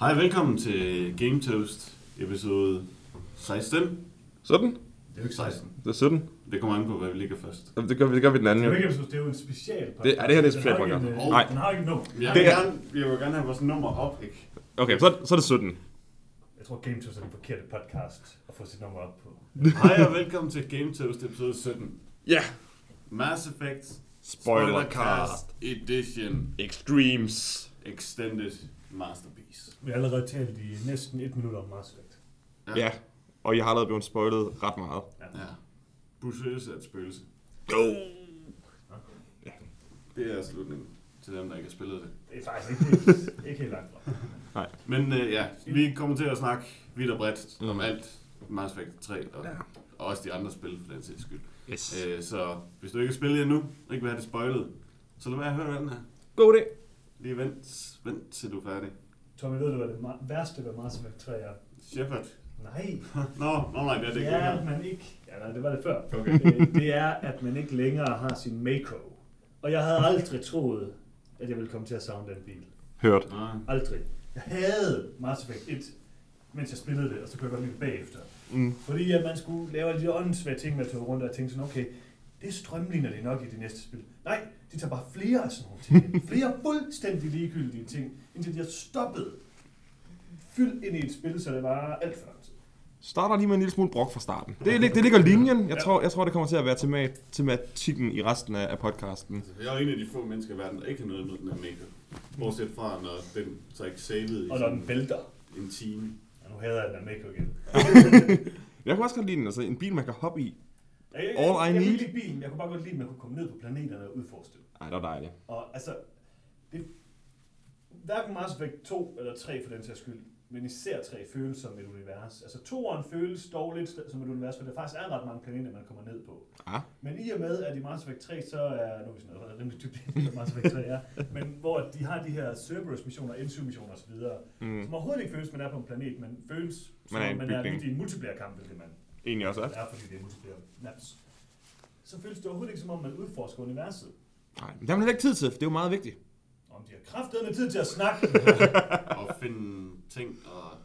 Hej, velkommen til Game Toast episode 16. 17? Det er jo ikke 16. Det er 17. Det kommer an på, hvad vi ligger først. Jamen, Det gør, vi- det gør vi den anden Det er jo. det er jo en special podcast. Det- ja, det her det er Den special ikke podcast. en, øh, Nej. Den har ikke no. Jeg Det vil, er- gerne, jeg vil gerne have vores nummer op, ikke? Okay, så, så er det 17. Jeg tror Game Toast er den forkerte podcast at få sit nummer op på. Hej og velkommen til Game Toast episode 17. Ja. Mass Effect Spoilercast. Edition Extremes. Extended Masterpiece. Vi har allerede talt i næsten et minut om Mass Effect. Ja. Og jeg har allerede blevet spoilet ret meget. Ja. Busøse er et spøgelse. Oh. Det er slutningen til dem, der ikke har spillet det. Det er faktisk ikke helt, ikke helt langt fra. Men øh, ja, vi kommer til at snakke vidt og bredt Mm. om alt Mass Effect 3 og, Ja. og også de andre spil for den sags skyld. Yes. Øh, så hvis du ikke har spillet endnu, og ikke vil have det spoilet, så lad være at høre den her. God idé. Lige vent, vent til du er færdig. Tommy, ved du, hvad det ma- værste ved Mass Effect 3 er? Shepard. Nej, Nå, nå nej, det er det det ikke. er, længere. at man ikke... Ja, nej, det var det før. Okay. Det, det er, at man ikke længere har sin Mako. Og jeg havde aldrig troet, at jeg ville komme til at savne den bil. Hørt. Nej. Aldrig. Jeg havde Mass Effect 1, mens jeg spillede det, og så kunne jeg godt lide det bagefter. Mm. Fordi at man skulle lave alle de åndssvage ting med at tage rundt og tænke sådan, okay, det strømligner det nok i det næste spil. Nej, de tager bare flere af sådan nogle ting. Flere fuldstændig ligegyldige ting, indtil de har stoppet fyldt ind i et spil, så det var alt for lang tid. Starter lige med en lille smule brok fra starten. Det, det, ligger linjen. Jeg Ja. tror, jeg tror, det kommer til at være tema, tematikken i resten af, af podcasten. Altså, Jeg er en af de få mennesker i verden, der ikke har noget med den her maker. Bortset fra, når den så ikke savede i Og når sådan den vælter. en time. Ja, nu hader jeg den Mako igen. Jeg kunne også godt lide den. Altså, en bil, man kan hoppe i. Jeg, jeg, All I jeg, jeg, need. kunne lide bilen, jeg kunne bare godt lide, at man kunne komme ned på planeterne og udforske det. Ej, det var dejligt. Og altså, det, hverken Mass Effect 2 eller 3 for den sags skyld, men især 3 føles som et univers. Altså toeren føles dog lidt som et univers, for der faktisk er ret mange planeter, man kommer ned på. Ah. Men i og med, at i Mass Effect 3, så er, nu er vi sådan noget rimelig dybt inde i, hvad Mass Effect 3 er, men hvor de har de her Cerberus-missioner, N7-missioner osv., Mm. som overhovedet ikke føles, man er på en planet, men føles som Man er i om en man er midt i en multiplayer-kamp, hvilket man Egentlig også er. er, fordi det er multiplayer maps. Så føles det overhovedet ikke som om, man udforsker universet. Nej, men det har man heller ikke tid til, for det er jo meget vigtigt. Om de har kraftedeme tid til at snakke. Og finde ting og...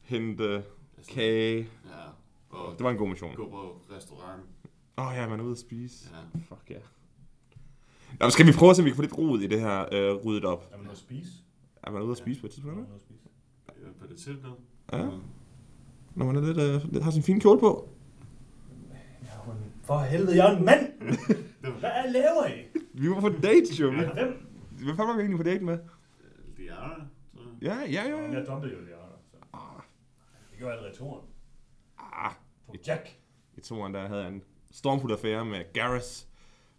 Hente Altså, kage. Ja, og Det var en god mission. gå på restaurant. Åh oh, ja, man er ude at spise. Ja. Fuck ja. Nå, men skal vi prøve at se, om vi kan få lidt rod i det her øh, ryddet op? Er man ude at spise? Er man ude at spise på et Er tidspunkt? man eller? ude at spise? Øh, På det tidspunkt. Ja. Når man er lidt, øh, har sin fine kjole på. For helvede, jeg er en mand! Hvad er laver I? Vi var på date, jo. Ja, hvem? Hvad fanden var vi egentlig på date med? Diara, tror jeg. Ja, ja, ja. ja. Jeg dumpede jo det andre. Så. Ah, Det gjorde allerede i toren. ah. På Jack. I toeren, der havde jeg en stormfuld affære med Garrus.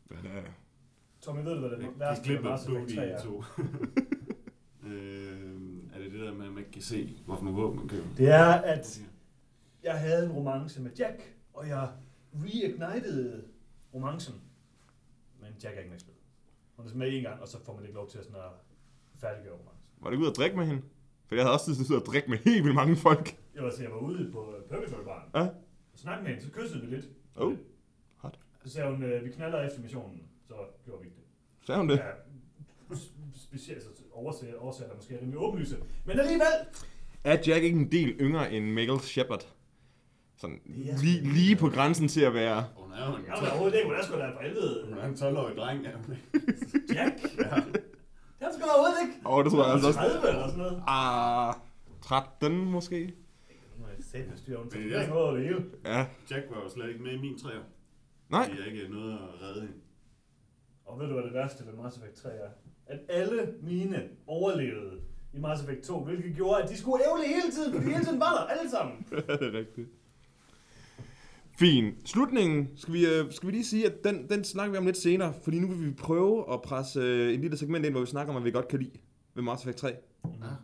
Men, øh, Tommy, ved du, hvad det Det Mass Effect booty 3 i er? to. øh, er det det der med, at man ikke kan se, hvorfor man våben man køber? Det er, at jeg havde en romance med Jack, og jeg reignitede romancen. Men Jack er ikke med. Hun er med en gang, og så får man ikke lov til at, sådan at færdiggøre romancen. var det ud at drikke med hende? For jeg havde også lyst til at drikke med helt vildt mange folk. Jeg var, så jeg var ude på Purgatory Barn. Ja. Og snakkede med hende, så kyssede vi lidt. Oh, hot. Så sagde hun, øh, vi knaller efter missionen. Så gjorde vi ikke det. Sagde hun det? Ja, specielt så oversætter, oversætter måske rimelig åbenlyse. Men alligevel, Er Jack ikke en del yngre end Michael Shepard? Sådan Ja. lige, lige på grænsen til at være... Hun er jo en, jeg var overhovedet ikke, hvordan skulle der for helvede. hun er en 12-årig dreng. Ja. Jack? Ja. Det er han sgu da overhovedet ikke. Åh, oh, det tror jeg altså også. 30 eller sådan noget. Ah, 13 måske? Nu er jeg sæt med styr, hun er det. noget over det hele. Ja. Jack var jo slet ikke med i min træer. Nej. Fordi jeg ikke nåede at redde hende. Og ved du, hvad det værste ved Mass Effect 3 er? At alle mine overlevede i Mass Effect 2, hvilket gjorde, at de skulle ævle hele tiden, fordi de hele tiden var der, alle sammen. det er rigtigt. Fint. Slutningen skal vi, øh, skal vi lige sige, at den, den snakker vi om lidt senere, fordi nu vil vi prøve at presse øh, en lille segment ind, hvor vi snakker om, hvad vi godt kan lide ved Mass Effect 3. Ja,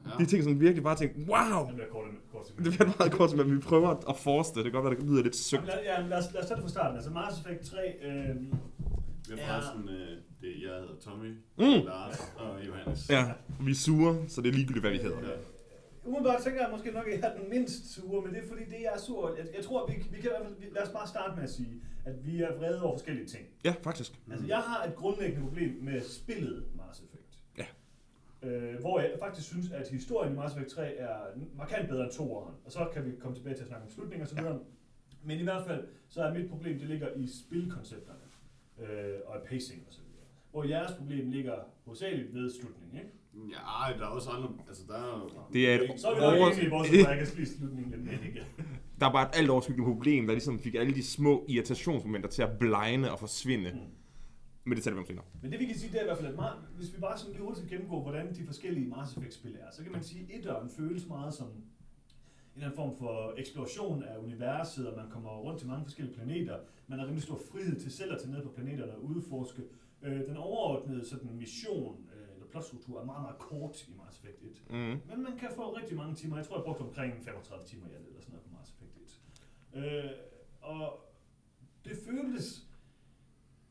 ja. De ting, som virkelig bare tænker, wow! Det bliver kort, kort Det bliver meget kort, men vi prøver at force det. Det kan godt være, det lyder lidt søgt. Jamen, lad, ja, lad, os, lad os tage det fra starten. Altså Mass Effect 3, øh, Det er forresten, øh, det, jeg hedder Tommy, Mm. Lars og Johannes. Ja, vi er sure, så det er ligegyldigt, hvad vi hedder. Ja. Umiddelbart tænker jeg måske nok, at jeg er den mindst sure, men det er fordi, det jeg er sur. Jeg, jeg tror, vi, vi kan i hvert fald, lad os bare starte med at sige, at vi er vrede over forskellige ting. Ja, faktisk. Altså, jeg har et grundlæggende problem med spillet Mass Effect. Ja. Øh, hvor jeg faktisk synes, at historien i Mass Effect 3 er markant bedre end toeren. Og så kan vi komme tilbage til at snakke om slutning og så videre. Men i hvert fald, så er mit problem, det ligger i spilkoncepterne øh, og pacing og så videre. Hvor jeres problem ligger hovedsageligt ved slutningen, ikke? Ja, der er også andre... Altså, der er... Det er et Så er vi nok over- enige i vores, at jeg kan lide slutningen lidt mere ikke. Der er bare et alt overskyggende problem, der ligesom fik alle de små irritationsmomenter til at blegne og forsvinde. Mm. Men det taler vi om senere. Men det vi kan sige, det er i hvert fald, at meget, hvis vi bare sådan lige hurtigt skal gennemgå, hvordan de forskellige Mass Effect-spil er, så kan man sige, at etteren føles meget som en eller anden form for eksploration af universet, og man kommer rundt til mange forskellige planeter. Man har rimelig stor frihed til selv at tage ned på planeterne og udforske. Øh, den overordnede sådan, mission plotstruktur er meget, meget kort i Mass Effect 1. Mm. Men man kan få rigtig mange timer. Jeg tror, jeg brugte omkring 35 timer i alt, eller sådan noget på Mass Effect 1. Øh, og det føltes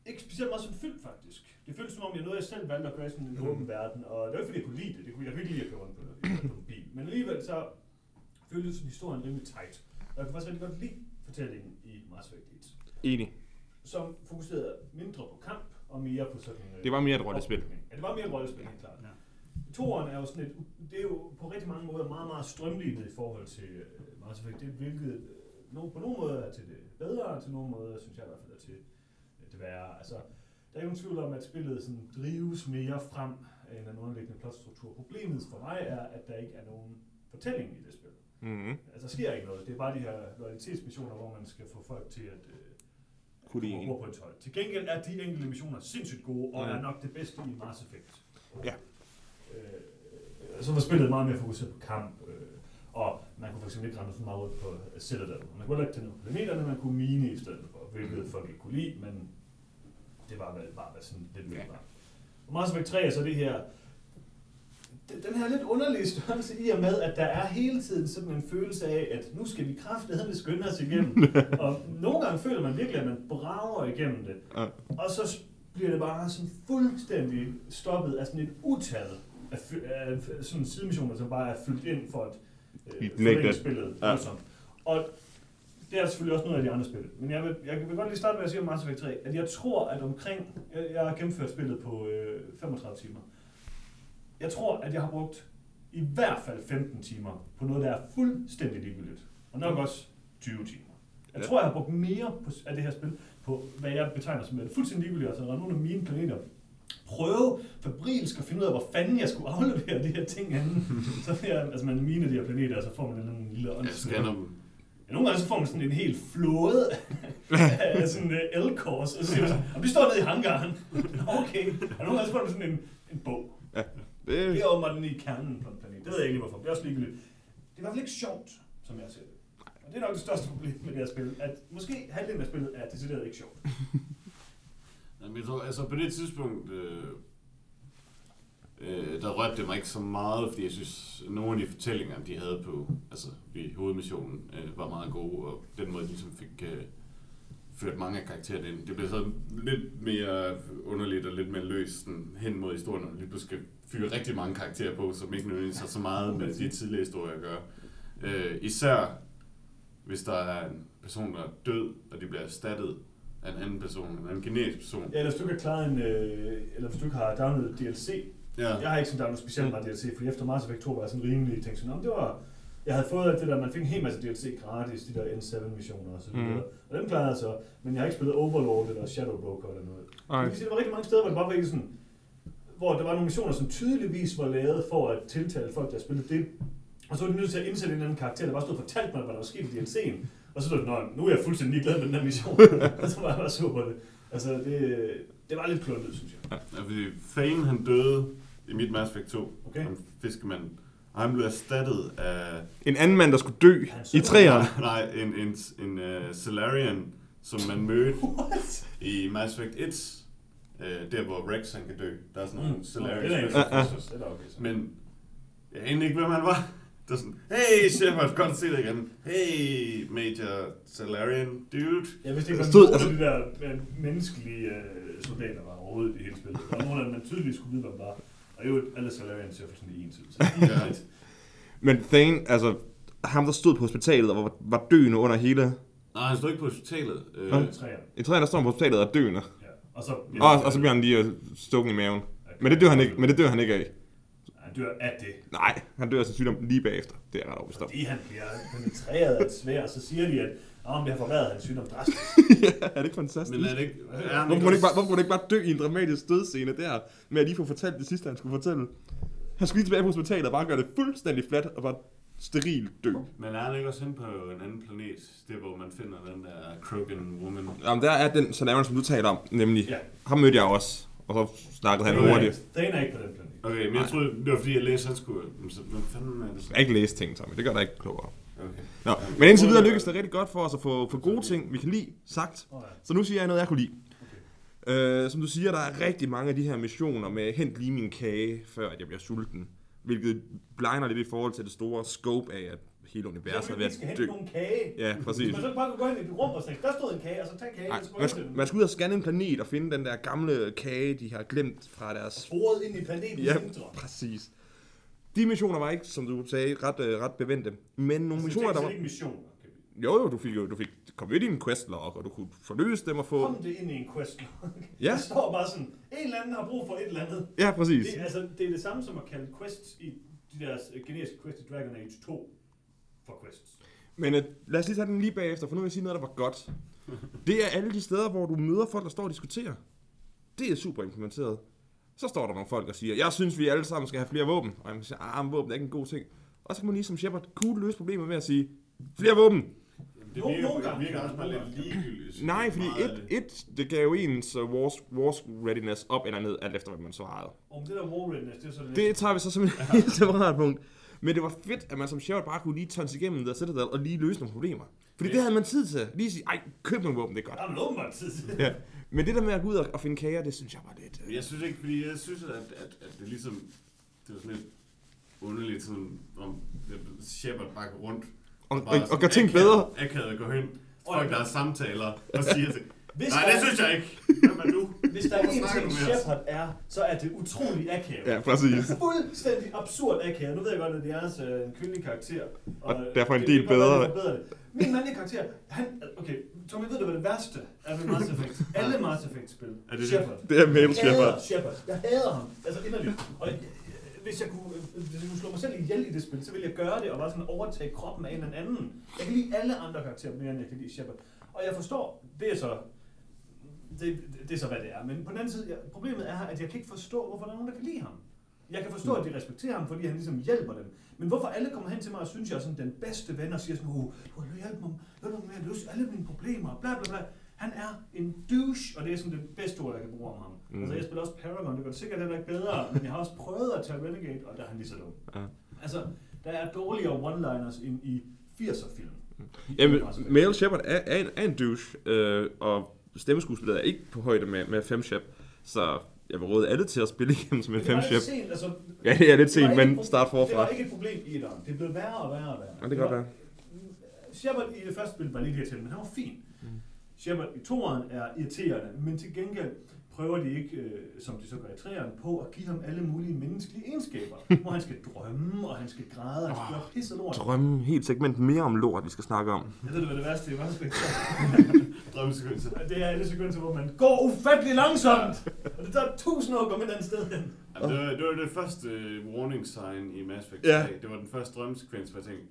ikke specielt meget som film, faktisk. Det føltes som om, jeg noget, jeg selv valgte at gøre i sådan en Mhm. åben verden, og det var ikke, fordi jeg kunne lide det. det kunne, jeg ikke lide at køre rundt på, på en bil. Men alligevel så føltes historien rimelig tight. Og jeg kunne faktisk rigtig godt lide fortællingen i Mass Effect 1, Enig. som fokuserede mindre på kamp og mere på sådan... øh, Det var mere et rollespil. opbygning. Ja, det var mere et rollespil, helt klart. Ja. Toren er jo sådan et, det er jo på rigtig mange måder meget, meget strømlignet i forhold til uh, Mass Effect, det, hvilket uh, no, på nogle måder er til det bedre, og til nogle måder synes jeg i hvert fald er til uh, det værre. Altså, der er ikke nogen tvivl om, at spillet sådan drives mere frem end en underliggende plotstruktur. Problemet for mig er, at der ikke er nogen fortælling i det spil. Mm. Altså, der sker ikke noget. Det er bare de her loyalitetsmissioner, hvor man skal få folk til at uh, Kunne på et hold. Til gengæld er de enkelte missioner sindssygt gode, og Mm. er nok det bedste i Mass Effect. Ja. Øh, så var spillet meget mere fokuseret på kamp, øh, og man kunne fx ikke rende så meget ud på Citadel. Man kunne ikke tage ned på planeterne, man kunne mine i stedet for, hvilket folk ikke kunne lide, men det var vel bare sådan lidt Ja. mere. Og Mass Effect 3 er så det her, den- her lidt underlige størrelse i og med, at der er hele tiden sådan en følelse af, at nu skal vi kraftedeme skynde os igennem. og nogle gange føler man virkelig, at man brager igennem det. Ja. Og så bliver det bare sådan fuldstændig stoppet af sådan et utal af, af sådan sidemissioner, som bare er fyldt ind for at øh, forlænge spillet. Ja. Og det er selvfølgelig også noget af de andre spil. Men jeg vil, jeg vil godt lige starte med at sige om Mass Effect 3, at jeg tror, at omkring... Jeg, jeg har gennemført spillet på øh, 35 timer. Jeg tror, at jeg har brugt i hvert fald 15 timer på noget, der er fuldstændig ligegyldigt. Og nok også 20 timer. Jeg Ja. tror, jeg har brugt mere på, af det her spil på, hvad jeg betegner som et fuldstændig ligegyldigt. Altså, der er nogle af mine planeter prøve fabrilsk at finde ud af, hvor fanden jeg skulle aflevere de her ting henne. så jeg, altså man miner de her planeter, og så får man en eller anden lille Jeg åndsmør. scanner dem. Ja, nogle gange så får man sådan en hel flåde af sådan en uh, L-kors, og så siger man sådan, "Jamen, vi står nede i hangaren. okay. Og nogle gange så får man sådan en, en bog. Det, Det er åbenbart den i kernen på en planet. Det ved jeg ikke hvorfor. Det er også ligegyldigt. Det er i hvert fald ikke sjovt, som jeg ser det. Og det er nok det største problem med det her spil, at måske halvdelen af spillet er decideret ikke sjovt. Jamen, jeg tror, altså på det tidspunkt, øh, øh, der rørte det mig ikke så meget, fordi jeg synes, nogle af de fortællinger, de havde på altså, i hovedmissionen, øh, var meget gode, og den måde, de ligesom fik øh, ført mange af karaktererne ind. Det blev så lidt mere underligt og lidt mere løst hen mod historien, og lige pludselig fyre rigtig mange karakterer på, som ikke nødvendigvis har så meget med de tidligere historier at gøre. Øh, især hvis der er en person, der er død, og de bliver erstattet af en anden person, en anden generisk person. Ja, eller hvis du ikke har klaret en, øh, eller hvis du ikke har downloadet DLC. Ja. Jeg har ikke sådan downloadet specielt meget DLC, fordi efter Mass Effect 2 var jeg sådan rimelig tænkt sådan, om det var... Jeg havde fået alt det der, man fik en hel masse DLC gratis, de der N7-missioner og så videre. Mm. Og dem klarede jeg så, men jeg har ikke spillet Overlord eller Shadow Broker eller noget. Det vil sige, der var rigtig mange steder, hvor det bare var ikke sådan, hvor der var nogle missioner, som tydeligvis var lavet for at tiltale folk, der spillede det. Og så var de nødt til at indsætte en eller anden karakter, der bare stod og fortalte mig, hvad der var sket i DLC'en. Og så stod det, "Nå, nu er jeg fuldstændig ligeglad med den her mission. og så var jeg bare sur på det. Altså, det, det var lidt kluntet, synes jeg. Ja, fordi Fane, han døde i mit Mass Effect 2, Okay. som fiskemand. Og han blev erstattet af... En anden mand, der skulle dø Han i træerne. Nej, en, en, en uh, Solarian, som man mødte What? i Mass Effect 1. Uh, der, hvor Rex han kan dø. Der er sådan nogle Mm. Solarian Det er special er okay. Men jeg anede ikke, hvem han var. Det var sådan, hey Shepard, godt at se dig igen. Hey Major Solarian, dude. Jeg vidste ikke, nogen altså- af de der øh, menneskelige øh, soldater var overhovedet i hele spillet. Der var dem, man tydeligt skulle vide, hvem var. Og jo, alle Salarians ser fuldstændig ens ud. Så det er Ja. Men Thane, altså ham der stod på hospitalet og var, var døende under hele... Nej, han stod ikke på hospitalet. Øh, Nå. Træer. I træerne der står han på hospitalet og er døende. Og så, Og, og så bliver han lige øh, stukket i maven. Men det dør han ikke, men det dør han ikke af. dør af det. Nej, han dør af sin sygdom lige bagefter. Det er ret overbevist. Fordi han bliver penetreret af et svær, så siger de, at om det har forværret hans sygdom drastisk. ja, er det ikke fantastisk? Men er det ikke... Er han Hvorfor kunne, han ikke bare, hvorfor kunne han ikke bare dø i en dramatisk dødsscene der, med at lige få fortalt det sidste, han skulle fortælle? Han skulle lige tilbage på hospitalet og bare gøre det fuldstændig fladt og bare steril dø. Men er han ikke også inde på en anden planet? Det hvor man finder den der Krogan woman. Jamen, der er den Sir som du taler om, nemlig. Ja. Ham mødte jeg også, og så snakkede han Okay. hurtigt. Den er ikke på den planet. Okay, men jeg troede, det var fordi, jeg læste, han skulle... Hvad fanden er det så? Jeg har ikke læst ting, Tommy. Det gør der ikke klogere. Okay. Nå, men indtil videre lykkedes det rigtig godt for os at få, få gode ting, vi kan lide, sagt. Så nu siger jeg noget, jeg kunne lide. Øh, som du siger, der er rigtig mange af de her missioner med hent lige min kage, før at jeg bliver sulten. Hvilket blegner lidt i forhold til det store scope af, at hele universet er ved vi skal at hente nogle kage. Ja, præcis. Men så bare gå ind i et rum og tænke, der stod en kage, og så tag kagen, og så man, skal, man skal ud og scanne en planet og finde den der gamle kage, de har glemt fra deres... Boret ind i planetens Ja, indre. præcis. De missioner var ikke, som du sagde, ret, øh, ret bevendte. Men nogle Altså, missioner, der er var... ikke missioner. Jo, jo, du fik jo, du fik, kom ind i en questlog, og du kunne forløse dem og få... Kom det ind i en quest. Ja. Der står bare sådan, en eller anden har brug for et eller andet. Ja, præcis. Det, altså, det er det samme som at kalde quests i de der øh, generiske quests i Dragon Age 2 for quests. Men øh, lad os lige tage den lige bagefter, for nu vil jeg sige noget, der var godt. Det er alle de steder, hvor du møder folk, der står og diskuterer. Det er super implementeret. Så står der nogle folk, der siger, jeg synes, vi alle sammen skal have flere våben. Og jeg siger, ah, våben er ikke en god ting. Og så kan man lige som Shepard cool løse problemet med at sige, flere våben. Det Nogle- nogle virker, gange virker også bare lidt ligegyldigt. Nej, fordi et, det. et, det gav jo ens uh, wars, wars readiness op eller ned, alt efter hvad man svarede. Om det der war readiness, det er så det, Det tager vi så som en helt separat punkt. Men det var fedt, at man som Shepard bare kunne lige tonse igennem der Citadel og lige løse nogle problemer. Fordi det havde man tid til. Lige sige, ej, køb nogle våben, det er godt. Der er man tid til. Ja. Men det der med at gå ud og, og finde kager, det synes jeg var lidt... øh, Jeg synes ikke, fordi jeg synes, at, at, at det ligesom... Det var sådan lidt underligt, sådan, om Shepard bare går rundt. Og, og, og gør ting bedre. Akavet går hen. Og- Folk, der har samtaler, og siger til, Hvis nej, der det er- synes jeg ikke. Hvem er du? Hvis der er en ting? Shepard er, så er det utrolig akavet. Ja, præcis. Fuldstændig absurd akavet. Nu ved jeg godt, at det er altså en kvindelig karakter. Og derfor en det- del det godt være, bedre. det det. Min mandlige karakter, han... Okay, Tommy, ved du, hvad det værste er ved Mass Effect? Alle Mass Effect-spil. Er det det? Shepard. Det er Male Jeg hader Shepard. Shepard. Jeg hader ham. Altså inderligt. Og hvis jeg, kunne, øh, øh, hvis jeg kunne slå mig selv ihjel i det spil, så ville jeg gøre det og bare sådan overtage kroppen af en eller anden. Jeg kan lide alle andre karakterer mere, end jeg kan lide Shepard. Og jeg forstår, det er så det, det, det er så, hvad det er. Men på den anden side, jeg, problemet er, at jeg kan ikke forstå, hvorfor der er nogen, der kan lide ham. Jeg kan forstå, at de respekterer ham, fordi han ligesom hjælper dem. Men hvorfor alle kommer hen til mig og synes, jeg er sådan den bedste ven og siger sådan, oh, du har hjælpe mig, ved du med at løse alle mine problemer, bla bla bla. Han er en douche, og det er sådan det bedste ord, jeg kan bruge om ham. Mm. Altså, jeg spiller også Paragon, det går sikkert heller ikke bedre, men jeg har også prøvet at tage Renegade, og der er han lige så dum. Ja. Altså, der er dårligere one-liners end i 80'er-film. Jamen, Male Shepard er, er, en, er en douche, øh, og stemmeskuespillet er ikke på højde med, med Femshep, så jeg vil råde alle til at spille igennem som en Men det Femshep. sent, altså, Ja, det er lidt det sent, men start Det var forfra. ikke et problem i etteren. Det blev værre og værre og værre. Ja, det kan godt være. Shepard i det første spil var lidt irriterende, men han var fin. Shepard i toeren er irriterende, men til gengæld prøver de ikke, øh, som de så gør i træerne, på at give ham alle mulige menneskelige egenskaber. hvor han skal drømme, og han skal græde, og han skal gøre pisse lort. Drømme, helt segment mere om lort, vi skal snakke om. Jeg ved, hvad det værste er. Mass Effect Drømmesekvenser. Det er alle sekvenser, hvor man går ufattelig langsomt. Og det tager tusind år at komme et andet sted hen. Jamen, det, var, det var det første uh, warning sign i Mass Effect 3. Ja. Det var den første drømmesekvens, hvor jeg tænkte,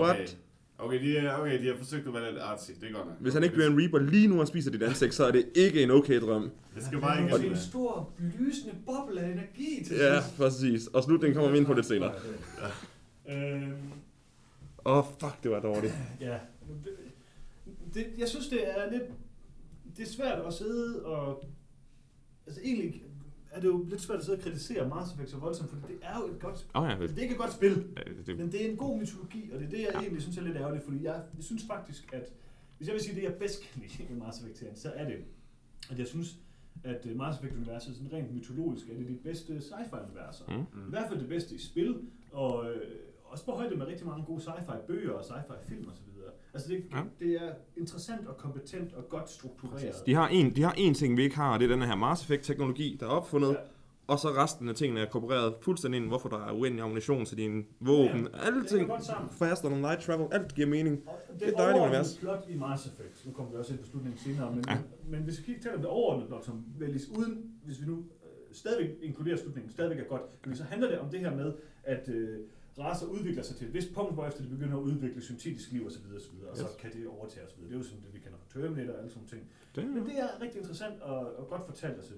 What? Okay, de, er, okay, de har forsøgt at være lidt artsy, det er godt nok. Hvis han ikke bliver en Reaper lige nu og spiser dit ansigt, så er det ikke en okay drøm. Det skal bare ikke Det er en stor, lysende boble af energi til Ja, præcis. Og slutningen kommer vi ind på lidt senere. Øhm, Åh, oh, fuck, det var dårligt. ja. Det, det, jeg synes, det er lidt... Det er svært at sidde og... Altså egentlig er det jo lidt svært at sidde og kritisere Mass Effect så voldsomt, for det er jo et godt... Åh oh, ja, Det det, er ikke et godt spil, det, det, men det er en god mytologi, og det er det, jeg Ja. egentlig synes er lidt ærgerligt, fordi jeg, jeg synes faktisk, at... Hvis jeg vil sige, det jeg bedst kan lide i Mass Effect så er det, at jeg synes, at øh, Mass Effect-universet sådan rent mytologisk er det de bedste sci-fi-universer. mm. I hvert fald det bedste i spil, og øh, også på højde med rigtig mange gode sci-fi bøger og sci-fi film osv. Altså det, Ja. ja. det er interessant og kompetent og godt struktureret. De har, en, de har en ting, vi ikke har, og det er den her Mass Effect-teknologi, der er opfundet. Ja. Og så resten af tingene er korporeret fuldstændig ind, hvorfor der er uendelig ammunition til dine våben. Ja, Alle det ting. Faster than light travel, alt giver mening. Og Det det, er det dejligt univers. plot i Mass Effect, nu kommer vi også ind på slutningen senere, men, Ja. ja. men hvis vi kigger om det overordnede plot, som vælges uden, hvis vi nu øh, stadigvæk inkluderer slutningen, stadigvæk er godt. Men så handler det om det her med, at øh, raser udvikler sig til et vist punkt, hvor efter de begynder at udvikle syntetisk liv osv. osv. Og så Yes. kan det overtage osv. Det er jo sådan det, vi kender fra Terminator og alle sådan ting. Det, Men det er rigtig interessant og, og godt fortalt osv.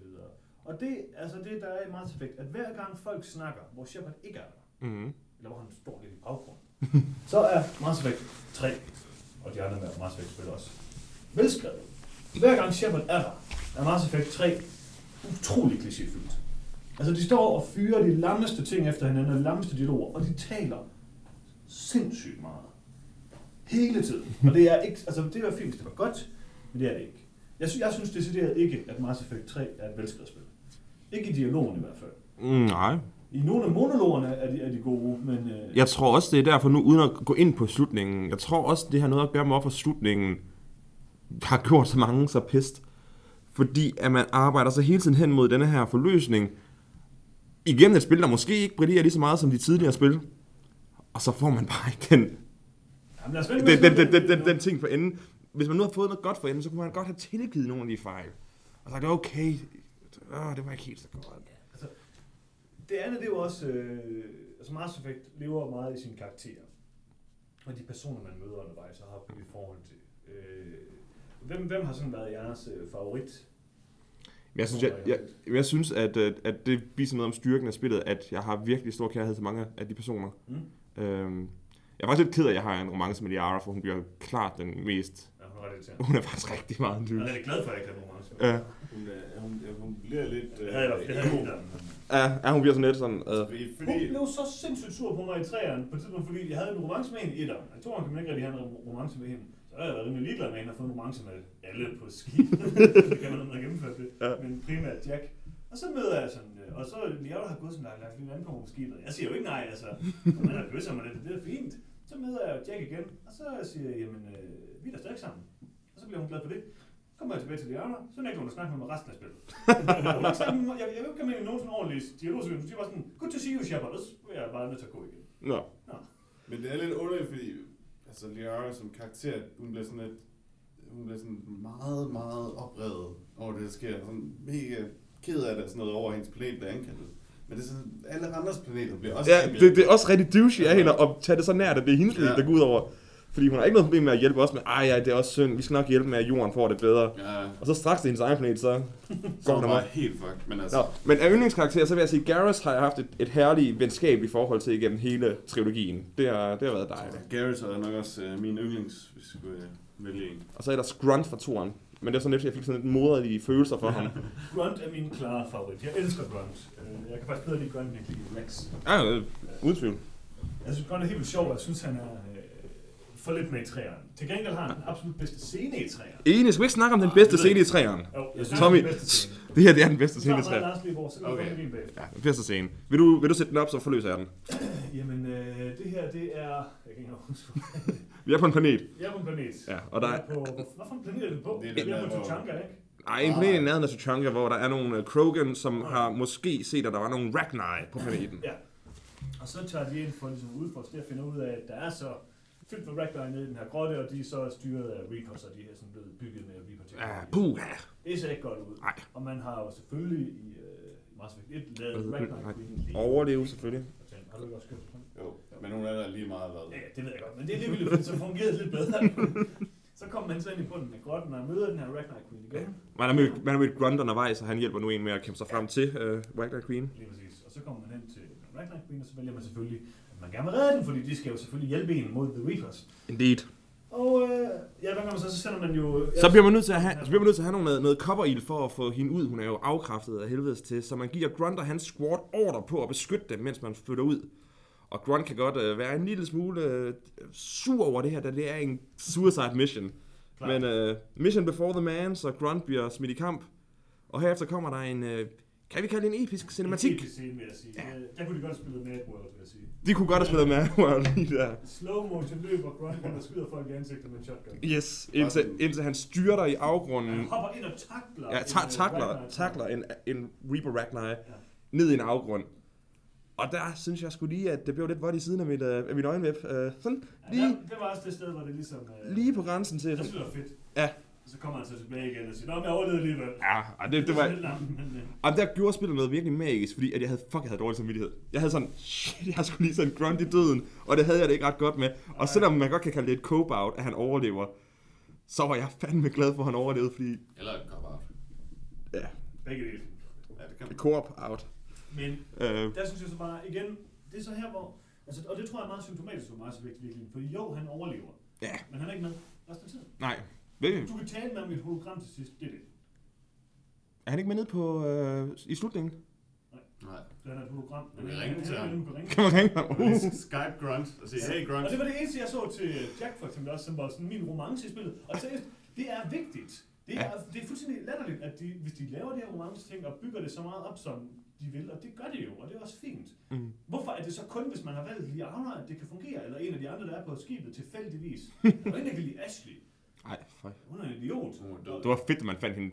Og det, altså det, der er i Mass Effect, at hver gang folk snakker, hvor Shepard ikke er der, mm. eller hvor han står lidt i baggrunden, så er Mass Effect 3, og de andre med Mass Effect spil også, velskrevet. Hver gang Shepard er der, er Mass Effect 3 utrolig klichéfyldt. Altså, de står og fyrer de lammeste ting efter hinanden, og de lammeste dialoger, og de taler sindssygt meget. Hele tiden. Og det er ikke, altså, det er fint, det var godt, men det er det ikke. Jeg, sy- jeg synes decideret ikke, at Mass Effect 3 er et velskrevet spil. Ikke i dialogen i hvert fald. Mm, nej. I nogle af monologerne er de, er de gode, men... Øh, Jeg tror også, det er derfor nu, uden at gå ind på slutningen, jeg tror også, det har noget at gøre med, hvorfor slutningen har gjort så mange så pist. Fordi at man arbejder så hele tiden hen mod denne her forløsning, igennem et spil, der måske ikke brillerer lige så meget som de tidligere spil. Og så får man bare ikke den, jamen, den, den, den, den, den, den ting for enden. Hvis man nu har fået noget godt for enden, så kunne man godt have tilgivet nogle af de fejl. Og sagt, okay, åh, det var ikke helt så godt. nu. Det andet, det er jo også... Øh, altså Mass Effect lever meget i sin karakter. Og de personer, man møder undervejs og har i forhold til. Øh, hvem, hvem har sådan været jeres øh, favorit? Men jeg synes, jeg, jeg, jeg synes at, øh, at det viser noget om styrken af spillet, at jeg har virkelig stor kærlighed til mange af de personer. Mm? Øhm, jeg er faktisk lidt ked af, at jeg har en romance med Liara, for hun bliver klart den mest... Ja, hun er. Hun er faktisk rigtig meget en Jeg er rigtig glad for, at jeg ikke har romance. Ja. Hun, er, hun, ja, hun bliver lidt... Det havde jeg, det havde. Ja, ja, hun bliver sådan lidt sådan... Øh, Fordi, Hun blev så sindssygt sur på mig i træerne på et tidspunkt, fordi jeg havde en romance med hende i etteren. I toeren kan man ikke rigtig have en rom- romance med hende. Så har jeg været rimelig ligeglad med hende og fået en romance med alle på skib. det kan man have gennemført det. Ja. Men primært Jack. Og så møder jeg sådan, øh, og så Liao har gået sådan, der lagt lidt an på på skibet. Jeg siger jo ikke nej, altså. Man er bøsser mig lidt, det er fint. Så møder jeg Jack igen, og så siger jeg, jamen, øh, vi er da stadig sammen. Og så bliver hun glad for det. Så kommer jeg tilbage til Liana, så nægter hun at snakke med mig resten af spillet. Mig- jeg, jeg vil ikke komme ind i nogen sådan ordentlig dialog, så siger bare sådan, good to see you, Shepard, og så er jeg bare nødt til at gå igen. nå. men det er lidt underligt, fordi altså, Liara som karakter, hun bliver sådan lidt... Hun bliver sådan meget, meget oprevet over det, der sker. Sådan mega ked af det og sådan noget over hendes planet bliver angrebet. Men det er sådan, alle andres planeter bliver også Ja, det, det er også rigtig douchey af hende at tage det så nært, at det er hendes liv, Ja. der går ud over. Fordi hun har ikke noget problem med at hjælpe os med, ej ja, det er også synd, vi skal nok hjælpe med, at jorden får det bedre. Ja, Og så straks det er hendes egen planet, så så går er der bare helt fucked. Men altså, Nå, men af yndlingskarakterer, så vil jeg sige, Garrus har jeg haft et, et herligt venskab i forhold til igennem hele trilogien. Det har, det har været dejligt. Garrett er nok også øh, min yndlings, hvis jeg skulle øh, vælge en. Og så er der Grunt fra toren. Men det er sådan lidt, jeg fik sådan lidt moderlige følelser for ham. Grunt er min klare favorit. Jeg elsker Grunt. Øh, Jeg kan faktisk bedre lide Grunt, end jeg kan lide Rex. Ja, øh, uden tvivl. Jeg synes, Grunt er helt vildt sjov, og jeg synes, han er for lidt med i træerne. Til gengæld har han den absolut bedste scene i træerne. Enig, skal vi ikke snakke om den Ah, bedste ved scene i træerne? Jo, jeg synes, Tommy, det er den bedste scene. Det her, det er den bedste scene i træerne. Lars lige hvor, så vi Okay. din. Ja, den bedste scene. Vil du, vil du sætte den op, så forløser jeg den. Jamen, øh, det her, det er... Jeg kan ikke huske. Vi er på en planet. Jeg er på en planet. Ja, og der er... på... Hvad for en planet er det på? Det er den er på Tuchanka, ikke? Ej, en planet i nærheden af Tuchanka, hvor der er nogle uh, Krogan, som Ah. har måske set, at der var nogle Ragnar på planeten. Ja. Og så tager de ind for ligesom at udforske det og finde ud af, at der er så fyldt med Ragnar nede i den her grotte, og de er så styret af Reapers, og de er sådan blevet bygget med Reaper Ja, teknologi. puha. Det ser ikke godt ud. Nej. Og man har jo selvfølgelig i uh, Mass Effect 1 lavet Ragnar Queen. Overleve selvfølgelig. Har du ikke også købt? Jo, men hun er der lige meget hvad. Ja, det ved jeg godt, men det er alligevel, fordi så fungerede det lidt bedre. så kommer man så ind i bunden af grotten og møder den her Ragnar Queen igen. Man har mødt, man har mødt Grunt undervejs, og han hjælper nu en med at kæmpe sig frem til uh, Ragnar Queen. Lige præcis. Og så kommer man hen til Ragnar Queen, og så vælger man selvfølgelig, man gerne vil redde den, fordi de skal jo selvfølgelig hjælpe en mod The Reapers. Indeed. Og øh, ja, hvad man så? Så sender man jo... Så bliver man nødt til at have, så bliver man nødt til at have noget, noget copperild for at få hende ud. Hun er jo afkræftet af helvedes til, så man giver Grunt og hans squad ordre på at beskytte dem, mens man flytter ud. Og Grunt kan godt øh, være en lille smule øh, sur over det her, da det er en suicide mission. Men øh, mission before the man, så Grunt bliver smidt i kamp. Og herefter kommer der en, øh, kan vi kalde det en episk cinematik? En scene, vil jeg sige. Ja. Der kunne de godt have spillet Mad World, vil jeg sige. De kunne godt have spillet med World lige der. Slow motion løber Grunt, rundt og skyder folk i ansigtet med en shotgun. Yes, indtil, indtil han styrter i Han afgrunden. hopper ind og takler. Ja, ta- øh, takler, takler en, en Reaper Ragnar ned i en afgrund. Og der synes jeg skulle lige, at det blev lidt vådt i siden af mit, øh, af mit øjenvæb. Øh, sådan Ja, lige, der, det var også det sted, hvor det ligesom... Øh, lige på grænsen til. Det synes jeg var fedt. Ja. Og så kommer han så tilbage igen og siger, Nå, men jeg overlevede alligevel. Ja, ej, det, det var... sådan lidt langt, men, øh, Og der gjorde spillet noget virkelig magisk, fordi at jeg havde, fuck, jeg havde dårlig samvittighed. Jeg havde sådan, shit, jeg skulle lige sådan grunt i døden, og det havde jeg det ikke ret godt med. Og selvom man godt kan kalde det et cope-out, at han overlever, så var jeg fandme glad for, at han overlevede, fordi, Eller et cop-out. ja, begge dele. Ja, det kan man. co-op-out. Men Øh, der synes jeg så bare, igen, det er så her, hvor, altså, og det tror jeg er meget symptomatisk for Effect virkelig, fordi jo, han overlever, ja, men han er ikke med resten af tiden. nej. Ved, Du kan tale med ham i et hologram til sidst, det er det. er han ikke med ned på, øh, i slutningen? Nej. Så han er et hologram. Du kan ringe til ham. Kan ringe Kan man ringe ham? Uh. Skype Grunt og sige, hey Grunt. Og det var det eneste, jeg så til Jack for eksempel også, som var sådan min romance i spillet. Og seriøst, det er vigtigt. Det er, Ja. det er fuldstændig latterligt, at de, hvis de laver de her romance-ting og bygger det så meget op, som de vil, og det gør de jo, og det er også fint. Mm. Hvorfor er det så kun, hvis man har valgt Liana, at det kan fungere, eller en af de andre, der er på skibet tilfældigvis? og en, der kan lide Ashley. Ej, fuck. Hun er en idiot. Hun er død. Det var fedt, at man fandt hende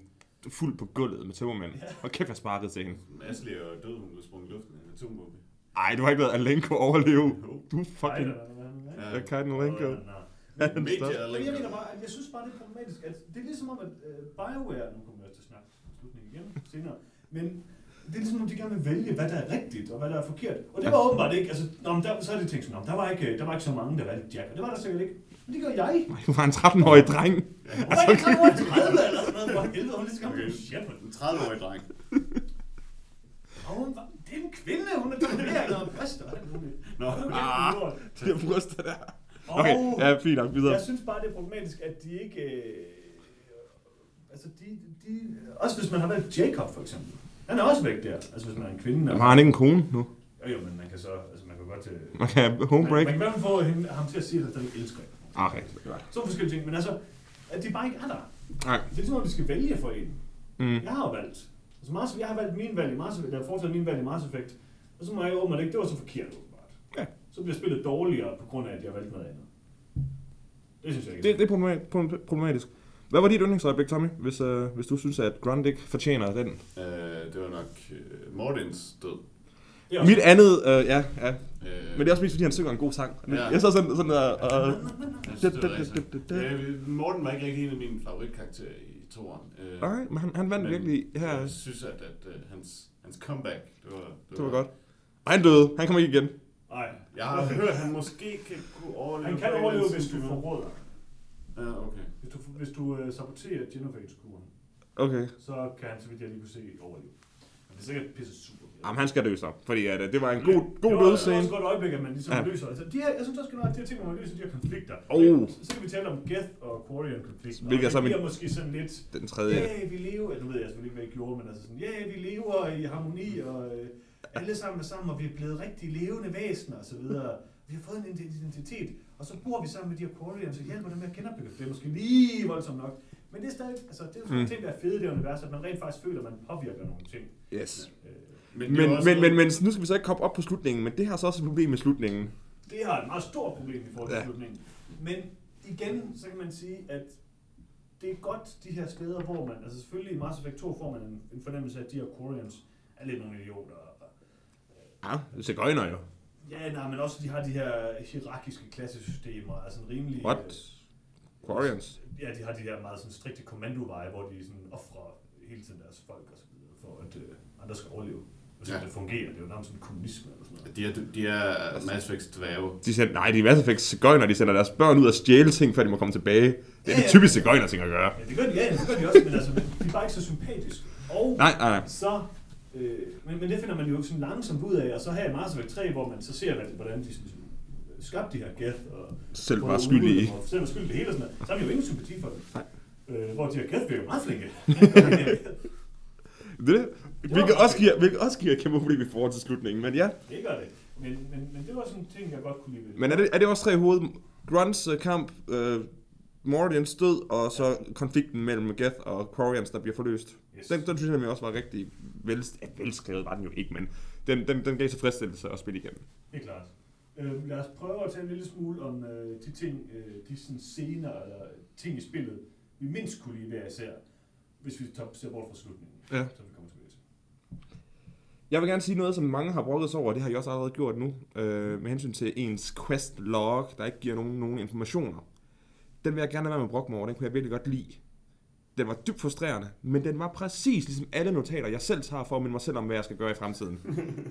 fuld på gulvet med tømmermænd. Ja. Og kæft, jeg sparkede til hende. Ashley er død, hun blev sprunget i luften af en atombombe. Ej, du har ikke været Alenko overleve. Du er fucking... Jeg kan ikke Alenko. Men jeg Alenko. mener bare, at jeg synes bare, det er problematisk, at det er ligesom om, at uh, BioWare, nu kommer også til at snakke slutningen igen senere, men det er ligesom om, de gerne vil vælge, hvad der er rigtigt og hvad der er forkert. Og det var åbenbart ikke, altså, nå, men der, så er det tænkt sådan, "Nå, der var, ikke, der var ikke så mange, der valgte Jack, og det var der sikkert ikke. Men det gør jeg. Ej, Du var en 13-årig dreng. Hun var ikke 30 år 30 eller sådan noget, for helvede, hun er lige så gammel Okay. Shepard. En 30-årig dreng. Og hun var, det er en kvinde, hun er domineret og bryster. Nå. Ah. Ah. De har bryster der. Okay, ja, fint nok, videre. Jeg synes bare, det er problematisk, at de ikke... Øh, altså, de, de... Også hvis man har valgt Jacob, for eksempel. Han er også væk der. Altså, hvis man er en kvinde. Jamen, har han ikke en kone nu? Jo, jo, men man kan så... Altså, man kan godt... Øh, Man kan home man, break. man kan i hvert fald få hende, ham til at sige, at han elsker Okay, det er. Så forskellige ting. Men altså, at de bare ikke er der. Nej. Det er ligesom, at de skal vælge for en. Mm. Jeg har valgt. Altså, Mars, jeg har valgt min valg i Mars Effect. Jeg har foretaget min valg i Mars Effect. Og så må jeg åbenbart ikke... Det var så forkert, åbenbart. Ja. Så bliver spillet dårligere på grund af, at jeg har valgt noget andet. Det synes jeg ikke. Det, det er problema- pro- problematisk. Hvad var dit yndlingsøjeblik, Tommy, hvis, øh, hvis du synes, at Grunt ikke fortjener den? Øh, det var nok øh, Mortens død. Det også- Mit andet, øh, ja, ja. Øh, Men det er også mest, fordi han synger en god sang. Ja. Jeg så sådan, sådan der, det sejt. Øh, Morten var ikke rigtig en af mine favoritkarakterer i toeren. Øh, Nej, men han, han vandt men virkelig her. Jeg synes, at, at, at hans, hans comeback, det var, Det var godt. Og han døde. Han kommer ikke igen. Nej. Jeg har hørt, at han måske kan kunne overleve. Han kan overleve, hvis du forråder. Ja, okay. Hvis du, hvis du uh, saboterer Genophage-kuren, Okay. så kan han, så vidt jeg lige kunne se, overleve. Men det er sikkert pisse super. Jamen, han skal dø så. Fordi at, øh, det var en god, god det var, dødsscene. Det var også et godt øjeblik, at man ligesom Ja. ja. løser. Altså, de her, jeg synes også generelt, de her ting, hvor man løser de her konflikter. Oh. Så, så kan vi tale om Geth og Quarian-konflikten. Hvilket så bliver måske sådan lidt, Den tredje. ja, vi lever, ja, nu ved jeg selvfølgelig ikke, hvad jeg gjorde, men altså sådan, ja, vi lever i harmoni, og øh, alle sammen er sammen, og vi er blevet rigtig levende væsener, og så videre. Vi har fået en identitet, og så bor vi sammen med de her Quarians, og hjælper dem med at genopbygge. Det er måske lige voldsomt nok, men det er stadig, altså, det er sådan Mm. ting, der er fede i det univers, at man rent faktisk føler, at man påvirker nogle ting. Yes. Øh, Men, Men, men, men, men nu skal vi så ikke komme op på slutningen, men det har så også et problem med slutningen. Det har et meget stort problem i forhold til Ja. slutningen. Men igen, så kan man sige, at det er godt de her steder, hvor man, altså selvfølgelig i Mass Effect 2 får man en, en fornemmelse af, at de her Quarians er lidt nogle idioter. Ja, det ser gøjner jo. ja, nej, men også de har de her hierarkiske klassesystemer, altså en rimelig... What? Quarians? Ja, de har de her meget sådan strikte kommandoveje, hvor de sådan offrer hele tiden deres folk og så videre, for at øh, andre skal overleve. Hvis Ja. det fungerer, det er jo nærmest sådan kommunisme eller sådan noget. De er, de er Mass Effects dvæve. De sender, nej, de er Mass Effect cigøjner, de sender deres børn ud og stjæle ting, før de må komme tilbage. Det er Ja, det ja. typiske cigøjner ting at gøre. Ja, det gør de, ja, det gør de også, men altså, de er bare ikke så sympatiske. Og Nej, nej, nej. så, øh, men, men det finder man jo sådan langsomt ud af, og så her i Mars Effect 3, hvor man så ser, hvad- hvordan de sådan, skabte de her Geth, og Selv var skyldig i. og selv var skyldig i det hele og sådan noget, så har vi jo ingen sympati for det. Øh, hvor de her bliver jo meget flinke. Det er det. Hvilket også giver, hvilket også giver kæmpe problem i forhold til slutningen, men ja. det gør det. Men, men, men det var sådan en ting, jeg godt kunne lide. Men er det, er det også tre hoved? Grunts øh, kamp, øh, Mordians død, og så konflikten mellem Geth og Quarians, der bliver forløst. Yes. Den, den synes jeg også var rigtig vel, ja, velskrevet, var den jo ikke, men den, den, den gav tilfredsstillelse at spille igennem. Det er klart. Øh, lad os prøve at tale en lille smule om øh, de ting, øh, de sådan scener eller ting i spillet, vi mindst kunne lide hver især, hvis vi tager, ser bort fra slutningen, Ja. som vi kommer. Jeg vil gerne sige noget, som mange har brokket sig over, og det har jeg også allerede gjort nu, øh, med hensyn til ens quest log, der ikke giver nogen, nogen informationer. Den vil jeg gerne være med at brokke mig over, den kunne jeg virkelig godt lide. Den var dybt frustrerende, men den var præcis ligesom alle notater, jeg selv tager for at minde mig selv om, hvad jeg skal gøre i fremtiden.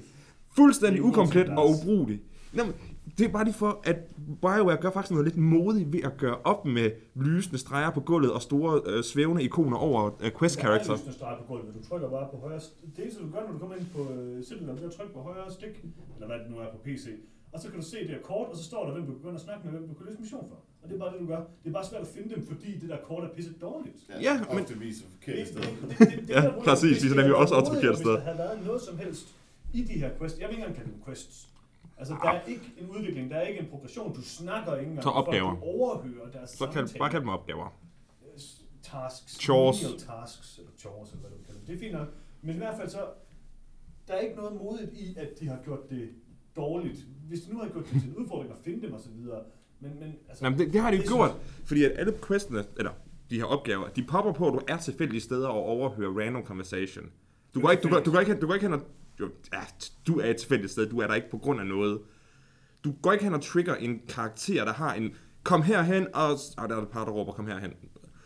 Fuldstændig ukomplet og ubrugelig. Nå, men det er bare lige for, at BioWare gør faktisk noget lidt modigt ved at gøre op med lysende streger på gulvet og store øh, svævende ikoner over øh, quest Der er character. lysende streg på gulvet. Du trykker bare på højre... Det eneste, du gør, når du kommer ind på uh, simpelthen, er at trykke på højre stik, eller hvad det nu er på PC. Og så kan du se det her kort, og så står der, hvem du ind og snakke med, hvem du kan løse mission for. Og det er bare det, du gør. Det er bare svært at finde dem, fordi det der kort er pisse dårligt. Ja, men... men- Ofte viser forkerte Det- steder. det- det- det- det Ja, præcis. hvis De er det nemlig også også forkerte steder. Hvis der havde været noget som helst i de her quests. Jeg vil ikke engang kalde dem quests. Altså, der er ikke en udvikling, der er ikke en progression. Du snakker ikke engang. Så opgaver. Du overhører deres Så kan, bare kald dem opgaver. tasks, Chores. tasks, eller chores, eller hvad du kalder det. Det er fint nok. Men i hvert fald så, der er ikke noget modigt i, at de har gjort det dårligt. Hvis de nu har gjort det til en udfordring at finde dem osv., men, men altså... Jamen, det, det har de jo gjort, synes- fordi at alle questene, eller de her opgaver, de popper på, at du er tilfældige steder og overhører random conversation. Du går ikke, du går, du går ikke du går ikke hen og, jo, ja, du er et tilfældigt sted, du er der ikke på grund af noget. Du går ikke hen og trigger en karakter, der har en, kom herhen, og, og der er et par, der råber, kom herhen.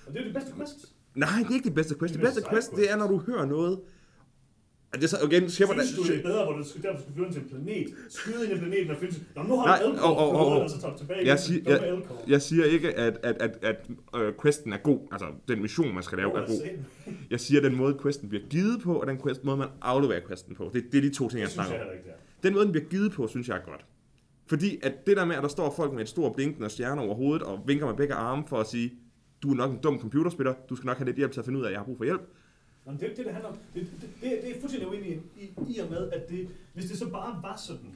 Og det er det bedste quest. Nej, det er ikke det bedste quest. Det Det bedste quest, det er, når du hører noget. Det er så, igen, Shepard, Synes du, det er bedre, hvor du skal, der, du skal flyve til en planet, skyde ind i planeten og finde... Nå, nu har Nej, du Elcor, og- og- og- og så tager du tilbage jeg dumme jeg- jeg siger ikke, at, at, at, at øh, questen er god. Altså, den mission, man skal lave, er god. Jeg siger, den måde, questen bliver givet på, og den quest, måde, man afleverer questen på. Det, det er de to ting, jeg snakker om. Den måde, den bliver givet på, synes jeg er godt. Fordi at det der med, at der står folk med et stort blinkende stjerne over hovedet, og vinker med begge arme for at sige, du er nok en dum computerspiller, du skal nok have lidt hjælp til at finde ud af, at jeg har brug for hjælp. Nå, men det er ikke det, det handler om. Det, det, det, det er fuldstændig uenig i, i, i og med, at det, hvis det så bare var sådan,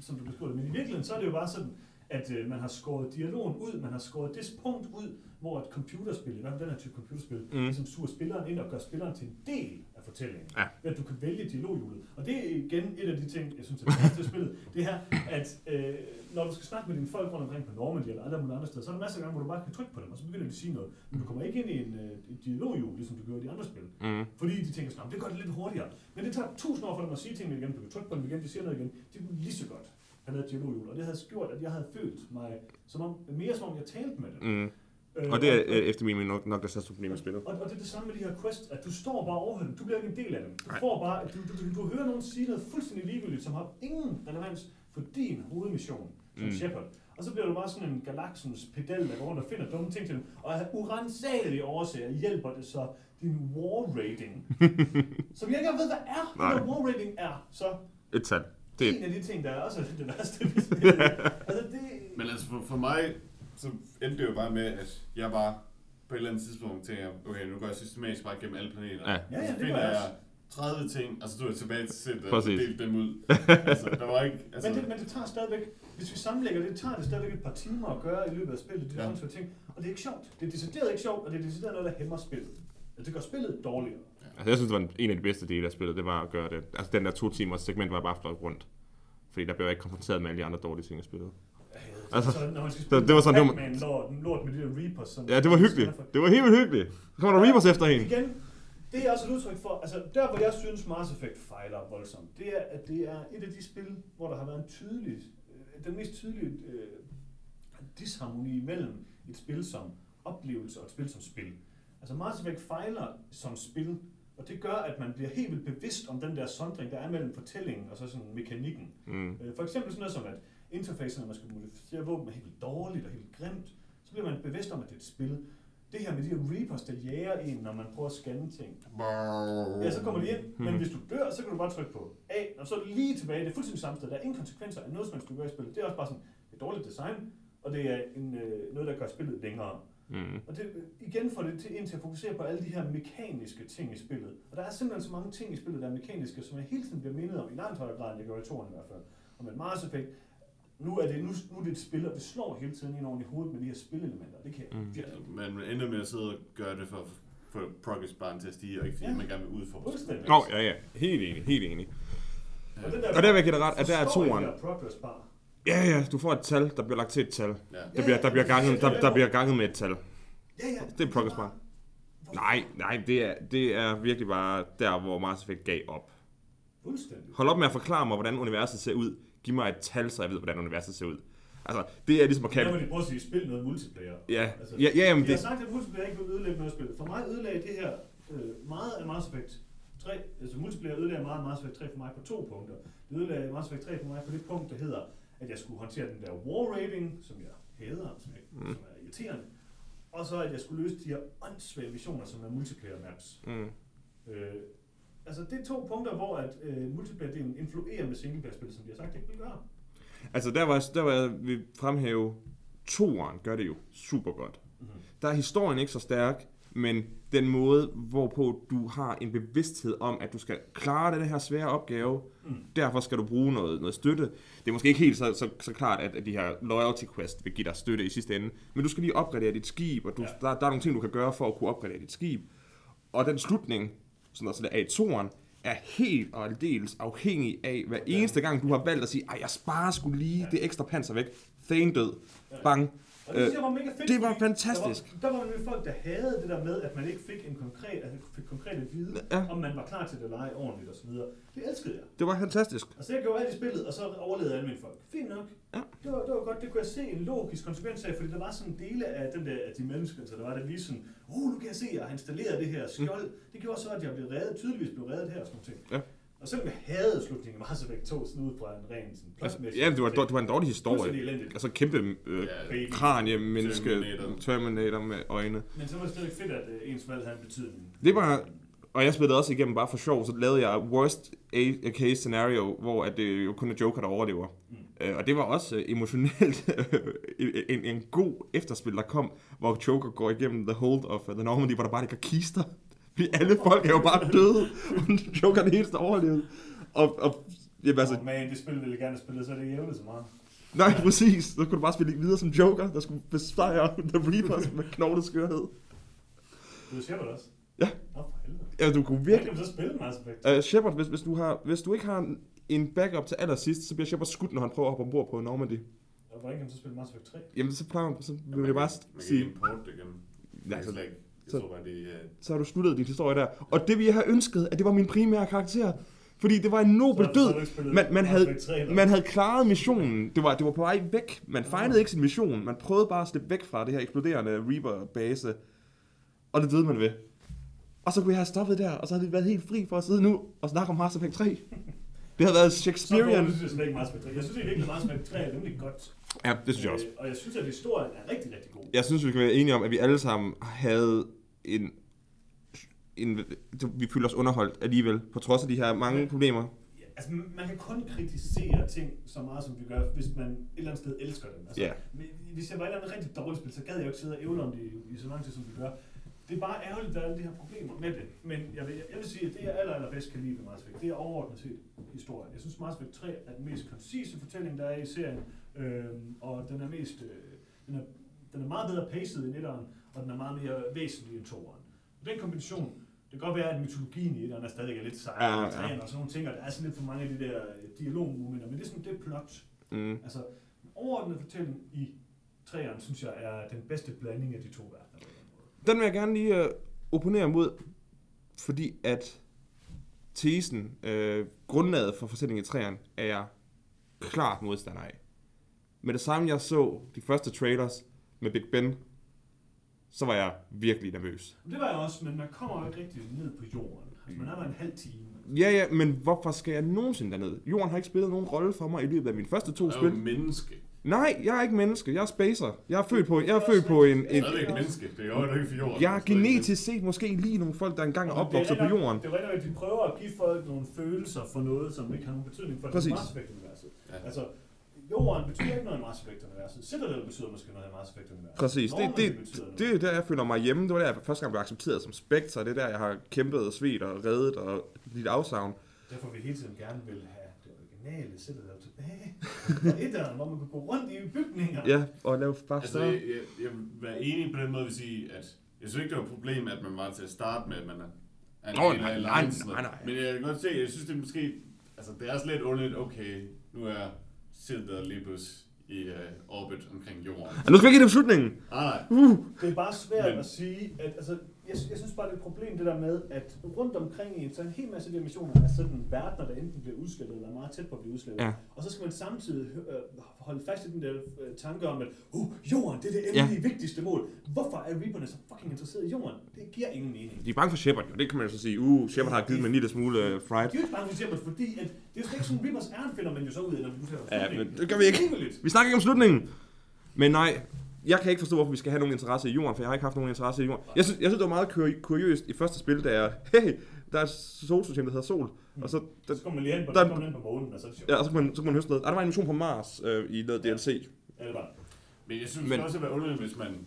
som du beskriver det, men i virkeligheden så er det jo bare sådan, at øh, man har skåret dialogen ud, man har skåret det punkt ud, hvor et computerspil, i hvert fald den her type computerspil, Mm. ligesom suger spilleren ind og gør spilleren til en del fortællingen. Ja. Ved at du kan vælge dialoghjulet. Og det er igen et af de ting, jeg synes er bedst til spillet, det her, at øh, når du skal snakke med dine folk rundt omkring på Normandy eller alle mulige andre steder, så er der masser af gange, hvor du bare kan trykke på dem, og så begynder de at sige noget. Men du kommer ikke ind i en, øh, et dialoghjul, ligesom du gør i de andre spil. Mm. Fordi de tænker sådan, "Nå, det gør det lidt hurtigere. Men det tager tusind år for dem at sige tingene igen. Du kan trykke på dem igen, de siger noget igen. De kunne lige så godt have lavet et dialoghjul. Og det havde gjort, at jeg havde følt mig som om, mere som om jeg talte med dem. Mm. Øh, Og det er øh, efter min mening nok, nok det største problem med spillet. og, og det er det samme med de her quests, at du står bare over dem. Du bliver ikke en del af dem. Du Nej. får bare, du, du, du, du hører nogen sige noget fuldstændig ligegyldigt, som har ingen relevans for din hovedmission som Mm. Shepard. Og så bliver du bare sådan en galaksens pedel, der går rundt og finder dumme ting til dem. Og af urensagelige årsager hjælper det så din war rating. som jeg ikke ved, hvad er. Nej. Der war rating er så Et tal. Det en af de ting, der er også det værste. altså det... Men altså for, for mig, så endte det jo bare med, at jeg bare på et eller andet tidspunkt tænker, okay, nu går jeg systematisk bare gennem alle planeter. Ja. Ja, ja, så det finder jeg jeg 30 ting, og så tog jeg tilbage til centret og delte dem ud. altså, der var ikke... Altså, Men det, men det tager stadigvæk, hvis vi sammenlægger det, tager det stadigvæk et par timer at gøre i løbet af spillet, de Ja. ja. ting, og det er ikke sjovt. Det er decideret ikke sjovt, og det er decideret noget, der hæmmer spillet. Altså, det gør spillet dårligere. Altså, jeg synes, det var en af de bedste dele af spillet, det var at gøre det. Altså, den der to timers segment var bare flot rundt. Fordi der blev jeg ikke konfronteret med alle de andre dårlige ting i spillet. Altså, Altså, så, når man skal det- spille det var sådan, det var- Pac-Man lort, lort med de der Reapers. Som Ja, det var hyggeligt. Det var helt vildt hyggeligt. Så kommer der Reapers efter en. Igen, det er også et udtryk for, altså der hvor jeg synes Mass Effect fejler voldsomt, det er, at det er et af de spil, hvor der har været en tydelig, øh, den mest tydelige øh, disharmoni mellem et spil som oplevelse og et spil som spil. Altså Mass Effect fejler som spil, og det gør, at man bliver helt vildt bevidst om den der sondring, der er mellem fortællingen og så sådan mekanikken. Mm. Øh, For eksempel sådan noget som, at interfacen, når man skal modificere våben, er helt vildt dårligt og helt grimt. Så bliver man bevidst om, at det er et spil. Det her med de her Reapers, der jager en, når man prøver at scanne ting. Ja, så kommer de ind, men Mhm. hvis du dør, så kan du bare trykke på A, og så er du lige tilbage. Det er fuldstændig samme sted. Der er ingen konsekvenser af noget, som man skulle gøre i spillet. Det er også bare sådan et dårligt design, og det er en, øh, noget, der gør spillet længere. Mm. Og det, igen får det til, ind til at fokusere på alle de her mekaniske ting i spillet. Og der er simpelthen så mange ting i spillet, der er mekaniske, som jeg hele tiden bliver mindet om, i langt højere grad, end jeg gør i toren i hvert fald. Og med Mars Effect, nu er det, nu, nu er det et spil, og det slår hele tiden ind oven i hovedet med de her spilelementer. Det kan jeg Mm. mm. virkelig. Man ender med at sidde og gøre det for at få progress-barn til at stige, og ikke fordi Ja. man gerne vil udfordre. Fuldstændig. Nå, ja, ja. Helt enig, helt enig. Og, den der, Og der vil jeg give dig ret, at der er toeren. progress. Ja, ja, du får et tal, der bliver lagt til et tal. Ja. Der bliver, der bliver, ganget, der, der bliver ganget med et tal. Ja, ja. Det er progress bar. Nej, nej, det er, det er virkelig bare der, hvor Mass Effect gav op. Fuldstændig. Hold op med at forklare mig, hvordan universet ser ud. Giv mig et tal, så jeg ved, hvordan universet ser ud. Altså, det er ligesom at Kan kan... må de prøve at sige, spil noget multiplayer. Ja, Altså, ja, ja jamen De har det... sagt, at multiplayer ikke vil ødelægge noget spil. For mig ødelagde det her øh, meget af Mass Effect 3. Altså multiplayer ødelagde meget af Mass Effect 3 for mig på to punkter. Det ødelagde Mass Effect 3 for mig på det punkt, der hedder, at jeg skulle håndtere den der war rating, som jeg hader, som, jeg, mm. som er irriterende. Og så at jeg skulle løse de her åndssvage missioner, som er multiplayer maps. Mm. Øh, altså det er to punkter, hvor at øh, multiplayer-delen influerer med singleplayer-spil, som de har sagt, det ikke gøre. Altså, der var, der var jeg vil fremhæve, toeren gør det jo super godt. Mm-hmm. Der er historien ikke så stærk, men den måde, hvorpå du har en bevidsthed om, at du skal klare den her svære opgave, Mm. derfor skal du bruge noget, noget støtte. Det er måske ikke helt så, så, så klart, at, at de her loyalty quest vil give dig støtte i sidste ende, men du skal lige opgradere dit skib, og du, Ja. der, der er nogle ting, du kan gøre for at kunne opgradere dit skib. Og den slutning, sådan altså det er i toeren, er helt og aldeles afhængig af, hver eneste gang, du har valgt at sige, ej, jeg sparer skulle lige det ekstra panser væk. Thane død. Bang. Og det, synes jeg var mega fedt. det var fantastisk. Der var, der var nemlig folk, der havde det der med, at man ikke fik en konkret, altså fik konkret at vide, Ja. om man var klar til det eller ej ordentligt osv. Det elskede jeg. Det var fantastisk. Altså jeg gjorde alt i spillet, og så overlevede alle mine folk. Fint nok. Ja. Det, var, det var godt, det kunne jeg se en logisk konsekvens af, fordi der var sådan dele af den der, af de mennesker, så der var der lige sådan, uh, nu kan jeg se, at jeg har installeret det her skjold. Mm. Det gjorde så, at jeg blev reddet, tydeligvis blev reddet her og sådan nogle ting. Ja. Og selvom jeg havde slutningen af Mass Effect 2 sådan ud fra en ren sådan Altså, plotmæssig ja, det var, det var en dårlig historie. Altså kæmpe øh, Ja, kranie, menneske, Terminator. Terminator med øjne. Men så var det stadig fedt, at øh, ens valg havde en betydning. Det var, og jeg spillede også igennem bare for sjov, så lavede jeg worst a- case scenario, hvor at det jo kun er Joker, der overlever. Mm. Øh, og det var også øh, emotionelt en, en god efterspil, der kom, hvor Joker går igennem The Hold of The Normandy, hvor der bare ligger kister. Fordi alle folk er jo bare døde, og Joker er den eneste, der overlevede. Og, og jamen, altså, Altså, man, det spil ville jeg gerne have spillet, så er det jævnet så meget. nej, præcis. Så kunne du bare spille videre som Joker, der skulle besejre The Reapers med knogleskørhed. Du er Shepard også? Ja. Nå, for helvede. Ja, du kunne Virkelig. virkelig... kan man så spille Mass Effect? Uh, Shepard, hvis, hvis, du har, hvis du ikke har en backup til allersidst, så bliver Shepard skudt, når han prøver at hoppe ombord på Normandy. Og hvordan kan man så spille Mass Effect 3? Jamen, så plejer man, så vil jeg bare kan- man kan sige, importe det igen. Nej, så- ikke. Så- tror bare, det er... så har du sluttet din historie der. Og det jeg have ønsket, at det var min primære karakter. Fordi det var en nobel Så- så har død. Man, man, havde, Effect 3, eller? man havde klaret missionen. Det var, det var på vej væk. Man fejlede ikke sin mission. Man prøvede bare at slippe væk fra det her eksploderende Reaper-base. Og det døde man ved. Og så kunne jeg have stoppet der, og så havde vi været helt fri for at sidde nu og snakke om Mass Effect 3. Det havde været Så Shakespearean. synes jeg ikke Mass Effect 3. Jeg synes egentlig, at Mass Effect 3 er rimelig godt. Ja, det synes jeg også. Øh, Og jeg synes, at historien er rigtig, rigtig god. Jeg synes, vi kan være enige om, at vi alle sammen havde en... en vi følte os underholdt alligevel, på trods af de her mange problemer. Ja, Altså, man kan kun kritisere ting så meget, som vi gør, hvis man et eller andet sted elsker dem. Altså, Ja. men Hvis jeg var et eller andet rigtig dårligt spil, så gad jeg jo ikke sidde og ævle om det i, i så lang tid, som vi gør. Det er bare ærgerligt, at der er alle de her problemer med det. Men jeg vil, jeg vil sige, at det, jeg aller, allerbedst kan lide ved Mass Effect, det er overordnet set historien. Jeg synes, Mass Effect 3 er den mest koncise fortælling, der er i serien. Øhm, og den er mest... Øh, den, er, den er meget bedre paced end etteren, og den er meget mere væsentlig end toeren. Den kombination, det kan godt være, at mytologien i etteren er stadig er lidt sejere Ja, ja, og sådan nogle ting, og der er sådan lidt for mange af de der øh, dialogmomenter, men det er sådan det plot. Mm. Altså, den overordnede fortælling i træerne, synes jeg, er den bedste blanding af de to verdener. Den vil jeg gerne lige uh, opponere mod, fordi at tesen, uh, grundlaget for fortællingen i træerne, er jeg klart modstander af. Med det samme, jeg så de første trailers med Big Ben, så var jeg virkelig nervøs. Det var jeg også, men man kommer jo ikke rigtig ned på jorden. Altså, man er der en halv time. Ja, ja, men hvorfor skal jeg nogensinde derned? Jorden har ikke spillet nogen rolle for mig i løbet af mine første to Du er jo spil. menneske. Nej, jeg er ikke menneske. Jeg er spacer. Jeg er født på, jeg er født på en, en, er ikke menneske. Det er jo ikke for jorden. jeg er genetisk set måske lige nogle folk, der engang er opvokset på jorden. Det er rigtig nok, at de prøver at give folk nogle følelser for noget, som ikke har nogen betydning for Præcis. det Effect-universet. Ja. Altså, jorden betyder ikke noget i Mass Effect-universet. Citadel betyder måske noget i Mass Effect-universet. Præcis. Det, det, betyder noget. det er der, jeg føler mig hjemme. Det var der, jeg første gang blev accepteret som Spectre. Det er der, jeg har kæmpet og svedt og reddet og lidt afsavn. Derfor vil vi hele tiden gerne vil have det originale Citadel tilbage. Og etteren, hvor man kan gå rundt i bygninger. Ja, og lave bare Altså, jeg, jeg, jeg vil være enig på den måde, at sige, at jeg synes ikke, det var et problem, at man var til at starte med, at man er en Nå, nej, nej, alliancen. nej, nej. Men jeg kan godt se, jeg synes, det er måske... Altså, det er også lidt underligt, okay, nu er Lige pludselig i uh, orbit omkring jorden. Og nu skal vi ikke i det beslutningen. Nej, nej. Uh, Det er bare svært Men- at sige, at altså, jeg, jeg synes bare, det er et problem det der med, at rundt omkring i en, så en hel masse missioner er sådan verdener, der enten bliver udslettet, eller er meget tæt på at blive udslettet. Ja. Og så skal man samtidig øh, holde fast i den der øh, tanke om, at uh, jorden, det er det endelige ja. vigtigste mål. Hvorfor er Reaperne så fucking interesseret i jorden? Det giver ingen mening. De er bange for Shepard, jo. Det kan man jo så sige. Uh, Shepard har givet mig en lille smule uh, fried. De er jo ikke bange for Shepard, fordi at det er jo ikke sådan, Reapers ærn finder man jo så ud af, når vi tager Ja, men det gør vi ikke. Er. Vi snakker ikke om slutningen. Men nej, jeg kan ikke forstå, hvorfor vi skal have nogen interesse i jorden, for jeg har ikke haft nogen interesse i jorden. Jeg synes, jeg synes det var meget kur- kuriøst i første spil, da jeg, hey, der er et solsystem, der hedder Sol. Og så, der, Så kommer man lige hen på, der- der, man ind på månen, og så er det sjovt. ja, og så, kan man, så kan man høste noget. Ah, der var en mission på Mars øh, i noget DLC. Ja, det er bare. Men jeg synes Men- det også være underligt, hvis man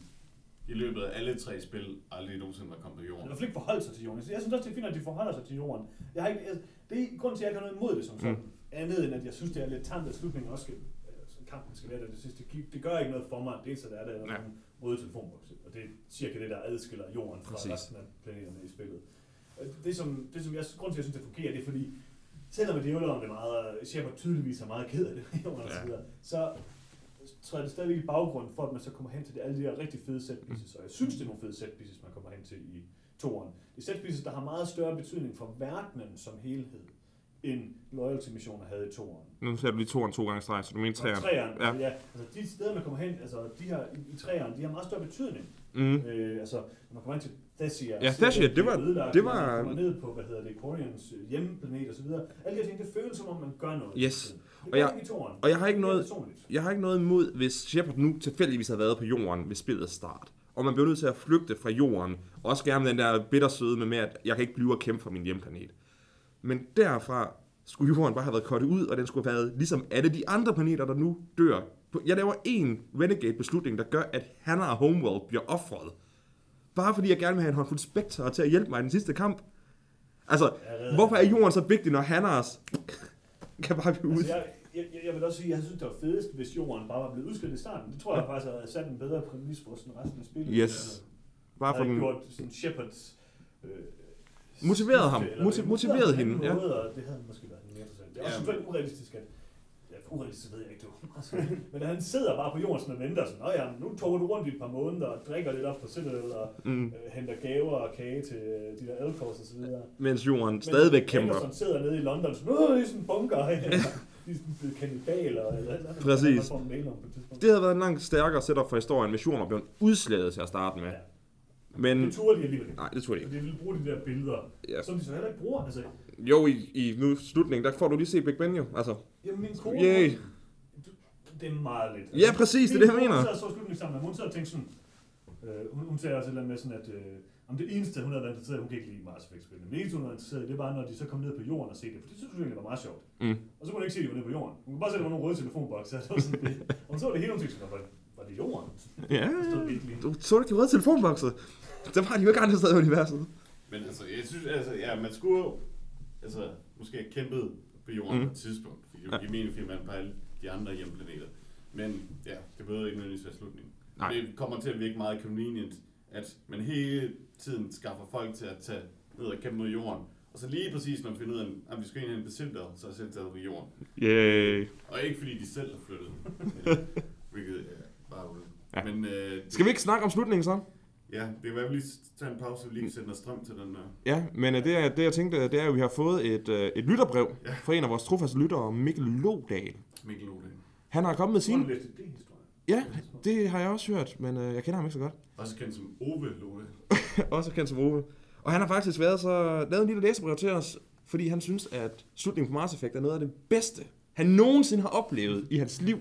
i løbet af alle tre spil aldrig nogensinde var kommet på jorden. hvert fald ikke forholde sig til jorden. Jeg synes også, det er fint, at de forholder sig til jorden. Jeg har ikke, jeg, det er grund til, at jeg ikke har noget imod det som sådan. Mm. Andet end, at jeg synes, det er lidt tamt, at slutningen også skal, altså, kampen skal være der det sidste. Det Det gør ikke noget for mig. Det eneste, der er, der er Ja. nogle røde telefonbokse. Og det er cirka det, der adskiller jorden fra Præcis. resten af planeterne i spillet. Og Det som, det som jeg, grund til, at jeg synes, det fungerer, det er fordi, selvom det er om det meget, og Shepard tydeligvis er meget ked af det, jorden og så Ja. videre, så tror jeg, det stadigvæk i baggrund for, at man så kommer hen til det, alle de her rigtig fede set pieces. Og jeg synes, det er nogle fede set pieces, man kommer hen til i toeren. Det er set pieces, der har meget større betydning for verdenen som helhed, end loyalty-missioner havde i toeren. Nu ser du lige toeren to gange streg, så du mener træerne. træerne, Ja. ja. altså de steder, man kommer hen, altså de her i, i træerne, de har meget større betydning. Mm. Øh, altså, når man kommer hen til Thessia, Ja, Thessia, det var- bliver ødelagt, det var- Man ned på, hvad hedder det, Corians øh, hjemmeplanet og så videre. Alle de her ting, det føles som om, man gør noget. Yes. Og jeg- og jeg har ikke noget-. Jeg har ikke noget imod, hvis Shepard nu tilfældigvis havde været på jorden ved spillets start. Og man blev nødt til at flygte fra jorden. Også gerne med den der bittersøde med, med, at jeg kan ikke blive og kæmpe for min hjemplanet. Men derfra skulle jorden bare have været kottet ud, og den skulle have været ligesom alle de andre planeter, der nu dør. Jeg laver en Renegade-beslutning, der gør, at Hannah og Homeworld bliver offret. Bare fordi jeg gerne vil have en håndfuld spekter til at hjælpe mig i den sidste kamp. Altså, hvorfor er jorden så vigtig, når Hannahs kan bare blive ud? Altså, jeg, jeg, jeg vil også sige, at jeg synes, det var fedest, hvis jorden bare var blevet udstillet i starten. Det tror jeg faktisk havde sat en bedre præmis for sådan resten af spillet. Yes. Bare for den... gjort sådan Shepards... Øh, Motiveret ham. Motiv- motiveret motiveret hende, ja. Måde, og det havde måske været mere interessant. Det er også Ja. urealistisk, at urealistisk ved jeg ikke, du. Men han sidder bare på jorden sådan og venter sådan, Nå ja, nu tog du rundt i et par måneder og drikker lidt op på Citadel og Mm. øh, henter gaver og kage til øh, de der elkors og så videre. Mens jorden stadigvæk kæmper. Anderson sidder nede i London sådan, Åh, i sådan en bunker. de er blevet kannibaler eller eller. Præcis. Det havde været en langt stærkere setup for historien, hvis jorden var blevet udslaget til at starte med. Ja. Men... Det turde de alligevel ikke. Nej, det jeg Så ikke. de ville bruge de der billeder, Ja. som de så heller ikke bruger. Altså, Jo, i, i nu slutningen, der får du lige se Big Ben jo. Altså, jamen min kone, Yay. Du- det er meget lidt. Ja, præcis, det er det, jeg mener. sad og så slutningen sammen ham. hun sad og tænkte sådan, øh, hun, hun sagde også et eller andet med sådan, at øh, om det eneste, hun havde været interesseret i, hun kan ikke lide Mars Effect spillene. Det eneste, hun var interesseret i, det var, når de så kom ned på jorden og se det, for det synes hun egentlig var meget sjovt. Mm. Og så kunne hun ikke se, at de var nede på jorden. Hun kunne bare se, at der var nogle røde telefonbokse, og så var sådan det. Og hun så det hele, hun tænkte sådan, var, var det jorden? ja, du så ikke de røde telefonbokser. Der var de jo ikke andre steder i universet. Men altså, jeg synes, altså, ja, man skulle altså, måske have kæmpet på jorden Mm. mm. på et tidspunkt, fordi det Ja. ja. giver mening, på alle de andre hjemplaneter. Men ja, det behøver ikke nødvendigvis være slutningen. Nej. Det kommer til at virke meget convenient, at man hele tiden skaffer folk til at tage ned og kæmpe mod jorden. Og så lige præcis, når man finder ud af, at vi skal ind i en besætter, så er selv taget på jorden. Yay. Og ikke fordi de selv har flyttet. Hvilket er bare. Ja. Ja. Men øh, Skal vi ikke snakke om slutningen så? Ja, det kan at vi lige tager en pause, vi lige noget strøm til den der. Ja, men øh, det, er- det jeg tænkte, det er, at vi har fået et, øh, et lytterbrev Ja. fra en af vores trofaste lyttere, Mikkel Lodal. Mikkel Odin. Han har kommet med Sin... sin... Det historie. Ja, det har jeg også hørt, men øh, jeg kender ham ikke så godt. Også kendt som Ove Lode. også kendt som Ove. Og han har faktisk været så lavet en lille læserbrev til os, fordi han synes, at slutningen på Mars Effect er noget af det bedste, han nogensinde har oplevet i hans liv.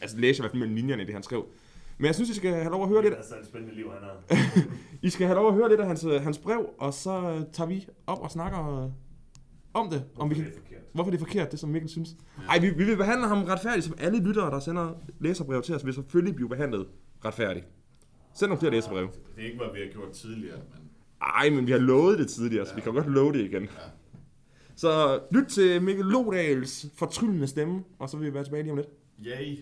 Altså læser jeg i hvert fald mellem linjerne i det, han skrev. Men jeg synes, I skal have lov at høre lidt, Det er altså et spændende liv, han har. I skal have lov at høre lidt af hans, øh, hans brev, og så øh, tager vi op og snakker øh, om det. Om vi kan, det er forkert. hvorfor det er forkert, det som Mikkel synes. Ej, vi, vi vil behandle ham retfærdigt, som alle lyttere, der sender læserbrev til os, vil selvfølgelig blive behandlet retfærdigt. Send nogle flere læserbrev. Det er ikke, hvad vi har gjort tidligere, men Ej, men vi har lovet det tidligere, så vi kan godt love det igen. ja. Så lyt til Mikkel Lodals fortryllende stemme, og så vil vi være tilbage lige om lidt. Yay.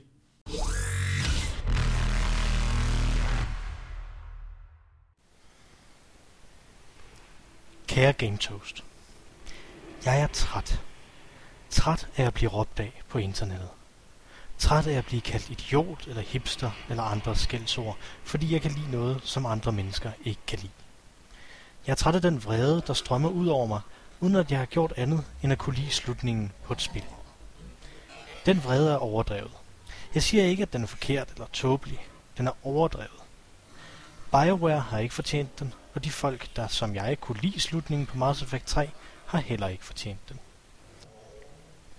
Kære Game Toast. Jeg er træt. Træt af at blive råbt af på internettet. Træt af at blive kaldt idiot eller hipster eller andre skældsord, fordi jeg kan lide noget, som andre mennesker ikke kan lide. Jeg er træt af den vrede, der strømmer ud over mig, uden at jeg har gjort andet end at kunne lide slutningen på et spil. Den vrede er overdrevet. Jeg siger ikke, at den er forkert eller tåbelig. Den er overdrevet. BioWare har ikke fortjent den, og de folk, der som jeg kunne lide slutningen på Mass Effect 3, har heller ikke fortjent den.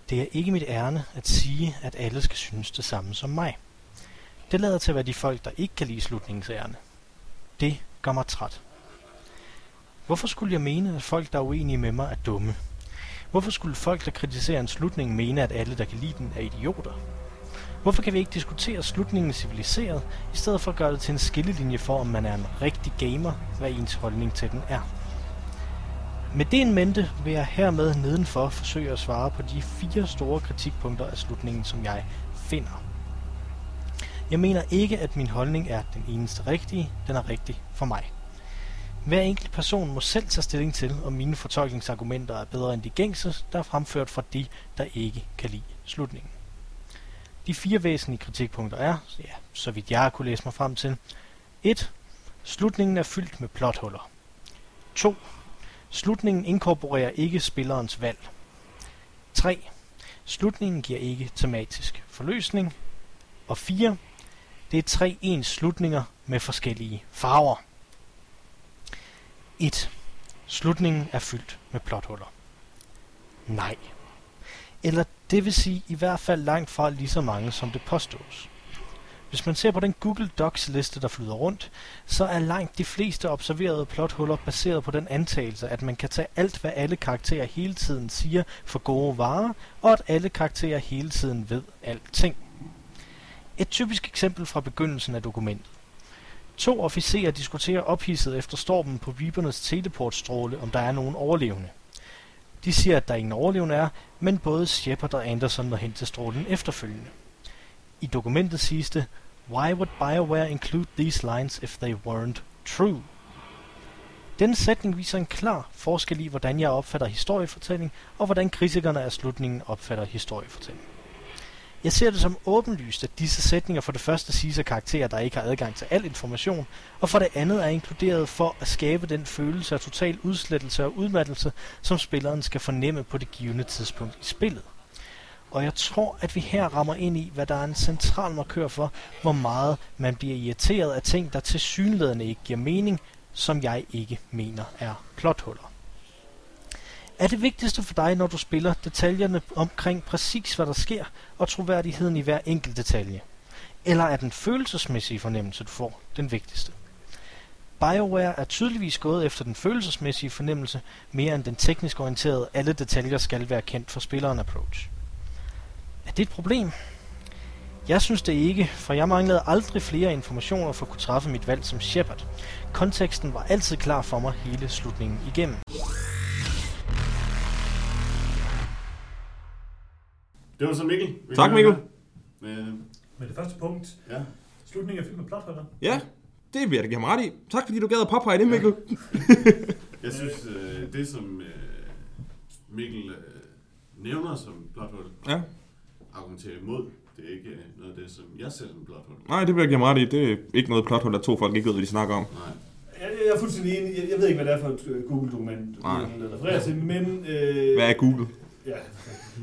Det er ikke mit ærne at sige, at alle skal synes det samme som mig. Det lader til at være de folk, der ikke kan lide slutningens ærne. Det gør mig træt. Hvorfor skulle jeg mene, at folk, der er uenige med mig, er dumme? Hvorfor skulle folk, der kritiserer en slutning, mene, at alle, der kan lide den, er idioter? Hvorfor kan vi ikke diskutere slutningen civiliseret, i stedet for at gøre det til en skillelinje for, om man er en rigtig gamer, hvad ens holdning til den er? Med det en mente vil jeg hermed nedenfor forsøge at svare på de fire store kritikpunkter af slutningen, som jeg finder. Jeg mener ikke, at min holdning er den eneste rigtige, den er rigtig for mig. Hver enkelt person må selv tage stilling til, om mine fortolkningsargumenter er bedre end de gængse, der er fremført fra de, der ikke kan lide slutningen. De fire væsentlige kritikpunkter er, ja, så vidt jeg har kunne læse mig frem til, 1. Slutningen er fyldt med plothuller. 2. Slutningen inkorporerer ikke spillerens valg. 3. Slutningen giver ikke tematisk forløsning. Og 4. Det er tre ens slutninger med forskellige farver. 1. Slutningen er fyldt med plothuller. Nej. Eller det vil sige i hvert fald langt fra lige så mange, som det påstås. Hvis man ser på den Google Docs liste, der flyder rundt, så er langt de fleste observerede plothuller baseret på den antagelse, at man kan tage alt, hvad alle karakterer hele tiden siger for gode varer, og at alle karakterer hele tiden ved alting. Et typisk eksempel fra begyndelsen af dokumentet. To officerer diskuterer ophidset efter stormen på Vibernes teleportstråle, om der er nogen overlevende. De siger, at der ingen overlevende er, men både Shepard og Anderson når hen til strålen efterfølgende. I dokumentet siges det, Why would BioWare include these lines if they weren't true? Denne sætning viser en klar forskel i, hvordan jeg opfatter historiefortælling, og hvordan kritikerne af slutningen opfatter historiefortælling. Jeg ser det som åbenlyst, at disse sætninger for det første siges af karakterer, der ikke har adgang til al information, og for det andet er inkluderet for at skabe den følelse af total udslettelse og udmattelse, som spilleren skal fornemme på det givende tidspunkt i spillet. Og jeg tror, at vi her rammer ind i, hvad der er en central markør for, hvor meget man bliver irriteret af ting, der til synlædende ikke giver mening, som jeg ikke mener er plothuller. Er det vigtigste for dig, når du spiller detaljerne omkring præcis, hvad der sker, og troværdigheden i hver enkelt detalje? Eller er den følelsesmæssige fornemmelse, du får, den vigtigste? BioWare er tydeligvis gået efter den følelsesmæssige fornemmelse, mere end den teknisk orienterede, alle detaljer skal være kendt for spilleren approach. Er det et problem? Jeg synes det ikke, for jeg manglede aldrig flere informationer for at kunne træffe mit valg som Shepard. Konteksten var altid klar for mig hele slutningen igennem. Det var så Mikkel. Vi Tak, Mikkel. Med, Men det første punkt, ja. slutningen er fyldt med plothuller. Ja, det vil jeg da give ham ret i. Tak fordi du gad at påpege det, Mikkel. Jeg synes, øh, det som øh, Mikkel øh, nævner som plothul, Ja. argumenterer imod, det er ikke øh, noget af det, som jeg ser som plothul. Nej, det vil jeg give ham ret i. Det er ikke noget plothul, at to folk ikke ved, hvad de snakker om. Nej. Jeg, jeg er fuldstændig enig. Jeg, jeg ved ikke, hvad det er for et øh, Google-dokument, du refererer til, men... Øh, Hvad er Google? Ja,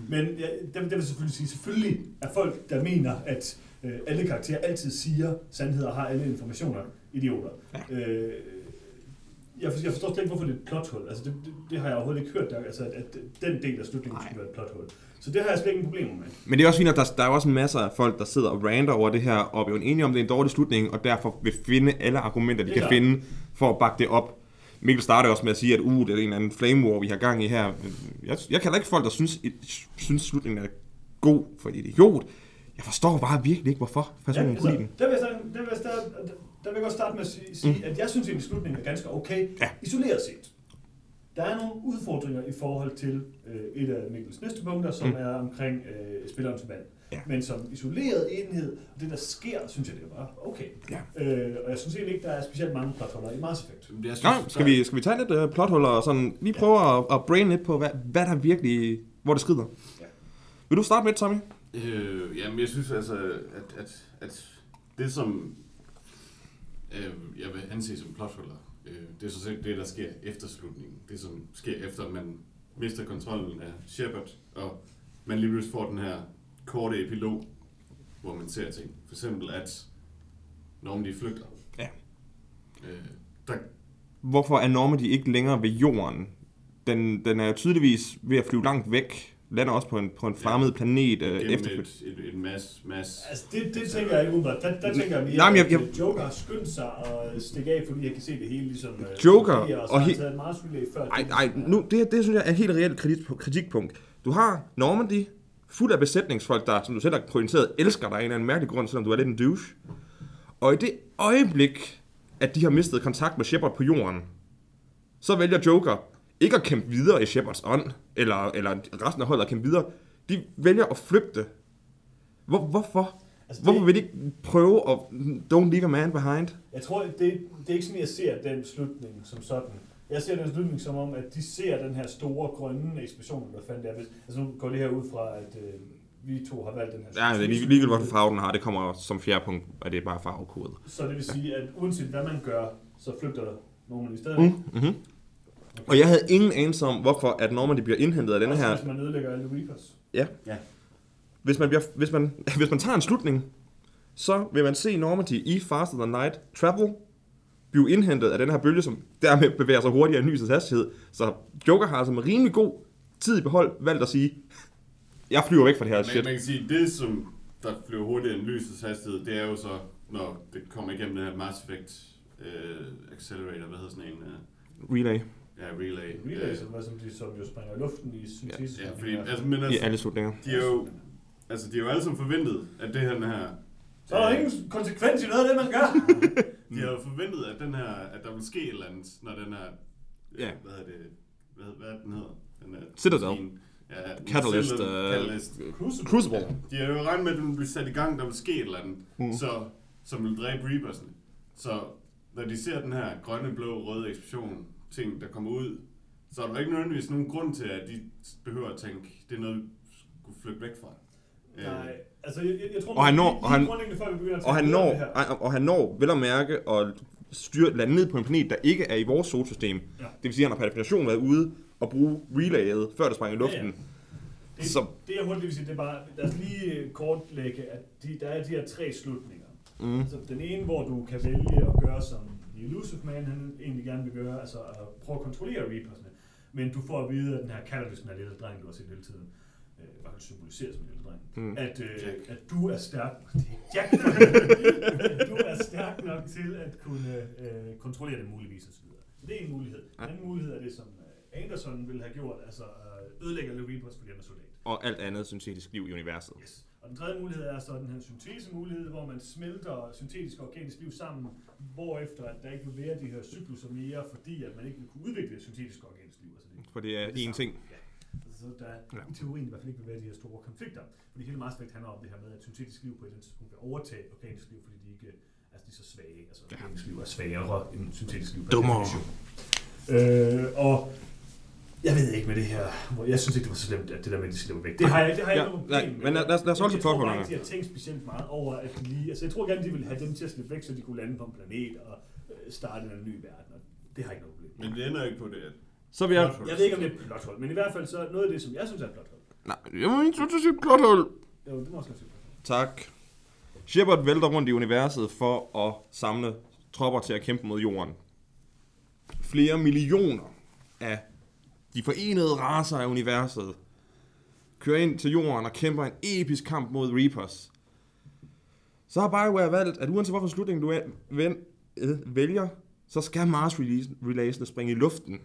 men ja, det, det vil selvfølgelig sige, selvfølgelig er folk, der mener, at øh, alle karakterer altid siger sandhed og har alle informationer, idioter. Ja. Øh, jeg, for, jeg forstår slet ikke, hvorfor det er et plothul. Altså, det, det, det har jeg overhovedet ikke hørt, der, altså, at, at den del af slutningen skulle være et plothul. Så det har jeg slet ikke problemer med. Men det er også fint, at der, der er også masser af folk, der sidder og ranter over det her, og er jo enige om, det er en dårlig slutning, og derfor vil finde alle argumenter, de kan finde, for at bakke det op. Mikkel startede også med at sige, at uh, det er en eller anden flame war, vi har gang i her. Jeg, jeg kalder ikke folk, der synes, synes slutningen er god for et idiot. Jeg forstår bare virkelig ikke, hvorfor personen ja, kunne lide den. der, vil jeg, der, vil jeg, starte, der vil jeg godt starte med at sige, sige mm. at jeg synes at slutningen er ganske okay, Ja. isoleret set. Der er nogle udfordringer i forhold til øh, et af Mikkels næste punkter, som Mm. er omkring øh, spillerens valg. Ja. Men som isoleret enhed, og det der sker, synes jeg, det er bare okay. Ja. Øh, og jeg synes egentlig ikke, der er specielt mange platformer i Mass Effect. Jeg synes, Nå, skal vi, skal vi tage lidt uh, plothuller og sådan lige prøve at, at brain lidt på, hvad, hvad der virkelig, hvor det skrider? Ja. Vil du starte med det, Tommy? Øh, jamen, jeg synes altså, at, at, at det som øh, jeg vil anse som plothuller, Øh, det er så set det, der sker efter slutningen. Det, som sker efter, at man mister kontrollen af Shepard, og man lige pludselig får den her korte epilog, hvor man ser ting. For eksempel, at Normandy flygter. Ja. Øh, der, Hvorfor er Normandy ikke længere ved jorden? Den, den er jo tydeligvis ved at flyve langt væk. Lander også på en, på en fremmed planet øh, efterfølgende. et, et, et masse, masse Altså, det, det tænker jeg ikke umiddelbart. Der, der tænker jeg mere, Nej, men jeg- jeg- at Joker har skyndt sig at stikke af, fordi jeg kan se det hele ligesom... øh, Joker og så og he- taget et Mars Relay før. Ej, ej, nu, det, det synes jeg er et helt reelt kritik, kritikpunkt. Du har Normandy, fuld af besætningsfolk, der, som du selv har pointeret, elsker dig af en eller anden mærkelig grund, selvom du er lidt en douche. Og i det øjeblik, at de har mistet kontakt med Shepard på jorden, så vælger Joker ikke at kæmpe videre i Shepards ånd, eller, eller resten af holdet at kæmpe videre. De vælger at flygte. Hvor, hvorfor? Altså, Hvorfor det- vil de ikke prøve at don't leave a man behind? Jeg tror, det, det er ikke sådan, jeg ser den slutning som sådan. Jeg ser den slutning som om, at de ser den her store grønne eksplosion, der fandt der. Altså nu går det her ud fra, at øh, vi to har valgt den her. Ja, det er lige- ligegyldigt, hvilken farve den har. Det kommer som fjerde punkt, at det er bare farvekode. Så det vil sige, at uanset hvad man gør, så flygter der nogen i stedet. Mm, mm-hmm. Og jeg havde ingen anelse om, hvorfor at Normandy bliver indhentet af denne Også her. hvis man ødelægger alle Reapers. Hvis man, bliver, hvis, man, hvis man tager en slutning, så vil man se Normandy i Faster Than Light Travel blive indhentet af den her bølge, som dermed bevæger sig hurtigere end lysets hastighed. Så Joker har altså med rimelig god tid i behold valgt at sige, jeg flyver væk fra det her Man, shit. man kan sige, det som der flyver hurtigere end lysets hastighed, det er jo så, når det kommer igennem den her Mass Effect uh, Accelerator, hvad hedder sådan en? Uh, Relay ja, Relay. Relay, Øh, som, var, som, de, som jo springer i luften i syntese. ja, fordi, altså, men i altså, alle slutninger. de er jo, altså, de er jo alle sammen forventet, at det her, den her... Så er der ingen konsekvens i noget af det, man gør. De har jo forventet, at den her, at der vil ske et eller andet, når den her, Ja. hvad hedder det, hvad, hvad den hedder? Den her Citadel. maskine. Ja, Catalyst, Citadel, øh, Catalyst. Crucible. Crucible. De har jo regnet med, at den vil blive sat i gang, der vil ske et eller andet, Mm. så, som vil dræbe Reapers'ene. Så når de ser den her grønne, blå, røde eksplosion, ting, der kommer ud, så er der ikke nødvendigvis nogen grund til, at de behøver at tænke, det er noget, vi skulle flygte væk fra. Øh, Nej, altså jeg, jeg, tror, Og han når- og han- grundlæggende, før vi begynder at Og han når, det her. og- og han når vel at mærke at styre, lande ned på en planet, der ikke er i vores solsystem. Ja. Det vil sige, at han har per definition været ude og bruge relayet, før det sprang i luften. Ja, Det, Så- det jeg hurtigt vil sige, det er bare, lad os lige øh, kortlægge, at de, der er de her tre slutninger. Mm. Altså den ene, hvor du kan vælge at gøre, som The Elusive Man han egentlig gerne vil gøre, altså at prøve at kontrollere Reapers'ne. Men du får at vide, at den her Catalyst, den her lille dreng, du har set hele tiden, i fald symboliserer som en lille dreng, Mm. at, øh, Jack. at du er stærk, er Jack, at du er stærk nok til at kunne øh, kontrollere det muligvis osv. Så det er en mulighed. En anden mulighed er det, som øh, Anderson ville have gjort, altså øh, ødelægger Le Reapers, fordi han er soldat. Og alt andet syntetisk liv i universet. Yes. Og den tredje mulighed er så den her syntesemulighed, hvor man smelter syntetisk og organisk liv sammen, hvorefter at der ikke vil være de her cykluser mere, fordi at man ikke vil kunne udvikle syntetisk og organisk liv. Altså det, For det er én ting. Altså, så der Ja. i teorien i hvert fald ikke vil være de her store konflikter. Fordi hele Mass Effect handler om det her med, at syntetisk liv på et eller andet tidspunkt vil overtage organisk liv, fordi de ikke altså de er så svage. Altså Ja. organisk liv er svagere end syntetisk liv. Dummere. Øh, og jeg ved ikke med det her, hvor jeg synes ikke, det var så slemt, at det der med, at de slipper væk. Det har jeg, det har jeg Ja, ikke noget nej, problem med. men lad- lad os- lad os holde til Jeg tror plothullerne. ikke, de har tænkt specielt meget over, at de lige... Altså, jeg tror gerne, de ville have dem til at slippe væk, så de kunne lande på en planet og øh, starte en ny verden. Og det har jeg ikke noget problem med. Men det ender ikke på det, at Så vil jeg... Jeg ved ikke, om det er et plothul, men i hvert fald så noget af det, som jeg synes er et plothul. Nej, jeg må ikke sige plothul. Jo, det må også være. Tak. Shepard vælter rundt i universet for at samle tropper til at kæmpe mod jorden. Flere millioner af de forenede racer af universet kører ind til jorden og kæmper en episk kamp mod Reapers. Så har BioWare valgt, at uanset hvorfor slutningen du øh, vælger, så skal Mars Relaysene springe i luften.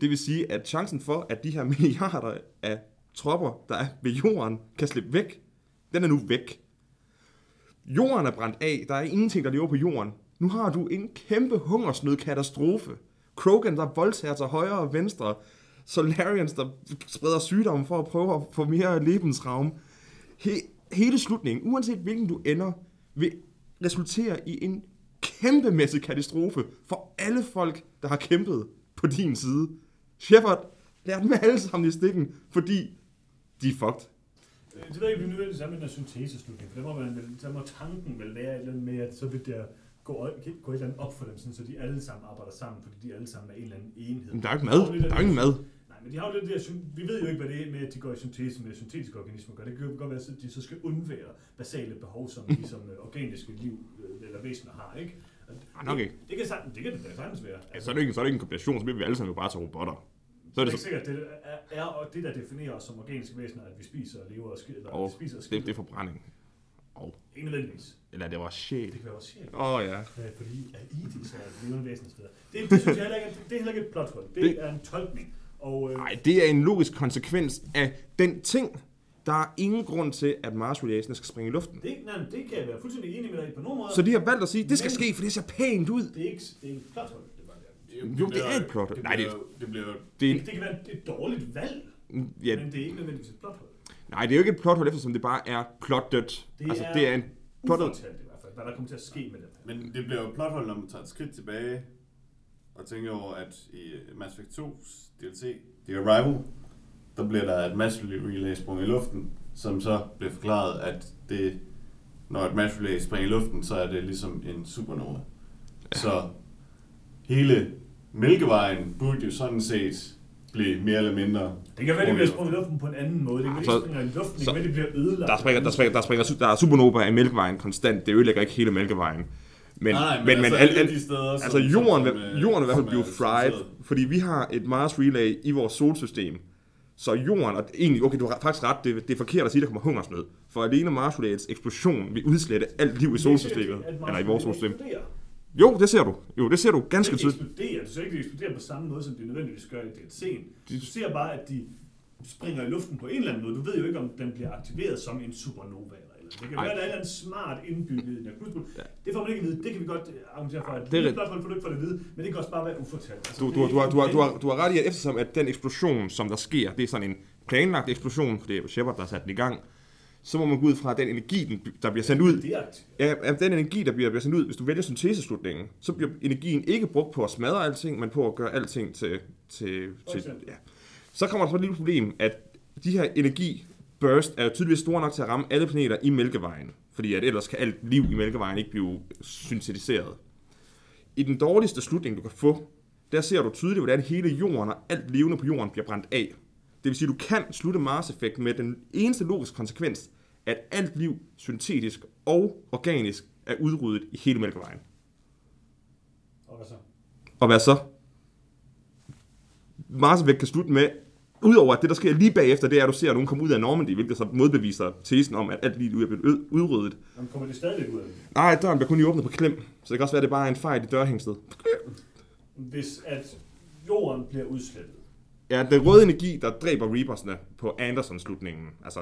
Det vil sige, at chancen for, at de her milliarder af tropper, der er ved jorden, kan slippe væk, den er nu væk. Jorden er brændt af. Der er ingenting, der lever på jorden. Nu har du en kæmpe hungersnødkatastrofe. Krogan, der voldtager til højre og venstre. Solarians, der spreder sygdomme for at prøve at få mere lebensraum. He- hele slutningen, uanset hvilken du ender, vil resultere i en kæmpemæssig katastrofe for alle folk, der har kæmpet på din side. Shepard, lær dem alle sammen i stikken, fordi de er fucked. Øh, Det ved jeg ikke, om det er nødvendigt sammen med den synteseslutning, for der må, man der må tanken vel være et eller andet med, at så vil der gå, gå et eller andet op for dem, sådan, så de alle sammen arbejder sammen, fordi de alle sammen er en eller anden enhed. Men der er ikke mad. Der er jo ingen mad. Nej, men de har jo lidt det der, vi ved jo ikke, hvad det er med, at de går i syntese med syntetiske organismer. Gør. Det kan jo godt være, at de så skal undvære basale behov, som ligesom øh, organiske liv øh, eller væsener har, ikke? Ah, nok det, ikke. Det kan, det kan det da sagtens være. Ja, så er det ikke, så er det ikke en kombination, så bliver vi alle sammen jo bare til robotter. Så er det, ikke så, sikkert, det er, er og det, der definerer os som organiske væsener, at vi spiser og lever og skider. Og vi spiser og det, skider. det er forbrænding. Og, Ikke nødvendigvis. eller det var sjæl. Det kan være sjæl. Åh oh, ja. Øh, fordi at I, så er et levende væsen osv. Det, det synes jeg heller ikke, er- det er heller ikke et plot hole. Det, Det- er en tolkning. Og øh, Nej, det er en logisk konsekvens af den ting. Der er ingen grund til, at Mars-relaysene skal springe i luften. det, nej, det kan jeg være fuldstændig enig med dig på nogle måder. Så de har valgt at sige, det skal ske, for det ser pænt ud. Det er ikke, det er ikke plot hole. Det, er bare det. Jo, det er et plot. Det Nej, det- bliver, jo- det bliver jo- Det er, det, det kan være et dårligt valg, ja, men det er ikke nødvendigvis et plot hole. nej, det er jo ikke et plot hole, eftersom det bare er plottet. Det altså, er- det er en plottet. I hvert fald, hvad der kommer til at ske med det. Men det bliver jo et plothul, når man tager et skridt tilbage og tænker over, at i Mass Effect 2's DLC, The Arrival, der bliver der et mass relay sprung i luften, som så bliver forklaret, at det, når et mass relay springer i luften, så er det ligesom en supernova. Så hele Mælkevejen burde jo sådan set blive mere eller mindre Det kan være, det bliver sprunget i luften på en anden måde. Det kan være, det springer i luften. Det kan være, det bliver ødelagt. Der springer, der springer, der springer, der er supernova i Mælkevejen konstant. Det ødelægger ikke hele Mælkevejen. Men, Nej, men, men, altså al, al, de steder, som- altså jorden, som, vil, øh, jorden vil i hvert fald som blive er fried, fordi vi har et Mars relay i vores solsystem. Så jorden, og egentlig, okay, du har faktisk ret, det, det er forkert at sige, at der kommer hungersnød. For alene Mars relayets eksplosion vil udslette alt liv i solsystemet, eller i vores solsystem. Jo, det ser du. Jo, det ser du ganske Det tydeligt. eksploderer. Du ser ikke, det eksploderer på samme måde, som det nødvendigvis gør i DLC'en. De- Du ser bare, at de springer i luften på en eller anden måde. Du ved jo ikke, om den bliver aktiveret som en supernova. Det kan Nej. være, at der er andet smart indbygget i den. Ja. Det får man ikke at vide. Det kan vi godt øh, argumentere for. At Det er blot ikke for det at vide, men det kan også bare være ufortalt. Altså, Du, du, du, har, du, har, du, har, du har ret i, at eftersom at den eksplosion, som der sker, det er sådan en planlagt eksplosion, for det er jo Shepard, der har sat den i gang, så må man gå ud fra, den energi, der bliver sendt ud. Ja, den energi, der bliver, bliver sendt ud, hvis du vælger synteseslutningen, så bliver energien ikke brugt på at smadre alting, men på at gøre alting til... til, til ja. Så kommer der så et lille problem, at de her energi burst er jo tydeligvis store nok til at ramme alle planeter i Mælkevejen, fordi at ellers kan alt liv i Mælkevejen ikke blive syntetiseret. I den dårligste slutning, du kan få, der ser du tydeligt, hvordan hele jorden og alt levende på jorden bliver brændt af. Det vil sige, at du kan slutte Mars-effekten med den eneste logiske konsekvens, at alt liv, syntetisk og organisk, er udryddet i hele Mælkevejen. Og hvad så? Og hvad så? Mars-effekt kan slutte med, udover at det, der sker lige bagefter, det er, at du ser, at nogen kommer ud af Normandy, hvilket så modbeviser tesen om, at alt liv er blevet udryddet. Jamen, kommer det stadigvæk ud af det? Nej, døren bliver kun lige åbnet på klem, så det kan også være, at det bare er en fejl i dørhængslet. Hvis at jorden bliver udslettet, Ja, den røde energi, der dræber Reapersne på Anderson-slutningen, altså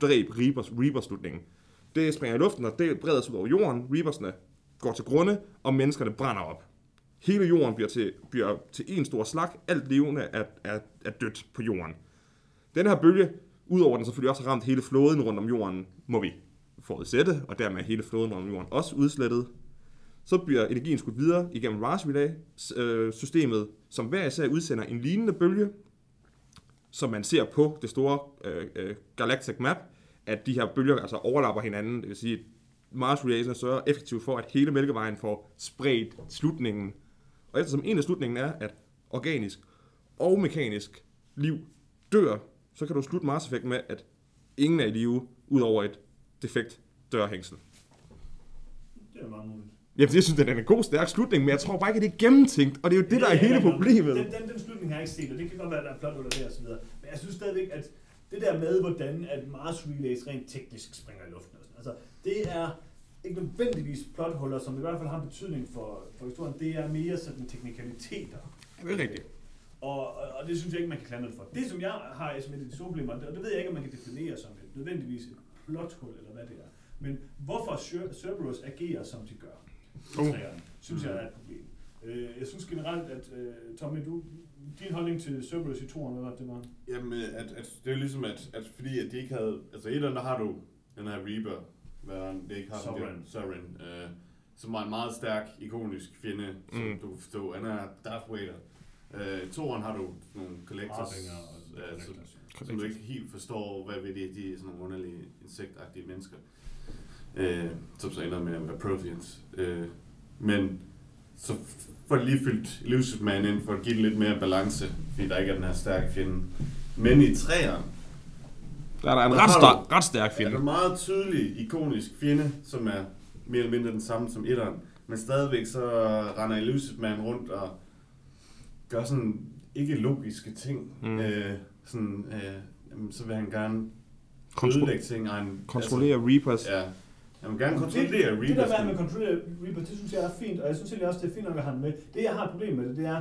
dræb Reapers, Reapers-slutningen, det springer i luften, og det breder sig ud over jorden. Reapersne går til grunde, og menneskerne brænder op. Hele jorden bliver til, bliver til en stor slag. Alt levende er, er, er dødt på jorden. Den her bølge, udover den selvfølgelig også har ramt hele floden rundt om jorden, må vi forudsætte, og dermed er hele floden rundt om jorden også udslettet. Så bliver energien skudt videre igennem Mars Relay-systemet, øh, som hver især udsender en lignende bølge, som man ser på det store øh, øh, Galactic Map, at de her bølger altså overlapper hinanden. Det vil sige, at Mars Relay sørger effektivt for, at hele Mælkevejen får spredt slutningen. Og eftersom en af slutningen er, at organisk og mekanisk liv dør, så kan du slutte Mars-effekten med, at ingen er i live, ud over et defekt dørhængsel. det er meget muligt. Jamen, jeg synes, det er en god, stærk slutning, men jeg tror bare ikke, at det er gennemtænkt, og det er jo det, der er hele problemet. Den, den, den slutning har jeg ikke set, og det kan godt være, at der er plot under og så videre. Men jeg synes stadigvæk, at det der med, hvordan at Mars Relays rent teknisk springer i luften, altså, det er ikke nødvendigvis plothuller, som i hvert fald har en betydning for, for historien. Det er mere sådan teknikaliteter. Det er rigtigt. Og, og, og det synes jeg ikke, man kan klandre det for. Det, som jeg har som et af de store problemer, og det ved jeg ikke, om man kan definere som et nødvendigvis et plothul, eller hvad det er. Men hvorfor Cer- Cerberus agerer, som de gør, Oh. uh. synes jeg er et problem. Øh, jeg synes generelt, at uh, Tommy, du, din holdning til Cerberus i toren, hvad var det, var? Jamen, at, at det er jo ligesom, at, at fordi at de ikke havde... Altså, et eller andet har du den her Reaper, hvad er det ikke har den Sovereign. der- Sovereign, øh, som var en meget stærk, ikonisk fjende, som Mm. du kan forstå. Han er Darth Vader. Øh, toren har du nogle collectors, og øh, som, collectors. som du ikke helt forstår, hvad ved de, de er sådan nogle underlige insektagtige mennesker. Øh, som så ender med at være Protheans. Øh, Men så får de lige fyldt Elusive Man ind for at give det lidt mere balance, fordi der ikke er den her stærke fjende. Men i træerne, Der er der en Der ret, star, ret stærk er fjende. der en meget tydelig, ikonisk fjende, som er mere eller mindre den samme som etteren. Men stadigvæk så render Elusive Man rundt og gør sådan ikke logiske ting. Mm. Øh, sådan, øh, jamen, så vil han gerne Kontro- ødelægge ting. Og han, kontrollere Reapers. Altså, ja. Han vil gerne Det, kontrollere det der Reapers. med, at man kontrollerer Reaper, det synes jeg er fint, og jeg synes egentlig også, det er fint at have den med. Det, jeg har et problem med det, det er,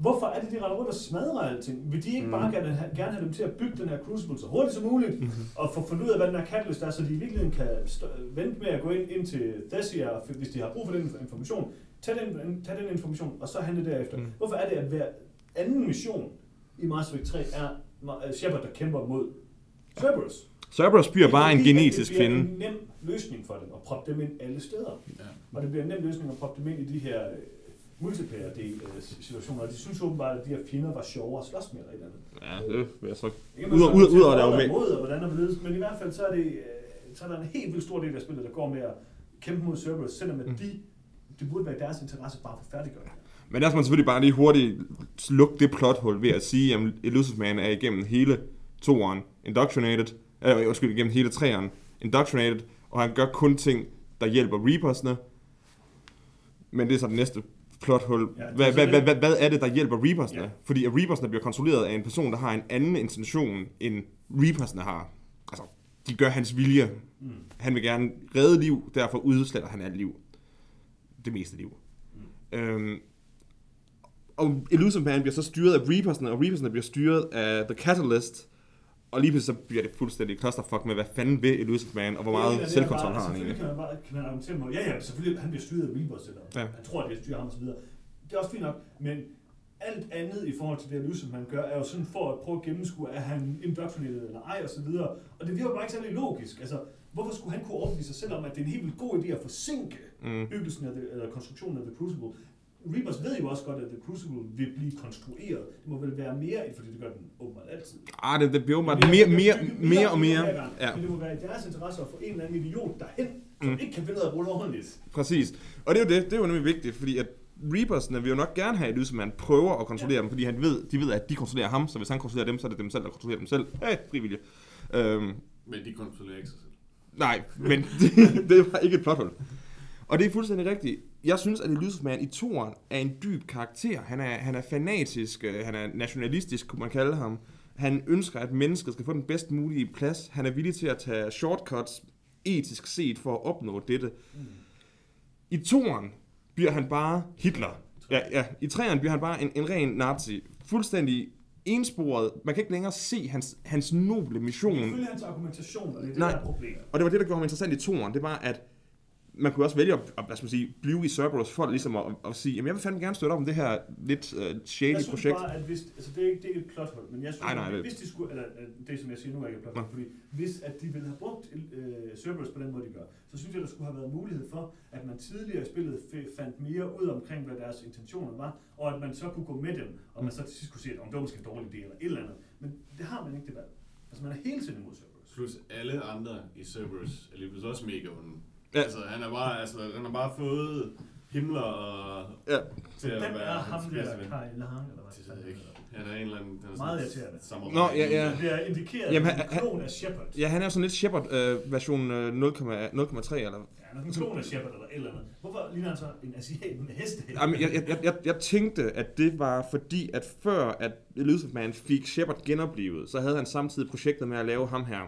hvorfor er det, de render rundt og smadrer alting? Vil de ikke Mm. bare gerne, gerne have dem til at bygge den her Crucible så hurtigt som muligt, Mhm. og få fundet ud af, hvad den her catalyst er, så de i virkeligheden kan st- vente med at gå ind, ind til Thessia, hvis de har brug for den information. Tag den, tag den information, og så handle derefter. Mm. Hvorfor er det, at hver anden mission i Mass Effect 3 er Ma- Shepard, der kæmper mod Cerberus? Cerberus bliver er bare en genetisk Det bliver en nem løsning for dem at proppe dem ind alle steder. Ja. Og det bliver en nem løsning at proppe dem ind i de her øh, multiplayer-situationer. Og de synes åbenbart, at de her fjender var sjovere at slås med eller et eller andet. Ja, det vil jeg så. Det Ud- så ud- ud over for det og med- mod, og hvordan og hvorledes. Men i hvert fald så er, det, øh, så er der en helt vildt stor del af spillet, der går med at kæmpe mod Cerberus, selvom at Mm. de, det burde være i deres interesse bare at få færdiggøre det. Men der skal man selvfølgelig bare lige hurtigt lukke det plothul ved at sige, at Elusive Man er igennem hele toeren indoctrinated, øh, undskyld, igennem hele treeren indoctrinated, og han gør kun ting, der hjælper Reapersne. Men det er så det næste plothul. Ja, Hvad, hvad, hvad, hvad er det, der hjælper Reapersne? Ja. Fordi at Reapersne bliver kontrolleret af en person, der har en anden intention, end Reapersne har. Altså, de gør hans vilje. Mm. Han vil gerne redde liv, derfor udsletter han alt liv. Det meste liv. Mm. Øhm, og Elusive Man bliver så styret af Reapersne, og Reapersne bliver styret af The Catalyst, og lige pludselig så bliver det fuldstændig clusterfuck med, hvad fanden vil Elusive Man, og hvor Ja, meget det er selvkontrol har han egentlig. Kan man, bare, kan man argumentere mod, ja ja, selvfølgelig, han bliver styret af Reapers, eller Ja. ja. han tror, at det styrer ham osv. Det er også fint nok, men alt andet i forhold til det, Lucian man gør, er jo sådan for at prøve at gennemskue, er han indoctrinated eller ej, og så videre. Og det virker bare ikke særlig logisk. Altså, hvorfor skulle han kunne overbevise sig selv om, at det er en helt vildt god idé at forsinke Mm. byggelsen af det, eller konstruktionen af The Crucible? Reapers ved jo også godt, at The Crucible vil blive konstrueret. Det må vel være mere, fordi det gør den åbenbart altid. Ah, det, det bliver åbenbart mere, mere, mere og mere. Ja, Men det må være i deres interesse at få en eller anden idiot derhen, som Mm. ikke kan finde ud af at rulle ordentligt. præcis. Og det er jo det, det er jo nemlig vigtigt, fordi at Reapersne vil jo nok gerne have, at Elusive Man prøver at kontrollere Ja. dem, fordi han ved, de ved, at de kontrollerer ham, så hvis han kontrollerer dem, så er det dem selv, der kontrollerer dem selv. Hey, frivillige. Øhm, Men de kontrollerer ikke sig selv. Nej, men det, det var ikke et plothul. Og det er fuldstændig rigtigt. Jeg synes, at Man i toren er en dyb karakter. Han er, han er fanatisk, øh, han er nationalistisk, kunne man kalde ham. Han ønsker, at mennesket skal få den bedst mulige plads. Han er villig til at tage shortcuts, etisk set, for at opnå dette. I toren bliver han bare Hitler. Ja, ja. I træerne bliver han bare en, en ren nazi. Fuldstændig ensporet. Man kan ikke længere se hans, hans noble mission. Ifølge hans argumentation, og det er det, Nej. der er problemet. Og det var det, der gjorde ham interessant i toren. Det var, at man kunne også vælge at, at hvad skal man sige, blive i Cerberus for ligesom at, at sige, jamen jeg vil fandme gerne støtte op om det her lidt uh, shady Jeg synes projekt. bare, at hvis, altså det er ikke, det er ikke et plothul, men jeg synes, Nej, nej, at hvis de skulle, eller øh, det som jeg siger nu er ikke et plothul, fordi hvis at de ville have brugt øh, Cerberus på den måde, de gør, så synes jeg, der skulle have været mulighed for, at man tidligere i spillet fandt mere ud omkring, hvad deres intentioner var, og at man så kunne gå med dem, og man så til sidst kunne se, at det var måske en dårlig idé, eller et eller andet. Men det har man ikke det valg. Altså man er hele tiden imod Cerberus. Plus alle andre i Cerberus er lige pludselig også mega onde. Ja. Altså, han har bare, altså, han har bare fået Himmler og Ja. til at Hvem være er ham der. Kai Lang, eller hvad Det ved jeg ikke. Han er en eller anden... Han er Meget sådan irriterende. Nå, ja, ja. Det er indikeret, Jamen, han- en klon af Shepard. Ja, han er sådan lidt Shepard øh, version øh, 0,3 eller... Ja, han er en klon af Shepard eller et eller andet. Hvorfor ligner han så en asiat med heste? Jamen, jeg, jeg, jeg, jeg tænkte, at det var fordi, at før at Elusive Man fik Shepard genoplevet, så havde han samtidig projektet med at lave ham her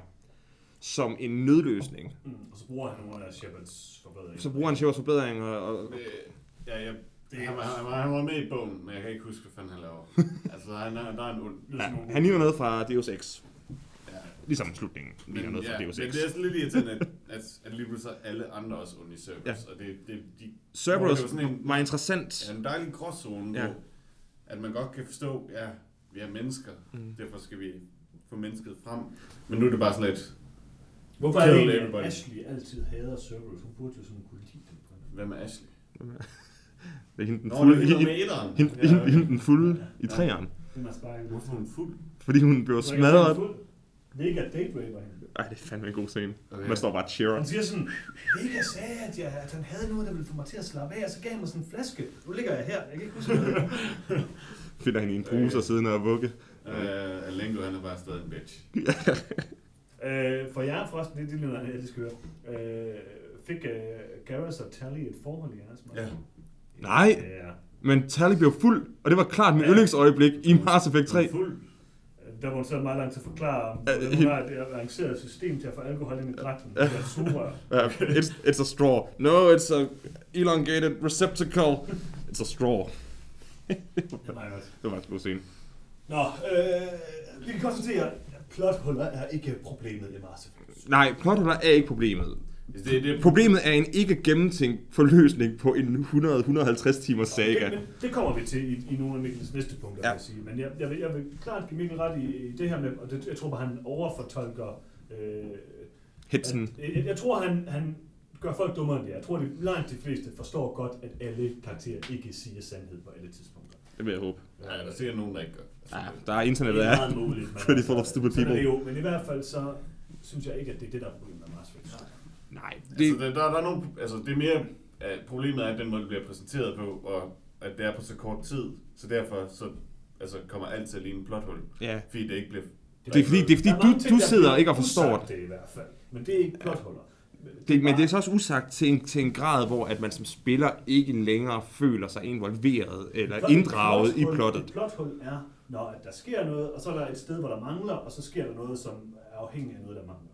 som en nødløsning. Mm, og så bruger han nogle af Shepards forbedringer. Så bruger han Shepards forbedringer, og, og Ja, jeg, Det han, var, han, var, han var med i bogen, men jeg kan ikke huske, hvad fanden han laver. altså, han er, der er en ond. ja, som nogle han ligner noget fra Deus Ex. Ja. Ligesom slutningen ligner Men, noget fra ja, Deus men Ex. det er sådan lidt irriterende, at, at, at lige pludselig er alle andre også onde i Cerberus. Ja. Og det, det, de, Cerberus det var sådan en- var interessant. er en dejlig gråzone, Ja. ja. hvor at man godt kan forstå, ja, vi er mennesker, mm. derfor skal vi få mennesket frem. Men nu er det bare sådan lidt, Hvorfor er det egentlig, at. Ashley altid hader Cerberus? Hun burde jo sådan kunne lide dem på en hvad med Ashley? Det er hende den Nå, fulde, er hende, hende, Ja, hende, hende den fulde i Ja. træerne. Det er man sparke. Hvorfor er hun fuld? Fordi hun blev smadret. Det er ikke at date raper hende. Ej, det er fandme en god scene. Okay. Man står bare og cheerer. Han siger sådan, Vega sagde, at, jeg, at han havde noget, der ville få mig til at slappe af, og så gav han mig sådan en flaske. Nu ligger jeg her, jeg kan ikke huske noget. Finder hende i en pose og sidder og vugge. Uh, Alengo, han er bare stadig en bitch. øh, for jer forresten, det er det, lyder, jeg lige skal høre. Øh, fik øh, Garrus og Tally et forhold i jeres mand? Ja. Nej, Ja. men Tally blev fuld, og det var klart mit Ja. yndlingsøjeblik i Mass Effect 3. Fuld. Der var hun så meget langt til at forklare, hvordan helt- hun har et avanceret system til at få alkohol ind i dragten. Det er. Uh, it's, it's a straw. No, it's a elongated receptacle. It's a straw. Det er meget godt. Det var en god scene. Nå, øh, vi kan konstatere, at plothuller er ikke problemet i Mass Effect. Nej, plothuller er ikke problemet. Det, det, det, Problemet er en ikke gennemtænkt forløsning på en 100-150 timers saga. Men, men det kommer vi til i, i nogle af Mikkels næste punkter, Ja. vil jeg sige. Men jeg, jeg, vil, jeg vil klart give Mikkel ret i, i det her med, og det, jeg tror han overfortolker... Øh, Hetsen. at, jeg, jeg tror, han, han gør folk dummere end det. Jeg tror, at langt de fleste forstår godt, at alle karakterer ikke siger sandhed på alle tidspunkter. Det vil jeg håbe. ja, der er sikkert nogen, der ikke gør. Ja, der er internettet det er er. meget muligt. men pretty full of stupid people. det jo, men i hvert fald så synes jeg ikke, at det er det, der er problemet med Mass Effect. Nej, Det... det, Altså, der, der, der er nogle, altså, det er mere, at problemet er, at den måde, det bliver præsenteret på, og at det er på så kort tid, så derfor så, altså, kommer alt til at ligne en plothul, ja. fordi det ikke bliver... Det er fordi, det er fordi du, ting, du der sidder ikke og forstår det. det. i hvert fald. Men det er ikke plothuller. det. Men det er så også usagt til en, til en grad, hvor at man som spiller ikke længere føler sig involveret eller inddraget i plottet. Et plothul er, når at der sker noget, og så er der et sted, hvor der mangler, og så sker der noget, som er afhængig af noget, der mangler.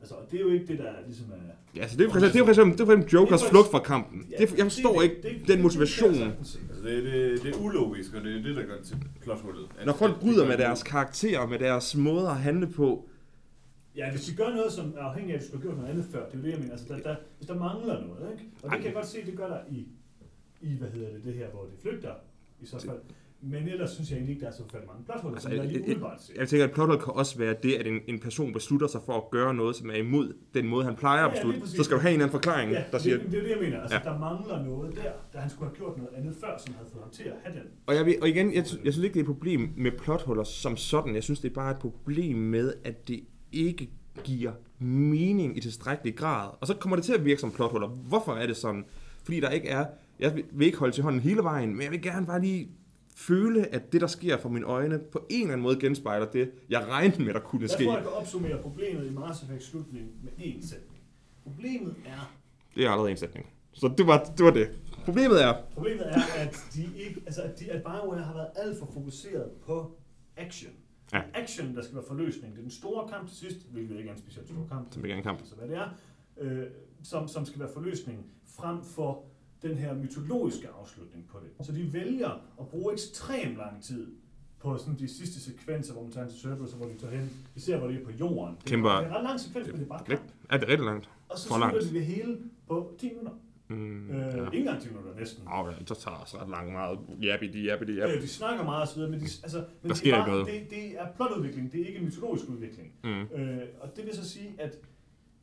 Altså, og det er jo ikke det, der ligesom er... Ja, så det er for eksempel, det er for eksempel, det er for eksempel Jokers Det er for- flugt fra kampen. Ja, Det, jeg forstår det- ikke det- det- den det- motivation. det. Altså, det, det, det er ulogisk, og det er det, der gør det til plothullet. Når folk bryder med det- deres karakterer, med deres måde at handle på, Ja, hvis de gør noget, som er afhængig af, at du skulle have gjort noget andet før, det er jo det, jeg mener. Altså, der, der, hvis der mangler noget, ikke? Og Ej. det kan jeg godt se, det gør der i, i hvad hedder det, det her, hvor det flygter, i så fald. Men ellers synes jeg egentlig ikke, der er så forfærdeligt mange plothuller, Altså, som et- lige ser. jeg tænker, at plothul kan også være det, at en, en person beslutter sig for at gøre noget, som er imod den måde, han plejer Ja, at ja, beslutte. præcis. Så skal du have en eller anden forklaring, Ja, der siger, det, det er det, jeg mener. Altså, Ja. ja. der mangler noget der, da han skulle have gjort noget andet før, som havde fået ham til at have den. Og, jeg, og igen, jeg, jeg synes ikke, det er et problem med plothuller som sådan. Jeg synes, det er bare et problem med, at det ikke giver mening i tilstrækkelig grad. Og så kommer det til at virke som plothuller. Hvorfor er det sådan? Fordi der ikke er... Jeg vil ikke holde til hånden hele vejen, men jeg vil gerne bare lige føle, at det, der sker for mine øjne, på en eller anden måde genspejler det, jeg regnede med, der kunne Jeg ske. tror, jeg kan opsummere problemet i Mass Effect slutningen med én sætning. Problemet er, Det er allerede en sætning. Så det var det. Var det. Problemet er... problemet er at, de ikke, altså, at, de, at BioWare har været alt for fokuseret på action. Ja. Action, der skal være forløsning. Det er den store kamp til sidst, hvilket ikke er en specielt stor kamp. Ikke er en kamp. Altså hvad det er, øh, som, som skal være forløsningen, frem for den her mytologiske afslutning på det. Så de vælger at bruge ekstremt lang tid på sådan de sidste sekvenser, hvor man tager til Cerberus, og hvor de tager hen. Vi ser, hvor de er på jorden. Det er, Kæmper- det er en ret lang sekvens, men det er bare kamp. er det rigtig langt? Og så slutter de det hele på 10 minutter. Mm, Øh, ja. Ikke engang 10 minutter næsten. Åh, ja, det tager også ret langt meget. Jabbidi, jabbidi, jab. Øh, de snakker meget så videre, men, de, altså, men Der det, er ikke noget. Det, det er plotudvikling, det er ikke mytologisk udvikling. Mm. Øh, og det vil så sige, at,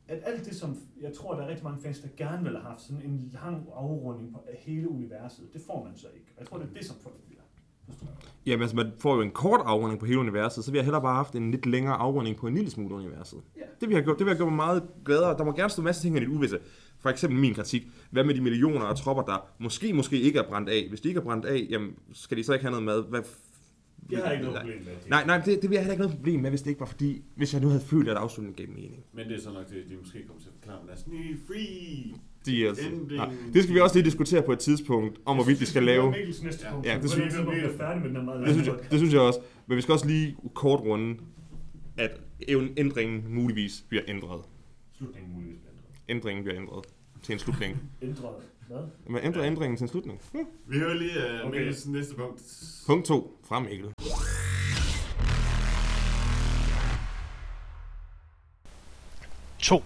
at alt det, som jeg tror, der er rigtig mange fans, der gerne vil have haft sådan en lang afrunding på hele universet, det får man så ikke. Og jeg tror, det er det, som folk vil? Jamen, altså, man får jo en kort afrunding på hele universet, så vi har hellere bare haft en lidt længere afrunding på en lille smule universet. Ja. Det vil jeg gjort, det vil jeg gjort mig meget gladere. Der må gerne stå en masse ting i det uvisse. For eksempel min kritik. Hvad med de millioner af tropper, der måske, måske ikke er brændt af? Hvis de ikke er brændt af, jamen, skal de så ikke have noget mad? Hvad Jeg har ikke noget problem med det. Nej, nej, det, det vil jeg heller ikke noget problem med, hvis det ikke var fordi, hvis jeg nu havde følt, at afslutningen gav mening. Men det er så nok det, de måske kommer til at forklare med deres nye free. De er, Ending. nej, det skal vi også lige diskutere på et tidspunkt, om hvorvidt de skal lave. Næste Ja. punkt. Ja, det det synes- jeg, vi er meget Det synes, jeg, det synes jeg også. Men vi skal også lige kort runde, at ændringen muligvis bliver ændret. Slutningen muligvis bliver ændret. Ændringen bliver ændret til en slutning. Ændret. Hvad? Man ændrer ændringen til en slutning. Hm. Vi hører lige uh, Okay. Mikkels næste punkt. Punkt 2. Fra Mikkel. To.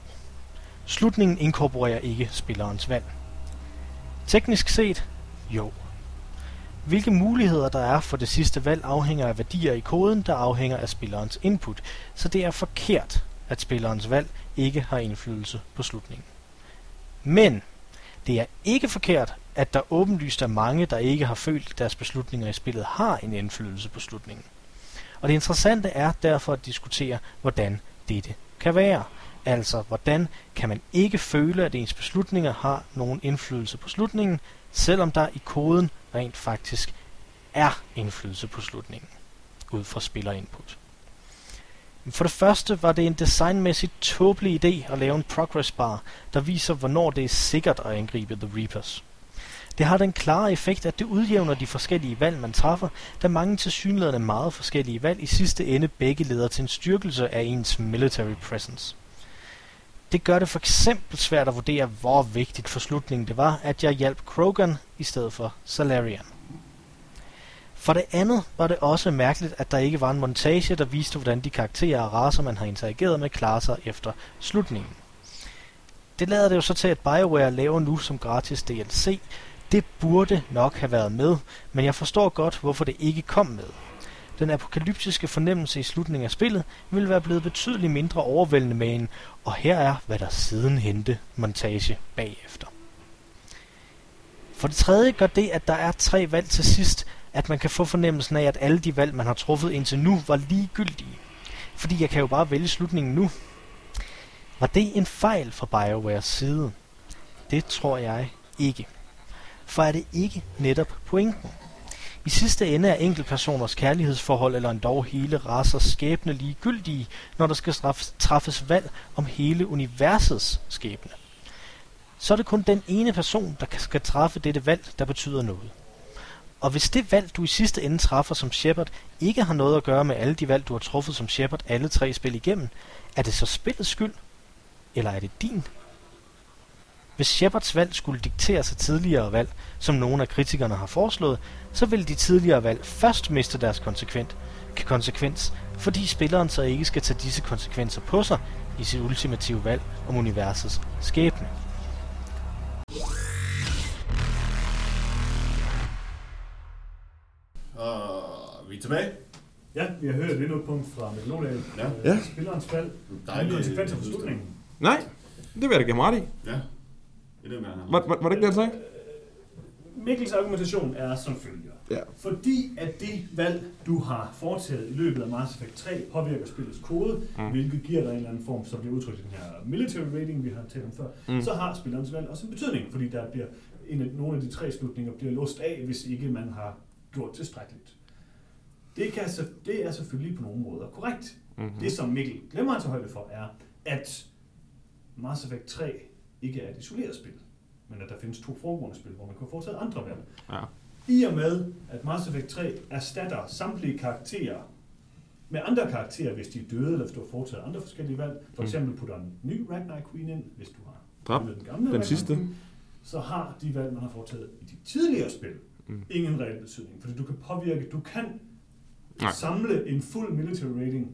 Slutningen inkorporerer ikke spillerens valg. Teknisk set, jo. Hvilke muligheder der er for det sidste valg afhænger af værdier i koden, der afhænger af spillerens input, så det er forkert, at spillerens valg ikke har indflydelse på slutningen. Men det er ikke forkert, at der åbenlyst er mange, der ikke har følt, at deres beslutninger i spillet har en indflydelse på slutningen. Og det interessante er derfor at diskutere, hvordan dette kan være. Altså, hvordan kan man ikke føle, at ens beslutninger har nogen indflydelse på slutningen, selvom der i koden rent faktisk er indflydelse på slutningen, ud fra spillerinput. For det første var det en designmæssigt tåbelig idé at lave en progress bar, der viser, hvornår det er sikkert at angribe The Reapers. Det har den klare effekt, at det udjævner de forskellige valg, man træffer, da mange tilsyneladende meget forskellige valg i sidste ende begge leder til en styrkelse af ens military presence. Det gør det for eksempel svært at vurdere, hvor vigtigt for slutningen det var, at jeg hjalp Krogan i stedet for Salarian. For det andet var det også mærkeligt, at der ikke var en montage, der viste, hvordan de karakterer og raser, man har interageret med, klarer sig efter slutningen. Det lader det jo så til, at BioWare laver nu som gratis DLC. Det burde nok have været med, men jeg forstår godt, hvorfor det ikke kom med. Den apokalyptiske fornemmelse i slutningen af spillet ville være blevet betydeligt mindre overvældende med en, og her er, hvad der siden hente montage bagefter. For det tredje gør det, at der er tre valg til sidst, at man kan få fornemmelsen af, at alle de valg, man har truffet indtil nu, var ligegyldige. Fordi jeg kan jo bare vælge slutningen nu. Var det en fejl fra BioWares side? Det tror jeg ikke. For er det ikke netop pointen? I sidste ende er enkeltpersoners kærlighedsforhold eller endog hele rasers skæbne ligegyldige, når der skal træffes valg om hele universets skæbne. Så er det kun den ene person, der skal træffe dette valg, der betyder noget. Og hvis det valg, du i sidste ende træffer som Shepard, ikke har noget at gøre med alle de valg, du har truffet som Shepard alle tre spil igennem, er det så spillets skyld? Eller er det din? Hvis Shepards valg skulle diktere sig tidligere valg, som nogle af kritikerne har foreslået, så vil de tidligere valg først miste deres konsekvent, konsekvens, fordi spilleren så ikke skal tage disse konsekvenser på sig i sit ultimative valg om universets skæbne. Og vi er tilbage. Ja, vi har hørt endnu et punkt fra Mikkel. Ja. Ja. Spillerens fald. Dejligt. Konsekvenser for slutningen. Nej, det vil jeg da give mig ret i. Ja. Det er det. Var, var, var det ikke det, han sagde? Mikkels argumentation er som følger. Ja. Fordi at det valg, du har foretaget i løbet af Mass Effect 3, påvirker spillets kode, Mm. hvilket giver dig en eller anden form, som bliver udtrykt i den her military rating, vi har talt om før, mm. så har spillerens valg også en betydning, fordi der bliver en af, nogle af de tre slutninger bliver låst af, hvis ikke man har gjort tilstrækkeligt. Det, kan, det er selvfølgelig på nogle måder korrekt. Mm-hmm. Det, som Mikkel glemmer at tage højde for, er, at Mass Effect 3 ikke er et isoleret spil, men at der findes to foregående spil, hvor man kan foretage andre valg. Ja. I og med, at Mass Effect 3 erstatter samtlige karakterer med andre karakterer, hvis de er døde, eller hvis du har foretaget andre forskellige valg. For Mm. eksempel putter en ny Ragnar Queen ind, hvis du har spillet den gamle den Ragnar sidste. Queen, så har de valg, man har foretaget i de tidligere spil, Mm. ingen reel betydning. Fordi du kan påvirke, du kan Nej. samle en fuld military rating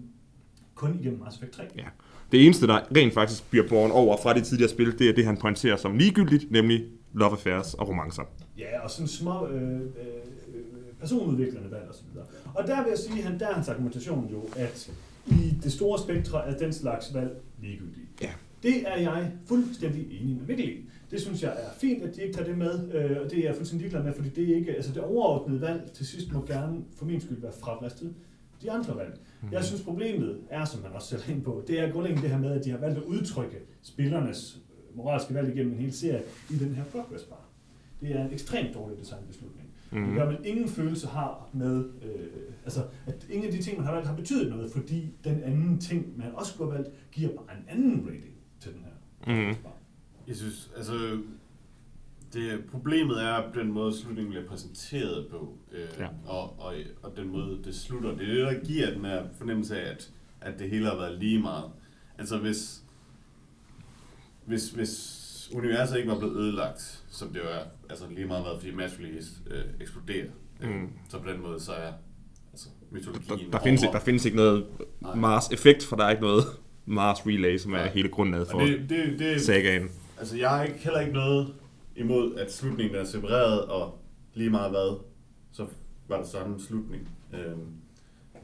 kun igennem Mass Effect 3. Ja. Det eneste, der rent faktisk bliver båret over fra de tidligere spil, det er det, han pointerer som ligegyldigt, nemlig love affairs og romancer. Ja, og sådan små øh, øh, personudviklende valg og så videre. Og der vil jeg sige, at der er hans argumentation jo, at i det store spektre er den slags valg ligegyldige. Ja. Det er jeg fuldstændig enig med Mikkel i. Det synes jeg er fint, at de ikke tager det med, øh, og det er jeg fuldstændig ligeglad med, fordi det er ikke, altså det overordnede valg til sidst må gerne for min skyld være frablastet de andre valg. Mhm. Jeg synes problemet er, som man også selv er inde på, det er grundlæggende det her med, at de har valgt at udtrykke spillernes øh, moralske valg igennem en hel serie i den her progress bar. Det er en ekstremt dårlig designbeslutning. Mm. Det Mm. gør, at man ingen følelse har med, øh, altså at ingen af de ting, man har valgt, har betydet noget, fordi den anden ting, man også skulle have valgt, giver bare en anden rating til den her. Progress bar. Jeg synes, altså... Det, problemet er den måde, slutningen bliver præsenteret på, øh, Ja. ja. og, og, og den måde, det slutter. Det er det, der giver den her fornemmelse af, at, at det hele har været lige meget. Altså hvis, hvis, hvis universet ikke var blevet ødelagt, som det jo er, altså lige meget været, fordi mass release øh, eksploderer, øh, Mm. så på den måde, så er altså, Der, mytologien der, findes, over. ikke, der findes ikke noget. Mars-effekt, for der er ikke noget Mars Relay, som er Nej. hele grundlaget for det, det, det, sagaen. Altså, jeg har ikke, heller ikke noget imod, at slutningen er separeret, og lige meget hvad, så var der samme slutning. Øhm,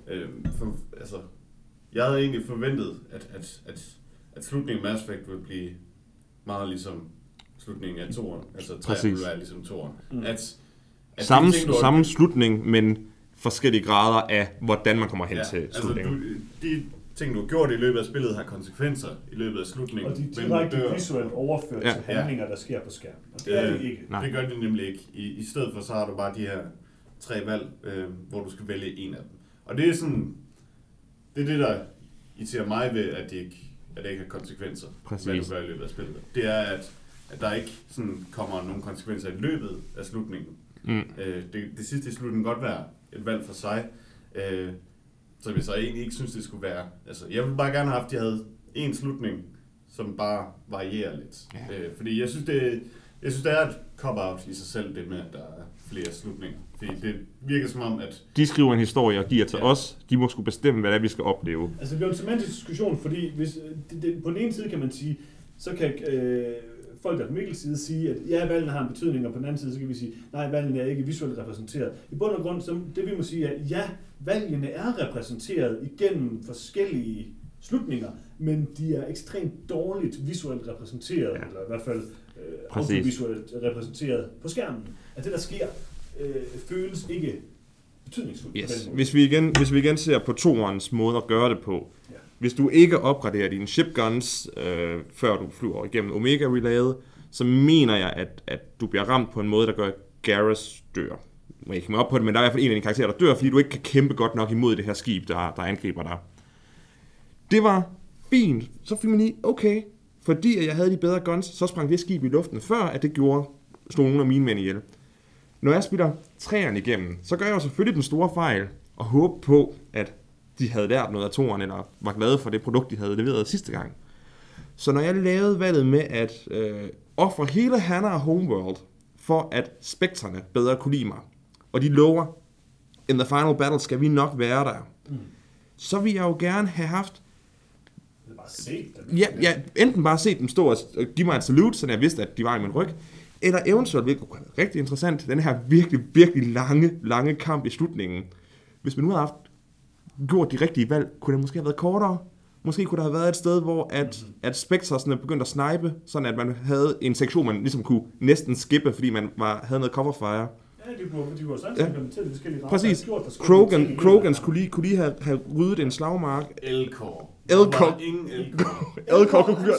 øhm, for, altså, jeg havde egentlig forventet, at, at, at, at slutningen af Mass Effect ville blive meget ligesom slutningen af toren. Altså, Præcis. ville være ligesom toren. Mm. At, at Samme, ting, samme slutning, men forskellige grader af, hvordan man kommer hen ja, til altså, slutningen. du, de ting, du har gjort i løbet af spillet, har konsekvenser i løbet af slutningen. Og de er direkte visuelt overført Ja. til handlinger, der sker på skærmen. Og det er det Øh, ikke. Nej. Det gør det nemlig ikke. I, I stedet for, så har du bare de her tre valg, øh, hvor du skal vælge en af dem. Og det er sådan, det er det, der irriterer mig ved, at det ikke, at det ikke har konsekvenser, Præcis. hvad du gør i løbet af spillet. Det er, at, at der ikke sådan kommer nogen konsekvenser i løbet af slutningen. Mm. Øh, det, det sidste i slutningen kan godt være et valg for sig, øh, som jeg så egentlig ikke synes, det skulle være. Altså, jeg ville bare gerne have haft, at de havde en slutning, som bare varierer lidt. Ja. Øh, fordi jeg synes, det, jeg synes, det er et cop-out i sig selv, det med, at der er flere slutninger. Fordi det virker som om, at De skriver en historie og giver til Ja. os. De må skulle bestemme, hvad det er, vi skal opleve. Altså det bliver en semantisk diskussion, fordi hvis, det, det, på den ene side kan man sige, så kan øh, folk der på Mikkels side sige, at ja, valgene har en betydning, og på den anden side, så kan vi sige, nej, valgene er ikke visuelt repræsenteret. I bund og grund, så det vi må sige er, ja, valgene er repræsenteret igennem forskellige slutninger, men de er ekstremt dårligt visuelt repræsenteret, Ja. eller i hvert fald øh, autovisuelt repræsenteret på skærmen. At det, der sker, øh, føles ikke betydningsfuldt. Yes. Hvis vi igen, hvis vi igen ser på toerens måde at gøre det på. Ja. Hvis du ikke opgraderer dine shipguns, øh, før du flyver igennem Omega Relayet, så mener jeg, at, at du bliver ramt på en måde, der gør, at Garrus dør. Jeg må ikke komme op på det, men der er i hvert fald en af dine karakterer, der dør, fordi du ikke kan kæmpe godt nok imod det her skib, der, der angriber dig. Det var fint. Så fik man lige, okay, fordi jeg havde de bedre guns, så sprang det skib i luften, før at det gjorde, slog nogle af mine mænd ihjel. Når jeg spiller træerne igennem, så gør jeg jo selvfølgelig den store fejl og håbe på, at de havde lært noget af toren, eller var glade for det produkt, de havde leveret sidste gang. Så når jeg lavede valget med at øh, ofre hele Hannah og Homeworld, for at spektrene bedre kunne lide mig, og de lover, in the final battle skal vi nok være der, Mm. så vil jeg jo gerne have haft bare set dem. Ja, ja, enten bare se dem stå og give mig en salute, så jeg vidste, at de var i min ryg, eller eventuelt, hvilket kunne været rigtig interessant, den her virkelig, virkelig lange, lange kamp i slutningen. Hvis man nu havde haft gjort de rigtige valg, kunne det måske have været kortere. Måske kunne der have været et sted, hvor at, at Spectre sådan er begyndt at snipe, sådan at man havde en sektion, man ligesom kunne næsten skippe, fordi man var, havde noget cover fire. Ja, de kunne, de kunne sagtens Ja. ja. implementere de forskellige rammer. Præcis. gjort forskellige ting Krogan, kunne lige, kunne lige have, have ryddet en slagmark. Elkor. Var ingen Elkor. Elcor kunne gøre-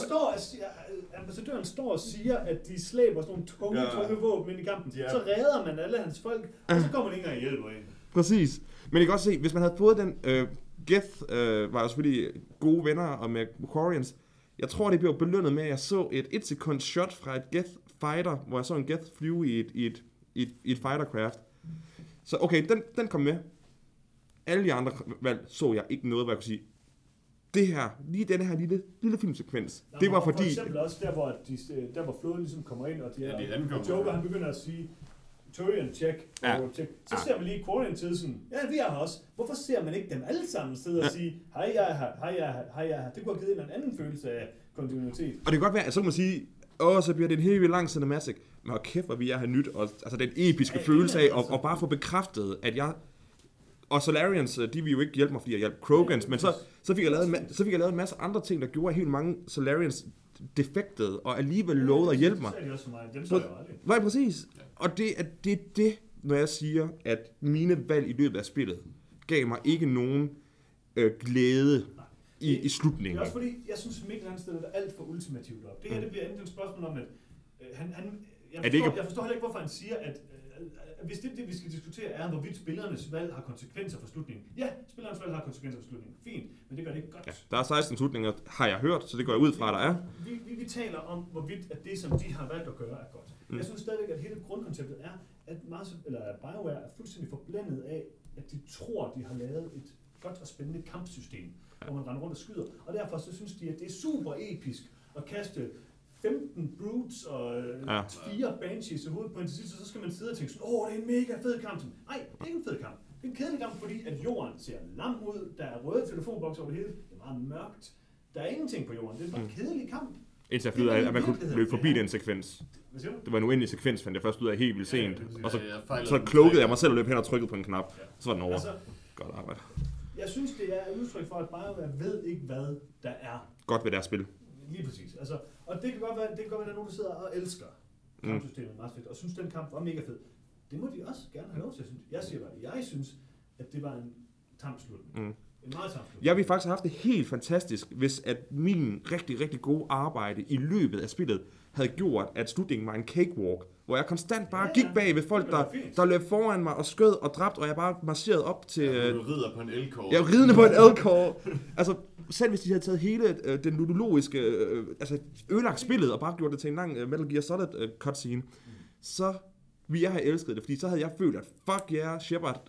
ambassadøren står og siger, at de slæber sådan nogle tunge, Ja. tunge våben ind i kampen. Ja. Så redder man alle hans folk, og så kommer det ikke engang hjælper ind. Præcis. Men I kan godt se, hvis man havde fået den... Øh, Geth øh, var jo selvfølgelig gode venner og med Quarians. Jeg tror, det blev belønnet med, at jeg så et et sekund shot fra et Geth fighter, hvor jeg så en Geth flyve i et, i et, i et, i et fightercraft. Så okay, den, den kom med. Alle de andre valg så jeg ikke noget, hvor jeg kunne sige, det her, lige den her lille, lille filmsekvens, Nå, det var og For fordi... eksempel også der, hvor, de, der, hvor flåden ligesom kommer ind, og, de, Ja, de og ankommer. Joker han begynder at sige, Turian, check, Ja. check. Så Ja. ser man lige Quarian til sådan, ja, vi er her også. Hvorfor ser man ikke dem alle sammen sidde og sige, hej, jeg er her, hej, jeg er her, hej, jeg er her. Det kunne have givet en anden følelse af kontinuitet. Og det kan godt være, at så kan man sige, åh, så bliver det en helt vildt lang cinematic. Men hold kæft, hvor vi er her nyt. Og, altså den episke Ja, følelse af det er at, altså- bare få bekræftet, at jeg... Og Solarians, øh, de vil jo ikke hjælpe mig, fordi jeg hjalp Krogans, men så, så, fik jeg lavet en, så fik jeg lavet en masse andre ting, der gjorde, helt mange Solarians defektede, og alligevel lovede at hjælpe mig. Det også for mig. Dem så jeg jo aldrig. Nej, præcis. Og det er det, det, når jeg siger, at mine valg i løbet af spillet gav mig ikke nogen øh, glæde i, i Det slutningen. er også fordi, jeg synes, Mikkel han stiller det alt for ultimativt op. Det her Mm. det bliver enten et spørgsmål om, at øh, han, han, jeg, forstår, ikke- jeg forstår heller ikke, hvorfor han siger, at øh, øh, hvis det, det, vi skal diskutere, er, hvorvidt spillernes valg har konsekvenser for slutningen. Ja, spillernes valg har konsekvenser for slutningen. Fint, men det gør det ikke godt. Ja, der er 16 slutninger, har jeg hørt, så det går jeg ud fra, der er. Vi, vi, vi taler om, hvorvidt at det, som de har valgt at gøre, er godt. Mm. Jeg synes stadigvæk, at hele grundkonceptet er, at, Mars, eller at BioWare er fuldstændig forblændet af, at de tror, de har lavet et godt og spændende kampsystem, ja. hvor man render rundt og skyder. Og derfor så synes de, at det er super episk at kaste 15 brutes og Ja. ja. fire banshees i hovedet på en til sidst, og så skal man sidde og tænke sådan, åh, det er en mega fed kamp. Nej, det er ikke en fed kamp. Det er en kedelig kamp, fordi at jorden ser lam ud, der er røde telefonbokser over det hele, det er meget mørkt. Der er ingenting på jorden, det er bare en Mm. kedelig kamp. Indtil jeg fandt ud af, at man kunne løbe forbi den sekvens. Det var en uendelig sekvens, fandt jeg først ud af helt vildt sent. Og så, Ja, så klukkede jeg mig selv og løb hen og trykkede på en knap. Ja. Så var den over. Altså, Godt arbejde. jeg synes, det er et udtryk for, at BioWare ved ikke, hvad der er. Godt ved deres spil. Lige præcis. Altså, og det kan godt være, det kan godt være, at der er nogen, der sidder og elsker Mm. kampsystemet meget fedt, og synes, den kamp var mega fed. Det må de også gerne have lov til, synes jeg. Siger bare, jeg synes, at det var en tam slutning. Mm. En meget tam slutning. Jeg ville faktisk have haft det helt fantastisk, hvis at min rigtig, rigtig gode arbejde i løbet af spillet havde gjort, at slutningen var en cakewalk, hvor jeg konstant bare Ja, gik bag ved folk, der, der løb foran mig og skød og dræbte, og jeg bare marcherede op til... Ja, øh, du rider på en elkår. Jeg er ridende på en elkår. Altså, selv hvis de havde taget hele øh, den ludologiske, øh, altså ødelagt spillet og bare gjort det til en lang øh, Metal Gear Solid øh, cutscene, så ville jeg have elsket det, fordi så havde jeg følt, at fuck yeah, Shepard.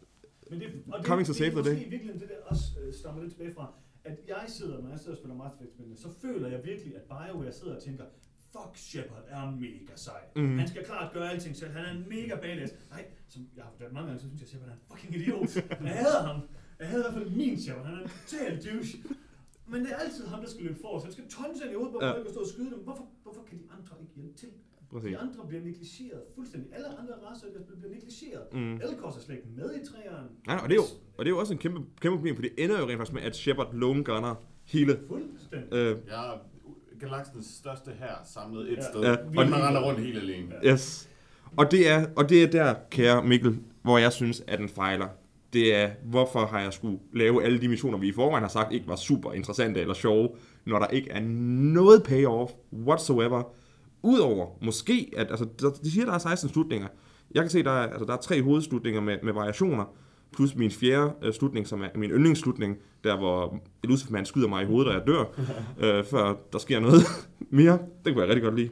Men det, og det, Coming to det, save det, the det, day. måske i virkeligheden det der også øh, stammer lidt tilbage fra, at jeg sidder, når jeg sidder og spiller Mass Effect-spillene, så føler jeg virkelig, at BioWare sidder og tænker, fuck, Shepard er mega sej. Mm. Han skal klart gøre alting selv. Han er en mega badass. Nej, som jeg har fortalt mange gange, så synes jeg, at Shepard er en fucking idiot. Jeg hader ham. Jeg hader i hvert fald min Shepard. Han er en total douche. Men det er altid ham, der skal løbe forrest. Han skal tonse ind i hovedet på Ja. folk og stå og skyde dem. Hvorfor, hvorfor kan de andre ikke hjælpe til? Præcis. De andre bliver negligeret fuldstændig. Alle andre racer bliver negligeret. Mm. Elkors er slet ikke med i træerne. Nej, og det, er jo, og det er jo også en kæmpe, kæmpe problem, for det ender jo rent faktisk med, at Shepard lone gunner hele... Fuldstændig. Øh, Jeg galaksens største her samlet et Ja. sted. Ja. Og man render rundt helt alene. Ja. yes. Og det, er, og det er der, kære Mikkel, hvor jeg synes, at den fejler. Det er, hvorfor har jeg skulle lave alle de missioner, vi i forvejen har sagt ikke var super interessante eller sjove, når der ikke er noget payoff whatsoever. Udover måske, at altså, de siger, der er 16 slutninger. Jeg kan se, der er, altså, der er tre hovedslutninger med, med variationer, plus min fjerde øh, slutning, som er min yndlingsslutning, der hvor Lucifer Man skyder mig i hovedet, og jeg dør, øh, før der sker noget mere. Det kunne jeg rigtig godt lide.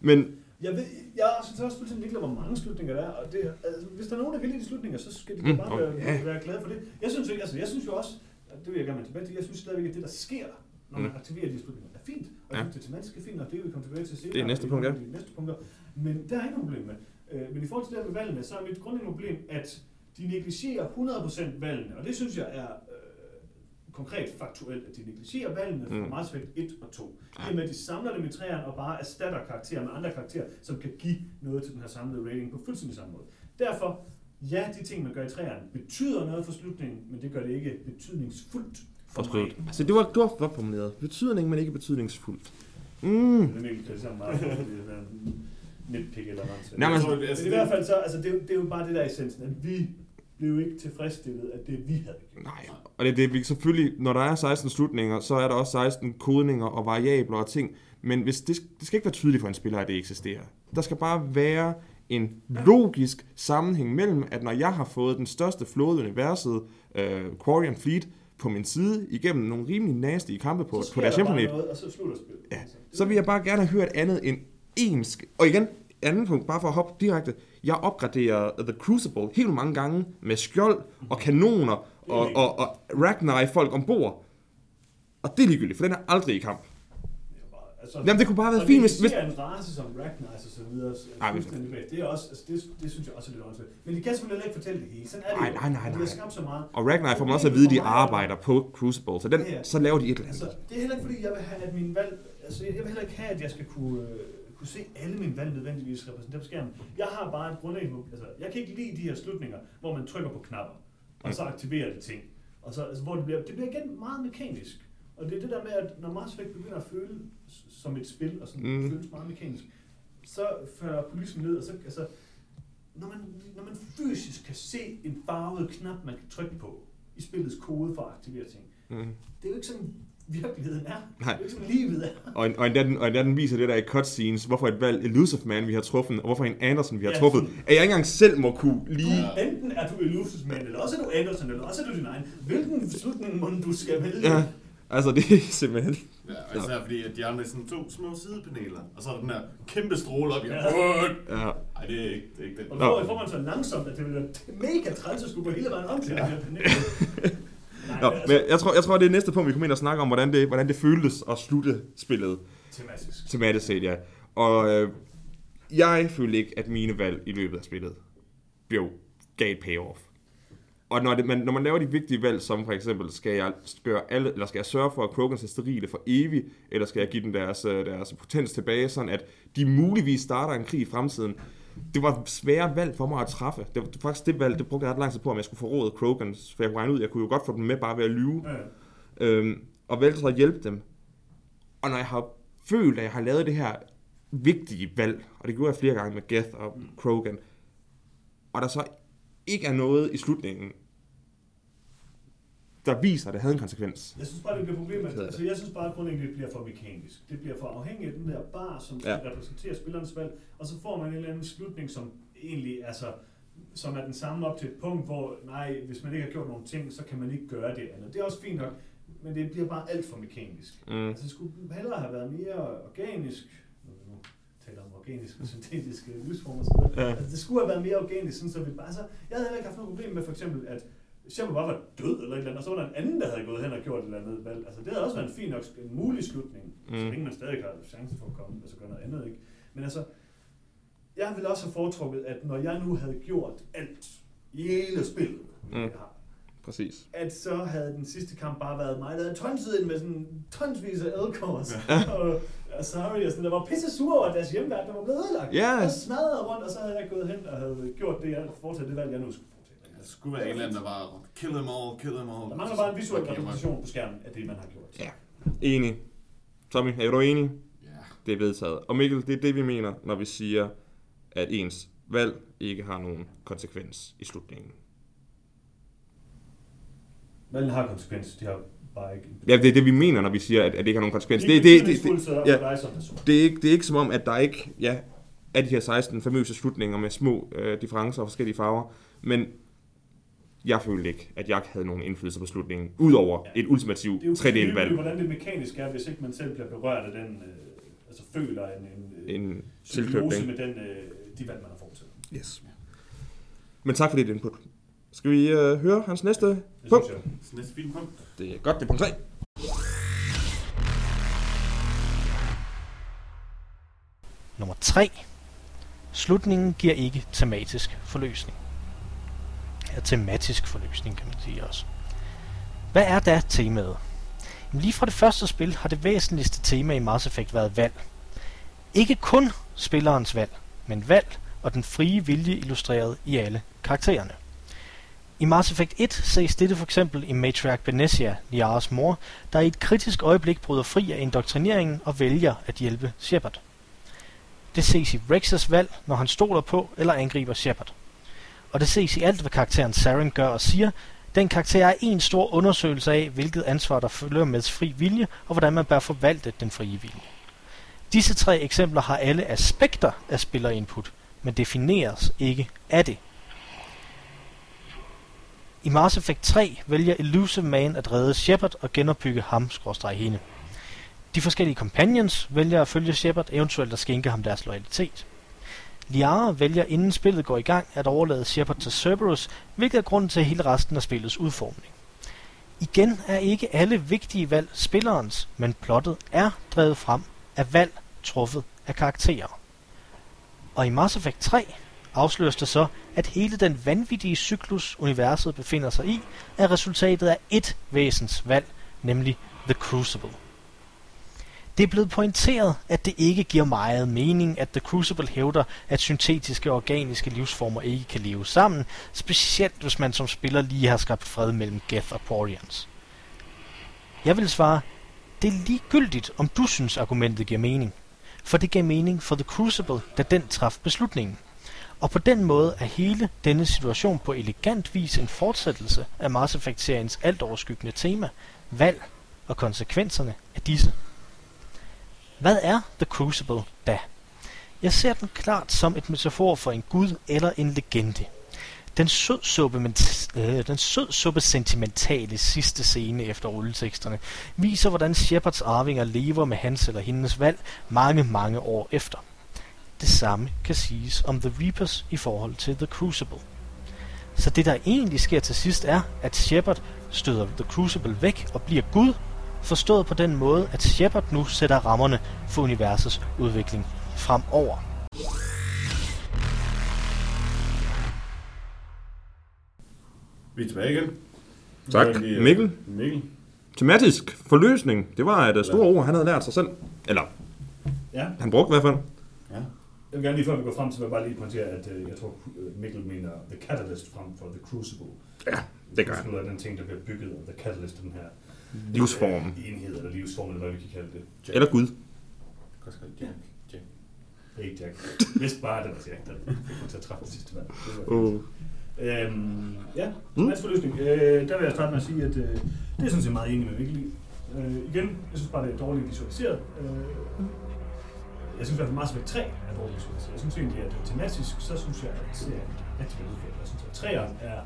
Men Jeg, ved, jeg synes også fuldstændig ligeglad, hvor mange slutninger der er. Og det, altså, hvis der er nogen, der kan lide de slutninger, så skal de Mm, bare være, okay. være glade for det. Jeg synes, ikke, altså, jeg synes jo også, og det vil jeg gerne vende tilbage til, jeg synes stadigvæk, at det, der sker, når man Mm. aktiverer de slutninger, er fint. Og Ja. det er tematisk er fint, og det vil vi komme tilbage til senere. Det er næste i punkt, ja. nogle af De næste punkter. Men der er ikke noget problem med. Øh, men i forhold til det her med valgene, så er mit grundlæggende problem, at de negligerer 100% valgene. Og det synes jeg er øh, konkret faktuelt, at de negligerer valgene fra Mm. Mass Effect 1 og 2. I og med, at de samler dem i træerne og bare erstatter karakterer med andre karakterer, som kan give noget til den her samlede rating på fuldstændig samme måde. Derfor, ja, de ting, man gør i træerne, betyder noget for slutningen, men det gør det ikke betydningsfuldt for. Forstået. Altså, det var, det var godt formuleret. Betydning, men ikke betydningsfuldt. Mm. Det er virkelig det samme meget, det er nitpick eller noget. Nej, men- Jeg tror, Men altså, i hvert fald så, altså det, er jo- det er jo bare det der er essensen, at vi blev ikke tilfredsstillet af det, vi havde gjort. Nej, og det er det, vi selvfølgelig, når der er 16 slutninger, så er der også 16 kodninger og variabler og ting, men hvis det, det skal ikke være tydeligt for en spiller, at det eksisterer. Der skal bare være en logisk sammenhæng mellem, at når jeg har fået den største flåde i universet, øh, Quarian Fleet, på min side, igennem nogle rimelig nasty kampe på, på deres hjemplanet, og så slutter spillet. Ja, Altså, så er- vil jeg bare gerne have hørt andet end en... sk- Og igen, anden punkt, bare for at hoppe direkte. Jeg opgraderer The Crucible helt mange gange med skjold og kanoner og, og, og Ragnar folk ombord. Og det er ligegyldigt, for den er aldrig i kamp. altså, Jamen, det kunne bare og fint, hvis... hvis en race som Ragnar og så videre, så Ej. Det, er også, altså, det, det, synes jeg også er lidt åndssvagt. Men de kan selvfølgelig ikke fortælle det hele. Sådan er det Nej, jo. nej, nej, De nej. har så meget. og Ragnar får man også at vide, at de er- arbejder på Crucible, så den, Ja, ja. så laver de et eller Altså, andet. det er heller ikke fordi, jeg vil have, at min valg... Altså, jeg vil heller ikke have, at jeg skal kunne, øh, kunne se alle mine valg nødvendigvis repræsenteret på skærmen. Jeg har bare et grundlæggende... Altså, jeg kan ikke lide de her slutninger, hvor man trykker på knapper, og så aktiverer det ting. Og så, altså, hvor det bliver, det bliver igen meget mekanisk. Og det er det der med, at når Mass Effect begynder at føle som et spil, og sådan Mm. føles meget mekanisk, så falder kulissen ned, og så, altså, når man, når man fysisk kan se en farvet knap, man kan trykke på, i spillets kode for at aktivere ting, Mm. det er jo ikke sådan, virkeligheden er. Nej. Det er ikke sådan, livet er. Og, og, endda den, og endda den viser det der i cutscenes, hvorfor et valg Elusive Man vi har truffet, og hvorfor en Anderson vi har Ja. truffet, at jeg ikke engang selv må kunne lige... Ja. Enten er du Elusive Man, eller også er du Anderson, eller også er du din egen. Hvilken slutning må du skal vælge? Ja, altså det er simpelthen... Ja, og især fordi, at de har med sådan to små sidepaneler, og så er der den her kæmpe stråle op i. Ja. Ja. Ja. Ej, det er ikke, det er ikke den. Og hvor får man så langsomt, at det vil være mega træls at skulle gå hele vejen om til ja. den her panel. Nå, men jeg tror, jeg tror, det er næste punkt, vi kommer ind og snakke om, hvordan det, hvordan det føltes at slutte spillet tematisk. tematisk set, ja. Og øh, jeg følte ikke, at mine valg i løbet af spillet blev gav et payoff. Og når, det, man, når man laver de vigtige valg, som for eksempel, skal jeg, gøre alle, eller skal jeg sørge for, at Krogans er sterile for evigt, eller skal jeg give dem deres, øh, deres potens tilbage, sådan at de muligvis starter en krig i fremtiden, det var svære valg for mig at træffe. Det var faktisk det valg, det brugte jeg ret lang tid på, om jeg skulle forråde Krogans, for jeg kunne regne ud, jeg kunne jo godt få dem med bare ved at lyve Ja, ja. øhm, og valgte så at hjælpe dem. Og når jeg har følt, at jeg har lavet det her vigtige valg, og det gjorde jeg flere gange med Geth og Krogan, og der så ikke er noget i slutningen, der viser, at det havde en konsekvens. Jeg synes bare, det bliver problemet. Det er Altså, jeg synes bare, at grundlæggende det bliver for mekanisk. Det bliver for afhængigt af den der bar, som Ja. repræsentere spillernes valg, og så får man en eller anden slutning, som egentlig altså, som er den samme op til et punkt, hvor nej, hvis man ikke har gjort nogle ting, så kan man ikke gøre det andet. Det er også fint nok, men det bliver bare alt for mekanisk. Mm. Altså, det skulle hellere have været mere organisk. Taler om organisk og syntetiske livsformer sådan noget. Ja. Altså, det skulle have været mere organisk, sådan så vi bare... Altså, jeg havde heller ikke haft noget problem med for eksempel, at Shepard bare var død eller et eller andet, og så var der en anden, der havde gået hen og gjort et eller andet valg. Altså, det havde også været en fin nok, en mulig slutning, mm. så længe man stadig har chance for at komme, og så gøre noget andet, ikke? Men altså, jeg ville også have foretrukket, at når jeg nu havde gjort alt i hele spillet, Mm. jeg har, Præcis. at så havde den sidste kamp bare været mig, der havde tonset ind med sådan tonsvis af elkors. Ja. og sorry, og sådan, der var pisse sure over, deres hjemmeverden var blevet ødelagt. Ja. Og smadret rundt, og så havde jeg gået hen og havde gjort det, jeg foretaget det valg, jeg nu skulle Der skulle være en eller anden, der bare kill them all, kill them all. Der mangler bare en visuel repræsentation på skærmen af det, man har gjort. Ja. Enig. Tommy, er du enig? Ja. Det er vedtaget. Og Mikkel, det er det, vi mener, når vi siger, at ens valg ikke har nogen konsekvens i slutningen. Valgene har konsekvens, de har bare ikke... Ja, det er det, vi mener, når vi siger, at, at det ikke har nogen konsekvens. Det, Det, det, det, det, det, det, det, ja. det, er ikke, det er ikke som om, at der ikke ja, er de her 16 famøse slutninger med små øh, differencer og forskellige farver, men jeg følte ikke, at jeg havde nogen indflydelse på slutningen, udover Ja. et ultimativt Det er jo 3D-valg. frivilligt, hvordan det mekanisk er, hvis ikke man selv bliver berørt af den, øh, altså føler en, en, en En tilknytning. med den, øh, de valg, man har foretaget. Yes. Men tak for dit input. Skal vi øh, høre hans næste Det punkt? Så næste film punkt. Det er godt, det er punkt 3. Nummer 3. Slutningen giver ikke tematisk forløsning. Ja, tematisk forløsning kan man sige også. Hvad er da temaet? Jamen, lige fra det første spil har det væsentligste tema i Mass Effect været valg. Ikke kun spillerens valg, men valg og den frie vilje illustreret i alle karaktererne. I Mass Effect 1 ses dette for eksempel i Matriarch Benessia, Liaras mor, der i et kritisk øjeblik bryder fri af indoktrineringen og vælger at hjælpe Shepard. Det ses i Rex's valg, når han stoler på eller angriber Shepard. Og det ses i alt, hvad karakteren Saren gør og siger. Den karakter er en stor undersøgelse af, hvilket ansvar der følger med fri vilje, og hvordan man bør forvalte den frie vilje. Disse tre eksempler har alle aspekter af spillerinput, men defineres ikke af det. I Mass Effect 3 vælger Elusive Man at redde Shepard og genopbygge ham-hende. De forskellige companions vælger at følge Shepard, eventuelt at skænke ham deres loyalitet. Liara vælger inden spillet går i gang at overlade Shepard til Cerberus, hvilket er grunden til hele resten af spillets udformning. Igen er ikke alle vigtige valg spillerens, men plottet er drevet frem af valg truffet af karakterer. Og i Mass Effect 3 afsløres det så, at hele den vanvittige cyklus, universet befinder sig i, er resultatet af ét væsens valg, nemlig The Crucible. Det er blevet pointeret, at det ikke giver meget mening, at The Crucible hævder, at syntetiske og organiske livsformer ikke kan leve sammen, specielt hvis man som spiller lige har skabt fred mellem Geth og Porians. Jeg vil svare, det er ligegyldigt, om du synes argumentet giver mening. For det gav mening for The Crucible, da den traf beslutningen. Og på den måde er hele denne situation på elegant vis en fortsættelse af Mars Effect-seriens alt overskyggende tema, valg og konsekvenserne af disse. Hvad er The Crucible da? Jeg ser den klart som et metafor for en gud eller en legende. Den sødsuppe, øh, den sødsuppe sentimentale sidste scene efter rulleteksterne viser, hvordan Shepards arvinger lever med hans eller hendes valg mange, mange år efter. Det samme kan siges om The Reapers i forhold til The Crucible. Så det der egentlig sker til sidst er, at Shepard støder The Crucible væk og bliver Gud, forstået på den måde, at Shepard nu sætter rammerne for universets udvikling fremover. Vi er tilbage igen. Tak. Er det, øh, Mikkel? Mikkel. Tematisk forløsning, det var et øh, stort ord, han havde lært sig selv. Eller, Ja. han brugte i hvert fald. Ja. Jeg vil gerne lige før vi går frem til, vil jeg bare lige pointere, at øh, jeg tror, Mikkel mener The Catalyst frem for The Crucible. Ja, det gør han. Crucible er den ting, der bliver bygget af The Catalyst, den her Livsform. øh, enhed, eller livsform, eller hvad vi kan kalde det. Jack. Eller Gud. Godt. Jack. Jack. Hey Jack. Hvis bare det var Jack, der fik mig til at træffe det sidste valg. Uh. Øhm, ja, Mm. mm. forløsning. Øh, der vil jeg starte med at sige, at øh, det er sådan set meget enig med Mikkel. Øh, igen, jeg synes bare, det er dårligt visualiseret. Øh, jeg synes i hvert fald Effect 3 er dårligt visualiseret. Jeg synes egentlig, at tematisk, så synes jeg, at serien er rigtig vel udført. Jeg synes, at 3'eren er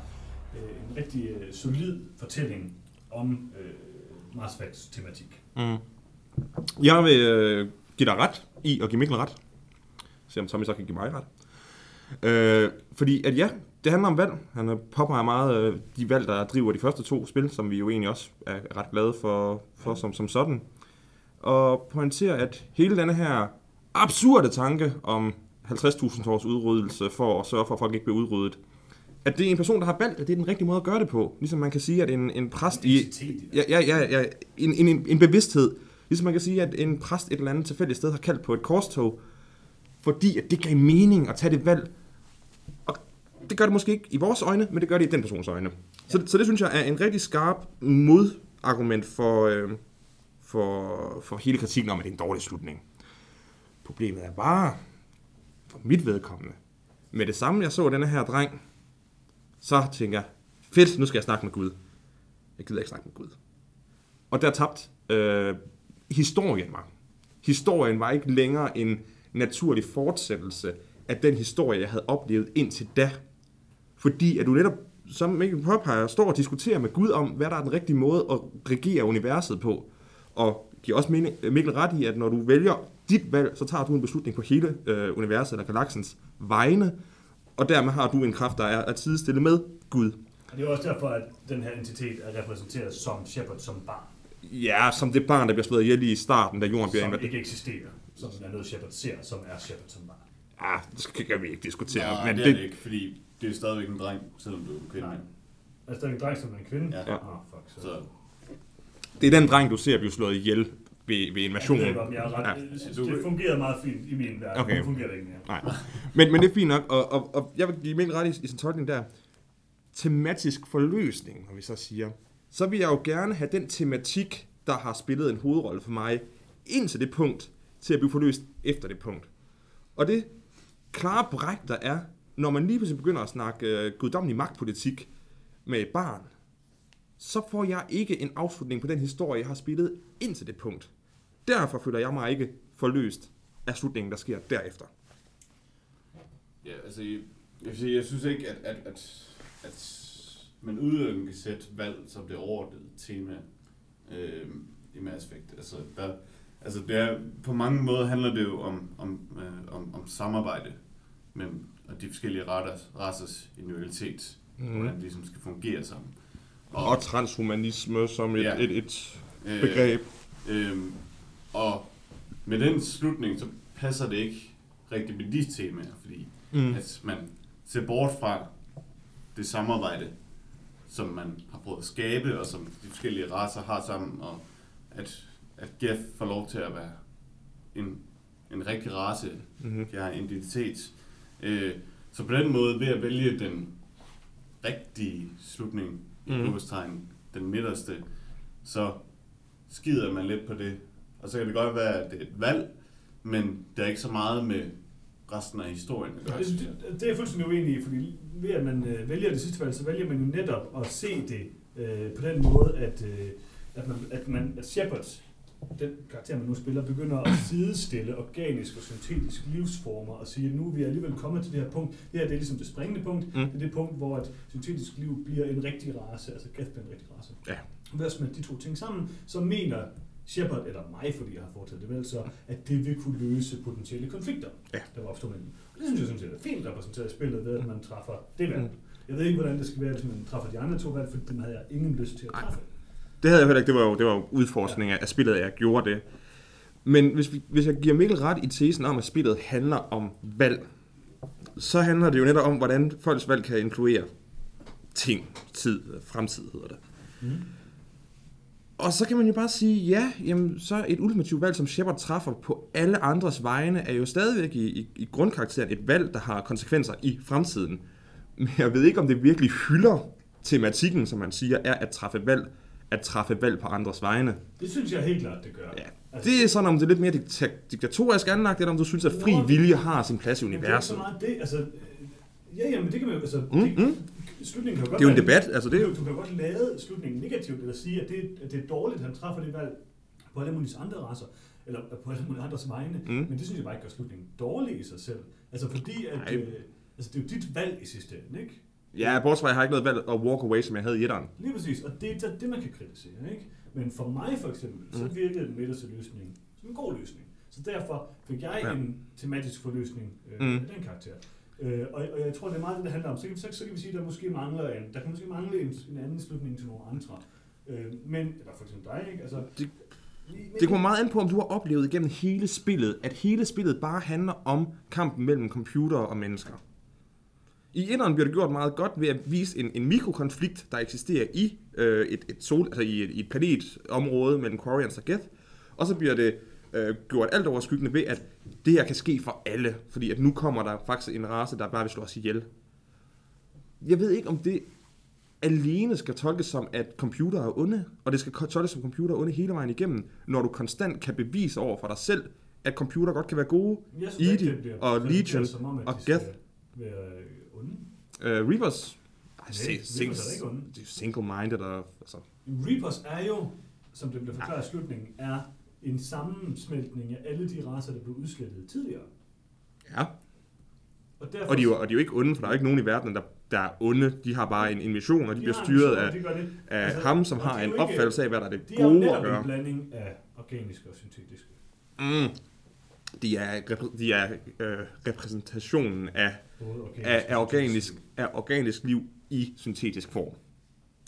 øh, en rigtig øh, solid fortælling om øh, Mars Effects tematik. Mm. Jeg vil øh, give dig ret i at give Mikkel ret. Se om Tommy så kan give mig ret. Øh, fordi at ja, det handler om valg. Han påpeger meget øh, de valg, der driver de første to spil, som vi jo egentlig også er ret glade for, for som, som sådan. Og pointerer, at hele denne her absurde tanke om 50.000 års udryddelse for at sørge for, at folk ikke bliver udryddet, at det er en person, der har valgt, at det er den rigtige måde at gøre det på. Ligesom man kan sige, at en, en præst i... Ja, ja, ja, ja en, en, en, bevidsthed. Ligesom man kan sige, at en præst et eller andet tilfældigt sted har kaldt på et korstog, fordi at det gav mening at tage det valg. Og det gør det måske ikke i vores øjne, men det gør det i den persons øjne. Så, så det synes jeg er en rigtig skarp modargument for, øh, for, for hele kritikken om, at det er en dårlig slutning. Problemet er bare, for mit vedkommende, med det samme jeg så denne her dreng, så tænker jeg, fedt, nu skal jeg snakke med Gud. Jeg gider ikke snakke med Gud. Og der tabt øh, historien mig. Historien var ikke længere en naturlig fortsættelse af den historie, jeg havde oplevet indtil da. Fordi at du netop, som Mikkel påpeger, står og diskuterer med Gud om, hvad der er den rigtige måde at regere universet på. Og giver også mening- øh, Mikkel ret i, at når du vælger dit valg, så tager du en beslutning på hele øh, universet eller galaksens vegne. Og dermed har du en kraft, der er at sidestille med Gud. Og det er også derfor, at den her entitet er repræsenteret som Shepard som barn, Ja, som det barn, der bliver slået ihjel i starten, da jorden bliver som invaderet. ikke eksisterer, som er noget Shepard ser, som er Shepard som barn. Ja, det skal kan vi ikke diskutere. Nej, men det er det ikke, fordi det er stadigvæk en dreng, selvom du er en kvinde. Nej. Altså, er en dreng, som er en kvinde. Ja. Ja. Ah, fuck, så. Så det er den dreng, du ser blive slået ihjel ved, ved Jeg invasionen. ikke, om jeg er ret. Ja. Det fungerede meget fint i min verden. Okay. Nu fungerer det ikke mere. Nej. Men, men det er fint nok, og, og, og jeg vil give Mikkel ret i, i sin tolkning der. Tematisk forløsning, når vi så siger, så vil jeg jo gerne have den tematik, der har spillet en hovedrolle for mig, ind til det punkt, til at blive forløst efter det punkt. Og det klare bræk, der er, når man lige pludselig begynder at snakke uh, guddommelig magtpolitik med et barn, så får jeg ikke en afslutning på den historie, jeg har spillet ind til det punkt. Derfor føler jeg mig ikke forløst af slutningen, der sker derefter. Ja, altså, jeg, jeg, sige, jeg synes ikke, at, at, at, at man udelukkende kan sætte valg som det overordnede tema øh, i Mass Effect. Altså, der, altså det er, på mange måder handler det jo om, om, øh, om, om samarbejde mellem og de forskellige racers, racers individualitet, mm. Hvordan de ligesom skal fungere sammen. Og transhumanisme som et, Ja. et, et øh, begreb. Øhm, og med den slutning, så passer det ikke rigtig med de temaer, fordi Mm. at man ser bort fra det samarbejde, som man har prøvet at skabe, og som de forskellige racer har sammen, og at, at Jeff får lov til at være en, en rigtig race, Mm-hmm. jeg har en identitet. Øh, så på den måde, ved at vælge den rigtige slutning, mm. den midterste, så skider man lidt på det. Og så kan det godt være, at det er et valg, men det er ikke så meget med resten af historien. Det, jeg. det, det er jeg fuldstændig uenig i, fordi ved at man øh, vælger det sidste valg, så vælger man jo netop at se det øh, på den måde, at, øh, at, man, at, man, at Shepard, den karakter, man nu spiller, begynder at sidestille organisk og syntetisk livsformer og sige, at nu er vi alligevel kommet til det her punkt. Det her det er ligesom det springende punkt. Mm. Det er det punkt, hvor at syntetisk liv bliver en rigtig race, altså Geth bliver en rigtig race. Ja. Ved at smelte de to ting sammen, så mener Shepard, eller mig, fordi jeg har foretaget det vel, så at det vil kunne løse potentielle konflikter, Ja. der var opstået mellem. Og det synes jeg sådan set er fint repræsenteret i spillet, ved at man træffer det valg. Mm. Jeg ved ikke, hvordan det skal være, hvis man træffer de andre to valg, for dem havde jeg ingen lyst til at træffe. Det havde jeg heller ikke. Det var jo, det var jo udforskning af, af spillet, at jeg gjorde det. Men hvis, vi, hvis jeg giver Mikkel ret i tesen om, at spillet handler om valg, så handler det jo netop om, hvordan folks valg kan influere ting, tid, fremtid hedder det. Mm. Og så kan man jo bare sige, ja, jamen, så et ultimativt valg, som Shepard træffer på alle andres vegne, er jo stadigvæk i, i, i grundkarakteren et valg, der har konsekvenser i fremtiden. Men jeg ved ikke, om det virkelig hylder tematikken, som man siger, er at træffe valg, at træffe valg på andres vegne. Det synes jeg helt klart, det gør. Ja. Altså, Det er sådan, om det er lidt mere dikta- diktatorisk anlagt, eller om du synes, at fri vilje har sin plads i Men det er universet. meget det, altså... øh, Ja, jamen det kan man jo, altså... Mm, det, mm. slutningen kan jo godt Det er jo en debat, altså det er jo... Du, du kan godt lade slutningen negativt, eller sige, at det, at det er dårligt, at han træffer det valg på alle mulige andre raser, eller på alle mulige andres vegne, Mm. men det synes jeg bare ikke gør slutningen dårlig i sig selv. Altså fordi, at øh, altså, det er jo dit valg i sidste ende, ikke? Ja, bortset fra, jeg har ikke noget valg at walk away, som jeg havde i etteren. Lige præcis, og det er det, man kan kritisere, ikke? Men for mig for eksempel, så Mm. virkede den midterste løsning som en god løsning. Så derfor fik jeg Ja. en tematisk forløsning øh, Mm. med den karakter. Øh, og, og jeg tror, det er meget det, det handler om. Så kan, så, så kan vi sige, at der måske mangler en, der kan måske mangle en, en anden slutning til nogle andre. Øh, men, eller for eksempel dig, ikke? Altså, Det- men- Det kommer meget an på, om du har oplevet igennem hele spillet, at hele spillet bare handler om kampen mellem computer og mennesker. I inderen bliver det gjort meget godt ved at vise en, en mikrokonflikt, der eksisterer i øh, et, et, sol, altså i et, i et planetområde mellem Quarians og Geth. Og så bliver det øh, gjort alt overskyggende ved, at det her kan ske for alle. Fordi at nu kommer der faktisk en race, der bare vil slå os ihjel. Jeg ved ikke, om det alene skal tolkes som, at computer er onde, og det skal tolkes som computer er onde hele vejen igennem, når du konstant kan bevise over for dig selv, at computer godt kan være gode. Edie og Legion og Geth. Være øh, onde. Uh, Reapers, ej, Nej, se- Reapers sing- er da ikke onde. er single-minded og altså, Reapers er jo, som det blev forklaret i slutningen, er en sammensmeltning af alle de racer, der blev udslettet tidligere. ja. Og, derfor, Og de, er jo, og de er jo ikke onde, for der er ikke nogen i verden, der, der er onde. De har bare en, en mission, og de, bliver har en styret af, de det. af Altså, ham, som har er en ikke- opfattelse af, hvad der er det De er gode at netop en gøre. blanding af organiske og syntetiske. Mm. De er, de er øh, repræsentationen af organisk af, af, organisk, af organisk liv i syntetisk form.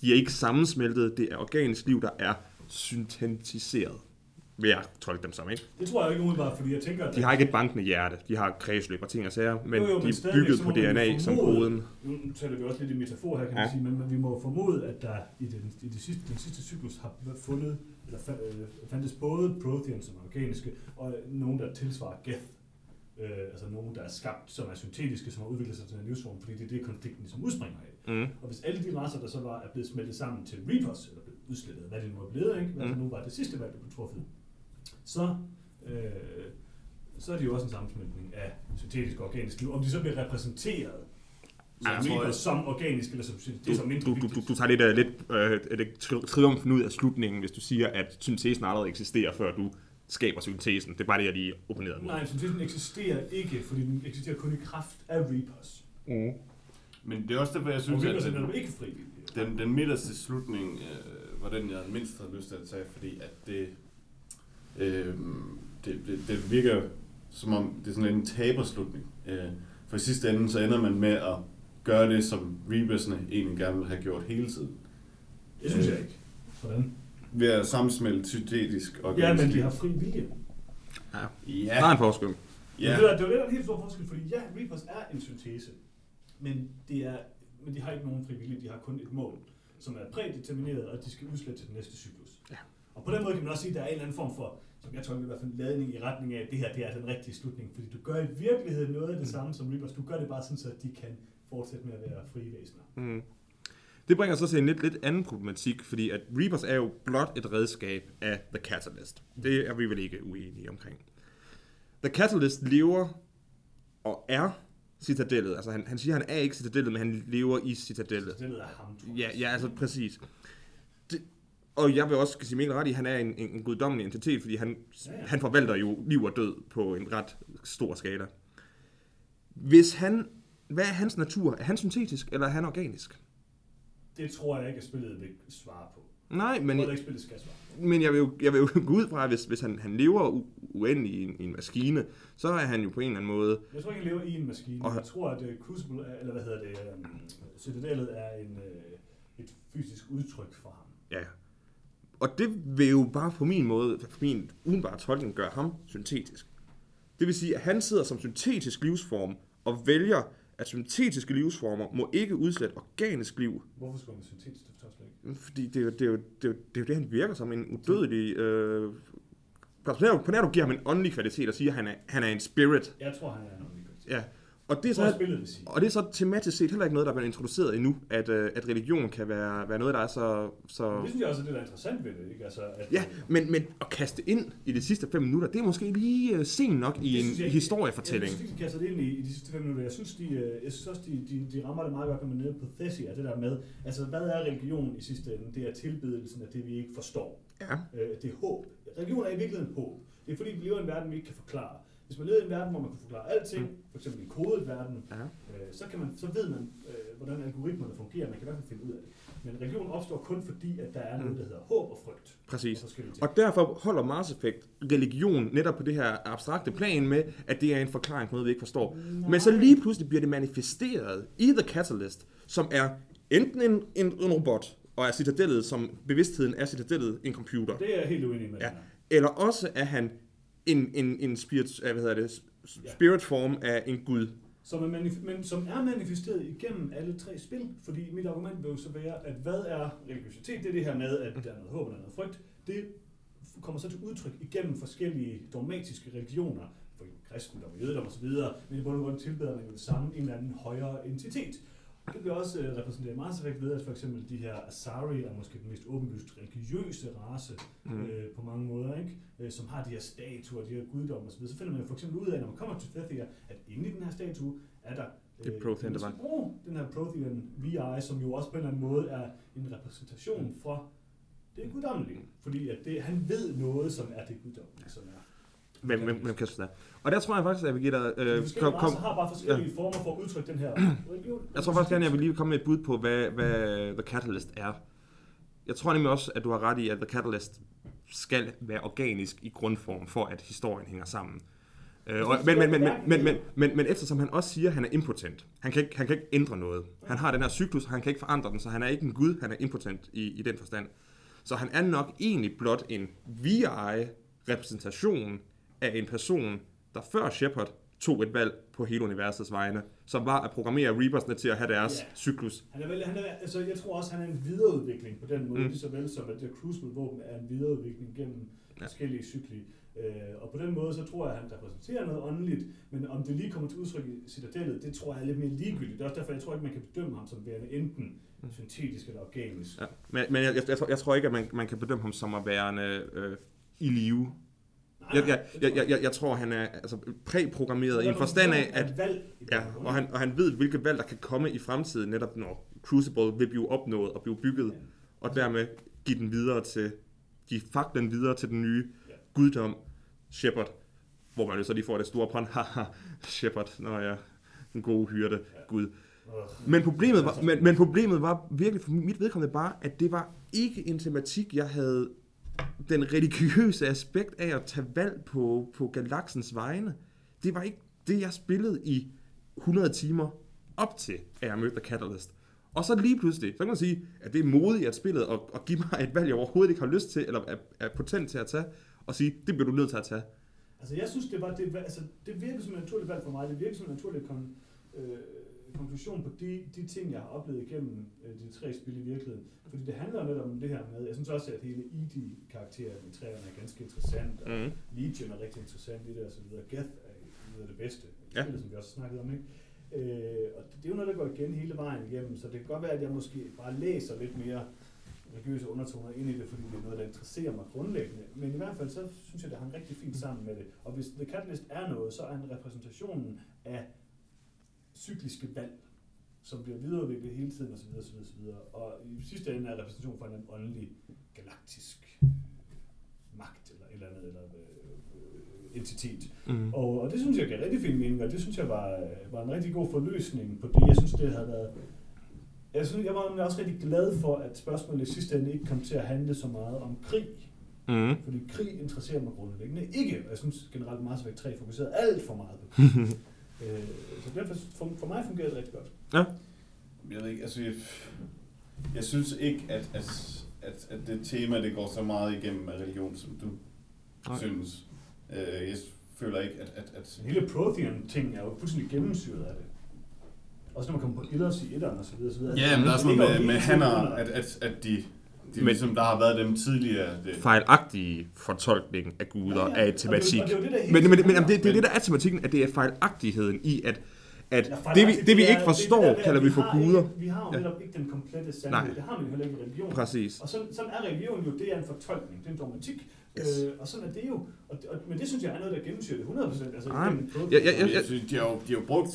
De er ikke sammensmeltet, det er organisk liv, der er syntetiseret. Vil jeg tolke dem som, ikke? Det tror jeg ikke umiddelbart, fordi jeg tænker, at De har ikke et bankende hjerte, de har kredsløb og ting og sager, men Jo, jo, de er bygget på DNA som koden. Nu taler vi også lidt i metafor her, kan Ja. man sige, men men vi må formode, at der i den, i det sidste, den sidste cyklus har fundet, fa- øh, fandtes både Protheans, som er organiske, og nogen, der tilsvarer Geth. Øh, altså nogen, der er skabt, som er syntetiske, som har udviklet sig til en livsform, fordi det er det, konflikten som udspringer af. Mm. Og hvis alle de racer, der så var, er blevet smeltet sammen til Reapers, eller blevet udslettet, hvad det nu er blevet, ikke? hvad Mm. det nu var det sidste valg, der blev truffet, så, øh, så er det jo også en sammensmeltning af syntetisk og organisk liv. Om de så bliver repræsenteret som, Ja, jeg tror, Reapers, jeg- som organisk, eller som det er så Du, mindre du, du, du, du tager lidt, uh, lidt, uh, tri- triumfen ud af slutningen, hvis du siger, at syntesen allerede eksisterer, før du skaber syntesen. Det er bare det, jeg lige opponerede mod. Nej, syntesen eksisterer ikke, fordi den eksisterer kun i kraft af Reapers. Mm. Men det er også derfor, jeg synes, er at den, ikke frivillige. den, den midterste slutning øh, var den, jeg mindst havde lyst til at tage, fordi at det, øh, det, det, det virker som om, det er sådan en taberslutning. Øh, for i sidste ende, så ender man med at gøre det, som Reapersne egentlig gerne vil have gjort hele tiden. Det synes jeg ikke. Hvordan? Ved at sammensmelte syntetisk og Ja, men de har fri vilje. Ja. Ja, Der er en forskel. Ja. Det, er, det er jo en helt stor forskel, fordi ja, Reapers er en syntese, men, det er, men de har ikke nogen frivillige, de har kun et mål, som er prædetermineret, og de skal udslette til den næste cyklus. Ja. Og på den måde kan man også sige, at der er en eller anden form for, som jeg tolker i hvert fald, ladning i retning af, at det her det er den rigtige slutning, fordi du gør i virkeligheden noget af det samme som Reapers, du gør det bare sådan, så de kan fortsætte med at være frie væsener. Mm. Det bringer så til en lidt, lidt anden problematik, fordi at Reapers er jo blot et redskab af The Catalyst. Det er vi vel ikke uenige omkring. The Catalyst lever og er citadellet. Altså han, han siger, han er ikke citadellet, men han lever i citadellet. Det er ham, tror jeg. Ja, ja, altså præcis. Det, og jeg vil også sige min ret i, at han er en, en, en guddommelig entitet, fordi han, Ja, ja. han forvalter jo liv og død på en ret stor skala. Hvis han, hvad er hans natur? Er han syntetisk, eller er han organisk? Det tror jeg ikke, at spillet vil svare på. Nej, Men, jeg tror ikke, spillet skal svare men jeg vil jo, jeg vil jo gå ud fra, at hvis, hvis han, han lever uendelig i en, i en maskine, så er han jo på en eller anden måde... Jeg tror ikke, han lever i en maskine. Og- Jeg tror, at uh, Crucible, er, eller hvad hedder det, um, Citadellet er en, uh, et fysisk udtryk for ham. Ja. Og det vil jo bare på min måde, på min udenbare tolkning, gøre ham syntetisk. Det vil sige, at han sidder som syntetisk livsform og vælger, at syntetiske livsformer må ikke udslætte organisk liv, Hvorfor skulle man syntetisk? Ikke. fordi det er jo det, er jo, det, er jo, det, er jo det han virker som en udødelig... Øh, på nær du giver ham en åndelig kvalitet og siger, at han er, han er en spirit, Jeg tror, han er en åndelig kvalitet. Ja, Og det er For så, spillet vil sige. og det er så tematisk set heller ikke noget, der er blevet introduceret endnu, at, øh, at religion kan være, være noget, der er så... så Det synes jeg også er det, der er interessant ved det, ikke? Altså, at, ja, men, men at kaste ind i de sidste fem minutter, det er måske lige øh, sent nok i en jeg historiefortælling. Jeg synes, de kaster det ind i, i de sidste fem minutter. Jeg synes, de, øh, jeg synes også, de, de, de rammer det meget godt, når man nede på Thessia, det der med, altså hvad er religion i sidste ende? Det er tilbedelsen af det, vi ikke forstår. Ja. Øh, det er håb. Religion er i virkeligheden håb. Det er fordi, vi lever i en verden, vi ikke kan forklare. Hvis man lever i en verden, hvor man kan forklare alting, for eksempel i kodet verden, Ja. øh, så, kan man, så ved man, øh, hvordan algoritmerne fungerer. Man kan i hvert fald finde ud af det. Men religion opstår kun fordi, at der er noget, der hedder håb og frygt. Præcis. Og. Og derfor holder Mars Effect religion netop på det her abstrakte plan med, at det er en forklaring på noget, vi ikke forstår. Men så lige pludselig bliver det manifesteret i The Catalyst, som er enten en, en, en robot, og er citadellet, som bevidstheden er citadellet en computer. Det er jeg helt uenig med. Ja. Eller også er han en, en, en spirit, hvad hedder det, spirit form af en gud. Som er, manif- men som er manifesteret igennem alle tre spil, fordi mit argument vil jo så være, at hvad er religiøsitet? Det er det her med, at der er noget håb og der er noget frygt. Det kommer så til udtryk igennem forskellige dogmatiske religioner, for eksempel kristendom, jødedom osv., men i bund og grund tilbeder man jo det samme, en eller anden højere entitet. Det bliver også øh, repræsenteret meget så ved, at for eksempel de her Asari er måske den mest åbenlyst religiøse race mm. øh, på mange måder, ikke? Øh, som har de her statuer, de her guddomme osv. Så finder man for eksempel ud af, når man kommer til Thethia, at inde i den her statue er der er Prothean, der bruge den her Prothean VI, som jo også på en eller anden måde er en repræsentation for det guddommelige. Fordi at det, han ved noget, som er det guddommelige, som er Hvem, hvem, hvem kan det Og der tror jeg faktisk, at jeg vil give dig... Øh, kom, kom, har bare forskellige ja. former for at udtrykke den her religion. jeg tror faktisk gerne, jeg vil lige komme med et bud på, hvad, hvad The Catalyst er. Jeg tror nemlig også, at du har ret i, at The Catalyst skal være organisk i grundform, for at historien hænger sammen. Øh, og, men, men, men, men, men, men, men, men eftersom han også siger, at han er impotent, han kan, ikke, han kan ikke ændre noget. Han har den her cyklus, han kan ikke forandre den, så han er ikke en gud, han er impotent i, i den forstand. Så han er nok egentlig blot en VI-repræsentation af en person, der før Shepard tog et valg på hele universets vegne, som var at programmere Reapersne til at have deres Ja. cyklus. Han er vel, han er, altså, jeg tror også, han er en videreudvikling på den måde, Mm. mm. lige så vel som at det Crucible-våben er en videreudvikling gennem Ja. forskellige cykli. Øh, og på den måde, så tror jeg, at han repræsenterer noget åndeligt, men om det lige kommer til udtryk i citadellet, det tror jeg er lidt mere ligegyldigt. Det er også derfor, jeg tror ikke, man kan bedømme ham som værende enten syntetisk eller organisk. Ja. Men, men jeg, jeg, jeg, tror, jeg tror ikke, at man, man kan bedømme ham som at være øh, i live. Jeg, jeg, jeg, tror jeg, jeg, jeg tror, han er altså, præprogrammeret i en forstand af, at Ja, og han, og han ved, hvilke valg, der kan komme i fremtiden, netop når Crucible vil blive opnået og blive bygget, og dermed give den videre til, give faklen videre til den nye guddom, Shepard, hvor man jo så lige får det store pånd, haha, Shepard, når jeg den gode hyrde, Gud. Men problemet, var, men, men problemet var virkelig for mit vedkommende bare, at det var ikke en tematik, jeg havde den religiøse aspekt af at tage valg på, på galaksens vegne. Det var ikke det, jeg spillede i 100 timer op til, at jeg mødte The Catalyst. Og så lige pludselig, så kan man sige, at det er modigt at spillet og, og give mig et valg, jeg overhovedet ikke har lyst til, eller er, er potent til at tage, og sige, det bliver du nødt til at tage. Altså jeg synes, det var det, altså, det virker som et naturligt valg for mig. Det virker som en naturlig kon, øh, konklusion på de, de ting, jeg har oplevet igennem øh, de tre spil i virkeligheden. Fordi det handler netop om det her med, jeg synes også, at hele ED-karakteren i træerne er ganske interessant, og Mm. Legion er rigtig interessant i det og så videre. Geth er noget af det bedste, ja. spillet, som vi også snakkede om, ikke? Øh, og det, det er jo noget, der går igen hele vejen igennem, så det kan godt være, at jeg måske bare læser lidt mere religiøse undertoner ind i det, fordi det er noget, der interesserer mig grundlæggende. Men i hvert fald, så synes jeg, det hang rigtig fint sammen med det. Og hvis The Catalyst er noget, så er en repræsentationen af cykliske valg, som bliver videreudviklet hele tiden osv. osv., osv. Og i sidste ende er repræsentation for en åndelig galaktisk magt eller et eller andet, eller øh, entitet. Mm. Og, og det synes jeg gav rigtig fin mening, og det synes jeg var, var en rigtig god forløsning på det. Jeg synes, det havde været... Jeg, synes, jeg var også rigtig glad for, at spørgsmålet i sidste ende ikke kom til at handle så meget om krig. Mm. Fordi krig interesserer mig grundlæggende ikke. Jeg synes generelt Mass Effect 3 fokuserede alt for meget på krig. Øh, så derfor, for, for mig fungerede det rigtig godt. Jeg ved ikke, altså jeg, jeg synes ikke, at, at, at, at det tema, det går så meget igennem af religion, som du Nej. Synes. Øh, jeg føler ikke, at, at, at hele Prothean-ting er jo fuldstændig gennemsyret af det. Også når man kommer på Illers i etteren og så videre. Så videre. Ja, men der er sådan Det noget med, med hanner, at, at, at de, de Men- ligesom, der har været dem tidligere. Det, Fejlagtige fortolkning af guder Ja, ja. er Og det er jo- tematik. og det er det, Men, men, men, men det, det er det, der er tematikken, at det er fejlagtigheden i, at, at Ja, det, vi, det vi er- ikke det er forstår, det der kalder at vi for guder. Ikke, vi har jo Ja. netop ikke den komplette Nej. sandhed. Det har man jo heller ikke i religion. Præcis. Og sådan, sådan er religion jo, det er en fortolkning, det er en dogmatik. Yes. Øh, og sådan er det jo. Og, og, men det synes jeg er noget, der gennemsyrer det 100%. Altså, Ej, igennem både- ja, ja, ja. Jeg synes, de har jo, de har jo brugt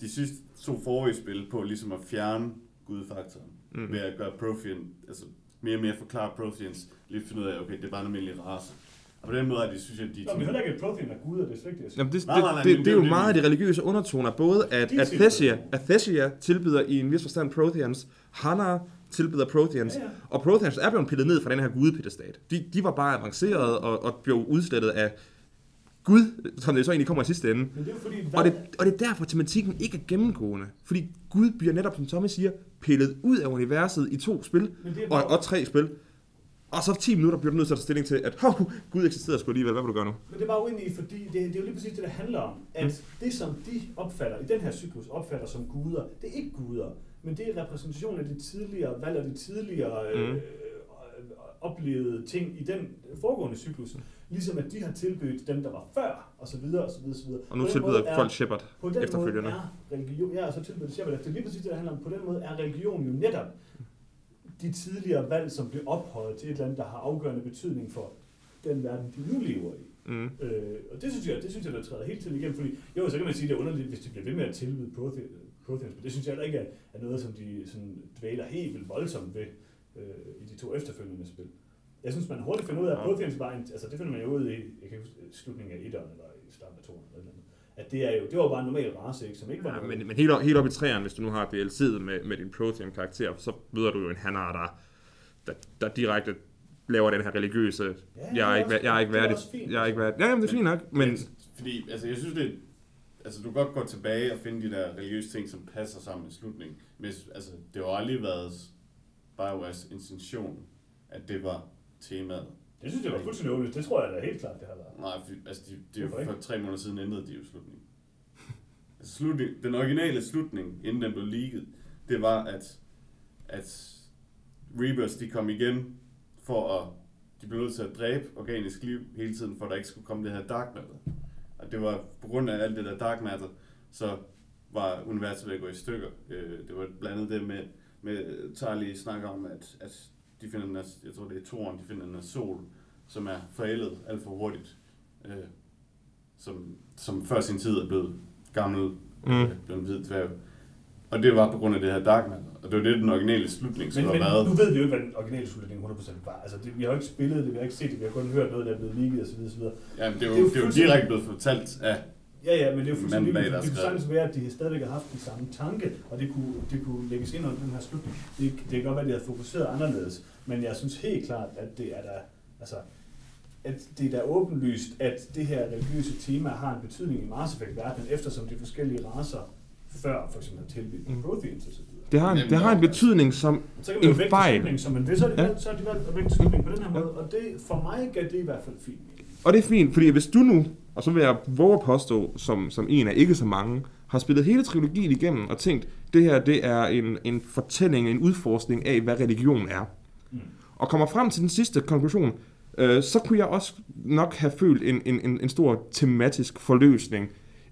de sidste to forrige spil på ligesom at fjerne gudfaktoren. Mm. Ved at gøre Prothean, altså mere og mere forklare Protheans, lige finde ud af, okay, det er bare en almindelig race. Og på den måde er det, synes jeg, de... Nå, men heller ikke, at Prothean er guder, det er slet ikke. Jamen det, Nej, nej, nej, det, det, det, er jo meget af det, de religiøse undertoner, både at De Athesia, tilbyder. Athesia tilbyder i en vis forstand Protheans, Hanar tilbyder Protheans, Ja, ja. og Protheans er blevet pillet ned fra den her gudepedestat. De, de var bare avanceret og, og blev udslettet af Gud, som det så egentlig kommer i sidste ende. Men det er fordi, Og det, og det er derfor, tematikken ikke er gennemgående. Fordi Gud bliver netop, som Tommy siger, pillet ud af universet i to spil, er og, og tre spil. Og så 10 minutter bliver du nødt til at tage stilling til, at hov, Gud eksisterer sgu alligevel. Hvad vil du gøre nu? Men det er bare uenig i, fordi det, det er jo lige præcis det, det handler om. At Mm. det, som de opfatter, i den her cyklus opfatter som guder, det er ikke guder. Men det er repræsentation af de tidligere valg og de tidligere øh, Mm. oplevede ting i den foregående cyklus. Ligesom at de har tilbudt dem, der var før, og så videre, og så videre, og så videre. Og nu tilbyder er- folk Shepard efterfølgende. måde er religion, ja, og så tilbyder det Shepard, det er lige præcis det, der handler om. På den måde er religion jo netop de tidligere valg, som blev ophøjet til et eller andet, der har afgørende betydning for den verden, de nu lever i. Mm. Øh, og det synes jeg, det synes jeg, der træder helt til igennem, fordi jo, så kan man sige, det er underligt, hvis de bliver ved med at tilbyde Protheans men det synes jeg heller ikke er, er noget, som de sådan dvæler helt vildt voldsomt ved øh, i de to efterfølgende spil. Jeg synes, man hurtigt finder ud af, at Ja. Protheans var en, altså det finder man jo ud i, jeg kan huske, slutningen af 1'eren, eller i starten af 2'eren, eller et eller andet. At det, er jo, det var bare en normal race, ikke, som ikke var Ja, noget- men, men helt, op, helt op i træerne, hvis du nu har DLC'et med, med din Prothean-karakter, så møder du jo en Hanar, der, der, der direkte laver den her religiøse... Ja, jeg er ikke, jeg er ikke det er værdig. også fint, Jeg er ikke altså. værdig. Ja, jamen, det er fint nok, men... Fordi, altså, jeg synes, det Altså, du kan godt gå tilbage og finde de der religiøse ting, som passer sammen med slutningen. Men altså, det har jo aldrig været BioWare's intention, at det var temaet. Det synes jeg var fuldstændig åbent. Det tror jeg da helt klart, det har været. Nej, for, altså, de, de, Hvorfor ikke? for tre måneder siden ændrede de jo slutningen. altså, slutning, den originale slutning, inden den blev leaget, det var, at, at Reapers, de kom igen for at, de blev nødt til at dræbe organisk liv hele tiden, for at der ikke skulle komme det her dark matter. Og det var på grund af alt det der dark matter, så var universet ved at gå i stykker. Øh, det var blandt andet det med, med Charlie snakker om, at, at de finder den her, jeg tror det er toren, de finder den her sol, som er forældet alt for hurtigt. Øh, som, som før sin tid er blevet gammel, Mm. mm. blevet hvid dværg. Og det var på grund af det her dark matter. Og det var det, den originale slutning skulle Men, men været. nu ved vi jo ikke, hvad den originale slutning 100% var. Altså, det, vi har jo ikke spillet det, vi har ikke set det, vi har kun hørt noget, der er blevet leaget osv. osv. Ja, men det er jo, det er jo det er jo direkte blevet fortalt af Ja, ja, men det er jo fuldstændig der Det kunne sagtens være, at de stadigvæk har haft den samme tanke, og det kunne, det kunne lægges ind under den her slutning. Det, det kan godt være, at de havde fokuseret anderledes, men jeg synes helt klart, at det er der, altså, at det er da åbenlyst, at det her religiøse tema har en betydning i Mass Effect-verdenen, eftersom de forskellige racer før for eksempel har tilbudt Mm. Protheans osv. Det har, en, det har en betydning som... Så kan man En vægte fejl. som man vil, så har de, Ja. så har de valgt at vægte slutningen på den her Ja. måde, og det, for mig gav det i hvert fald fint. Og det er fint, fordi hvis du nu, og så vil jeg våge at påstå, som, som en af ikke så mange, har spillet hele trilogien igennem og tænkt, det her det er en, en fortælling, en udforskning af, hvad religion er. Mm. Og kommer frem til den sidste konklusion, øh, så kunne jeg også nok have følt en, en, en, en stor tematisk forløsning,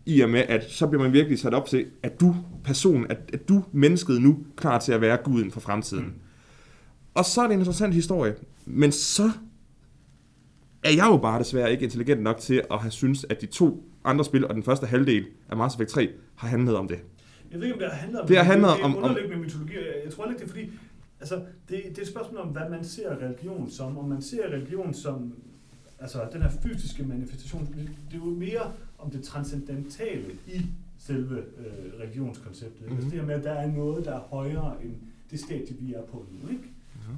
i og med, at så bliver man virkelig sat op til, at du person, at, at du mennesket nu klar til at være guden for fremtiden. Mm. Og så er det en interessant historie, men så er jeg jo bare desværre ikke intelligent nok til at have synes, at de to andre spil og den første halvdel af Mass Effect 3 har handlet om det. Jeg ved ikke, om det har handlet om Det har handlet det er om- om- mytologi. Jeg, jeg tror ikke, det er fordi... Altså, det, det er et spørgsmål om, hvad man ser religion som. Om man ser religion som altså, den her fysiske manifestation. Det, er jo mere om det transcendentale i selve øh, religionskonceptet. Mhm. Altså det her med, at der er noget, der er højere end det stadie, vi er på nu. Ikke?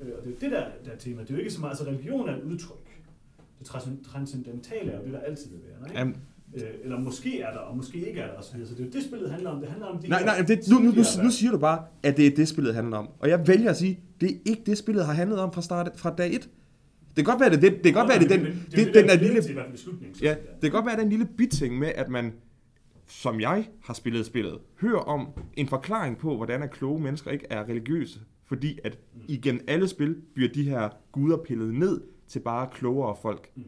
Mhm. Øh, og det er det, der, der er tema. Det er jo ikke så meget... Altså, religion er et udtryk. Det transcend- transcendentale er jo det, der altid vil være. Ikke? Jamen, Øh, eller måske er der, og måske ikke er der osv. Så det er jo det, spillet handler om. Det handler om de nej, nej, det, nu, nu, nu, nu siger du bare, at det er det, spillet handler om. Og jeg vælger at sige, det er ikke det, spillet har handlet om fra, start, fra dag 1. Det kan godt være, det, det, det kan godt være, det, den, det, det, den der er lille, ja, det kan godt være, den lille biting med, at man, som jeg har spillet spillet, hører om en forklaring på, hvordan at kloge mennesker ikke er religiøse. Fordi at igen alle spil bliver de her guder pillet ned til bare klogere folk. Mm.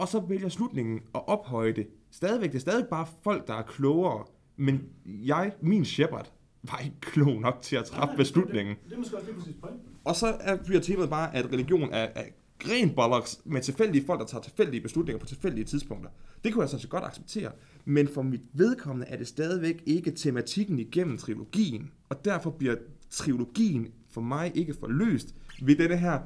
Og så vælger slutningen at ophøje det. Stadigvæk, det er stadig bare folk, der er klogere, Men jeg, min Shepard, var ikke klog nok til at træffe beslutningen. Det, det er måske også lige præcis pointen. Og så er, bliver temaet bare, at religion er, er ren bollocks med tilfældige folk, der tager tilfældige beslutninger på tilfældige tidspunkter. Det kunne jeg sådan set godt acceptere. Men for mit vedkommende er det stadigvæk ikke tematikken igennem trilogien. Og derfor bliver trilogien for mig ikke forløst ved denne her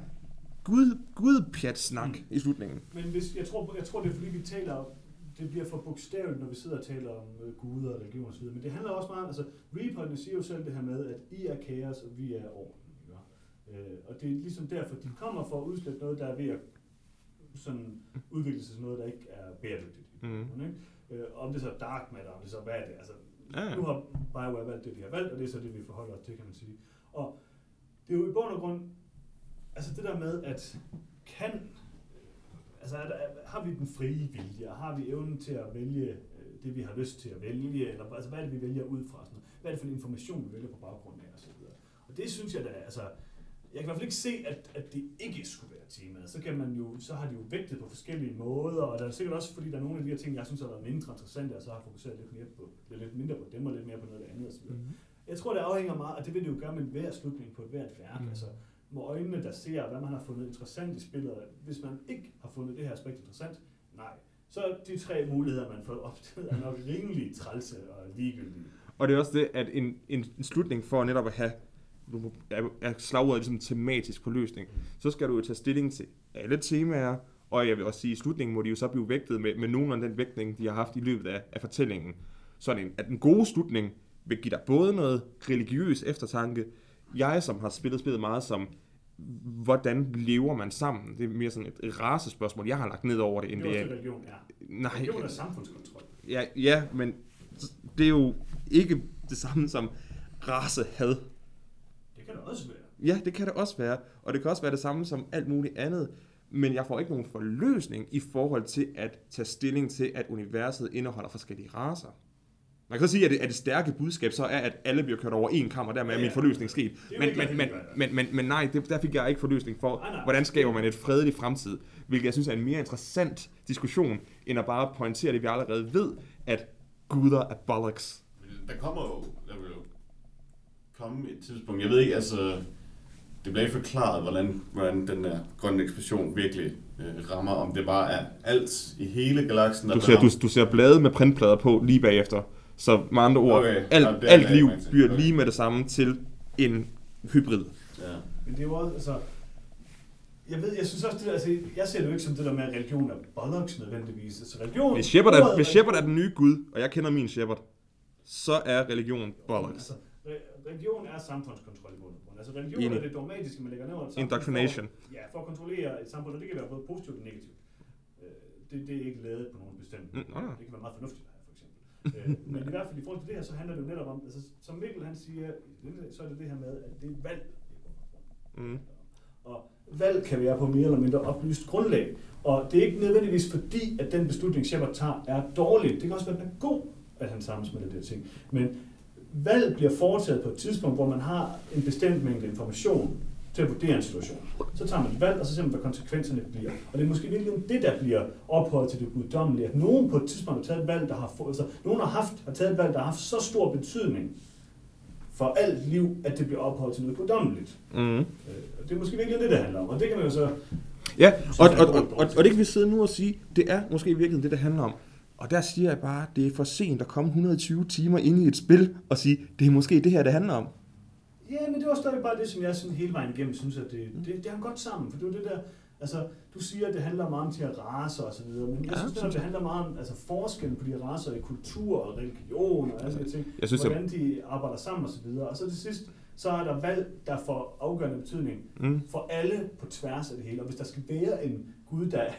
gud, gudpjat-snak mm. i slutningen. Men hvis, jeg, tror, jeg tror, det er fordi, vi taler det bliver for bogstaveligt, når vi sidder og taler om øh, guder og religion osv. Men det handler også meget om, altså Reaperne siger jo selv det her med, at I er kaos, og vi er orden. Ikke? Øh, og det er ligesom derfor, de kommer for at udslætte noget, der er ved at sådan udvikle sig til noget, der ikke er bæredygtigt. Mm. Ikke? Øh, om det så er dark matter, om det så hvad er det? Altså, ja. nu har BioWare valgt det, de har valgt, og det er så det, vi forholder os til, kan man sige. Og det er jo i bund og grund, altså det der med, at kan, altså er der, har vi den frie vilje, og har vi evnen til at vælge øh, det, vi har lyst til at vælge, eller altså hvad er det, vi vælger ud fra, sådan noget? hvad er det for en information, vi vælger på baggrund af, og så videre. Og det synes jeg da, altså, jeg kan i hvert fald ikke se, at, at det ikke skulle være temaet. Så, kan man jo, så har de jo vægtet på forskellige måder, og der er sikkert også, fordi der er nogle af de her ting, jeg synes har været mindre interessante, og så har fokuseret lidt, mere på, lidt mindre på dem, og lidt mere på noget andet osv. Mhm. Jeg tror, det afhænger meget, og det vil det jo gøre med hver slutning på et hvert værk. Mm. Altså, med øjnene, der ser, hvad man har fundet interessant i spillet. Hvis man ikke har fundet det her aspekt interessant, nej. Så de tre muligheder, man får opdaget, er nok rimelig trælse og ligegyldige. Og det er også det, at en, en, en slutning for netop at have er, slagordet ligesom tematisk på løsning, så skal du jo tage stilling til alle temaer, og jeg vil også sige, at i slutningen må de jo så blive vægtet med, med nogen af den vægtning, de har haft i løbet af, af fortællingen. Sådan en, at den gode slutning vil give dig både noget religiøs eftertanke, jeg som har spillet spillet meget som, hvordan lever man sammen? Det er mere sådan et, racespørgsmål, jeg har lagt ned over det, end Det er det også er... religion er. Nej, Religion er samfundskontrol. ja, ja, men det er jo ikke det samme som racehad. Det kan det også være. Ja, det kan det også være. Og det kan også være det samme som alt muligt andet. Men jeg får ikke nogen forløsning i forhold til at tage stilling til, at universet indeholder forskellige raser. Man kan så sige, at det, at det stærke budskab så er, at alle bliver kørt over en kamp, og dermed er min forløsning sket. Men, men, men, men, men, men nej, det, der fik jeg ikke forløsning for, hvordan skaber man et fredeligt fremtid. Hvilket jeg synes er en mere interessant diskussion, end at bare pointere det, vi allerede ved, at guder er bollocks. Der kommer jo, der vil jo komme et tidspunkt, jeg ved ikke, altså, det bliver ikke forklaret, hvordan, hvordan den der grønne eksplosion virkelig øh, rammer, om det bare er alt i hele galaksen, der Du ser, du, du ser blade med printplader på lige bagefter. Så med andre ord, Okay. alt, Ja, det er alt liv bliver Okay. lige med det samme til en hybrid. Ja. Men det er jo også, altså... Jeg ved, jeg synes også, det der, altså, jeg ser det jo ikke som det der med, at religion er bollocks nødvendigvis. Altså religion... Hvis Shepard, er, ordet hvis Shepard er den nye gud, og jeg kender min Shepard, så er religion bollocks. Altså, re- religion er samfundskontrol i bund og grund. Altså religion Enig. er det dogmatiske, man lægger ned over et samfund Indoctrination. For, ja, for at kontrollere et samfund, og det kan være både positivt og negativt. Øh, Det, det er ikke lavet på nogen bestemt Mm, nej. Det kan være meget fornuftigt. Øh, Men i hvert fald i forhold til det her, så handler det jo netop om, altså, som Mikkel han siger, så er det det her med, at det er valg. Mm. Og valg kan være på mere eller mindre oplyst grundlag. Og det er ikke nødvendigvis fordi, at den beslutning, Shepard tager, er dårlig. Det kan også være, at den er god, at han sammensmelter de her ting. Men valg bliver foretaget på et tidspunkt, hvor man har en bestemt mængde information til at vurdere en situation. Så tager man et valg, og så ser man, hvad konsekvenserne bliver. Og det er måske virkelig det, der bliver ophøjet til det guddommelige. At nogen på et tidspunkt har taget et valg, der har, få, altså, nogen har, haft, har taget et valg, der har haft så stor betydning for alt liv, at det bliver ophøjet til noget guddommeligt. Mm. Øh, det er måske virkelig det, det handler om. Og det kan man jo så... Ja, og, og, og, og, og det kan vi sidde nu og sige, det er måske i virkeligheden det, det handler om. Og der siger jeg bare, det er for sent at komme 120 timer ind i et spil og sige, det er måske det her, det handler om. Ja, men det var stadig bare det, som jeg sådan hele vejen igennem synes, at det, det, det hang godt sammen. For det var det der, altså, du siger, at det handler meget om de her raser og så videre, men jeg Ja, synes, synes at det handler meget om altså, forskellen på de raser i kultur og religion og alle de her ting. Jeg synes, hvordan de arbejder sammen og så videre. Og så til sidst, så er der valg, der får afgørende betydning Mm. for alle på tværs af det hele. Og hvis der skal være en gud, der er,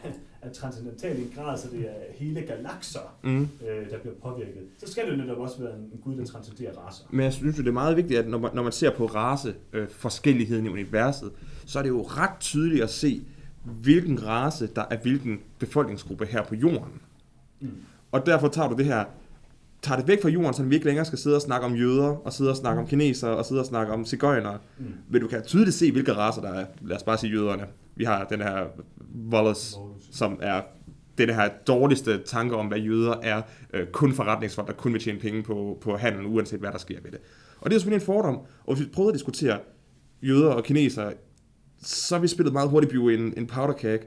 transcendental i en grad, så det er hele galakser, Mm. øh, der bliver påvirket, så skal det jo netop også være en, gud, der transcenderer raser. Men jeg synes jo, det er meget vigtigt, at når man, når man ser på race øh, forskelligheden i universet, så er det jo ret tydeligt at se, hvilken race, der er hvilken befolkningsgruppe her på jorden. Mm. Og derfor tager du det her, tager det væk fra jorden, så vi ikke længere skal sidde og snakke om jøder, og sidde og snakke om kinesere, og sidde og snakke om cigøjnere. Mm. Men du kan tydeligt se, hvilke racer der er. Lad os bare sige jøderne. Vi har den her Wallace, som er det her dårligste tanke om, hvad jøder er, øh, kun forretningsfolk, der kun vil tjene penge på, på handel, uanset hvad der sker ved det. Og det er selvfølgelig en fordom, og hvis vi prøver at diskutere jøder og kinesere, så har vi spillet meget hurtigt blive en, en powderkage.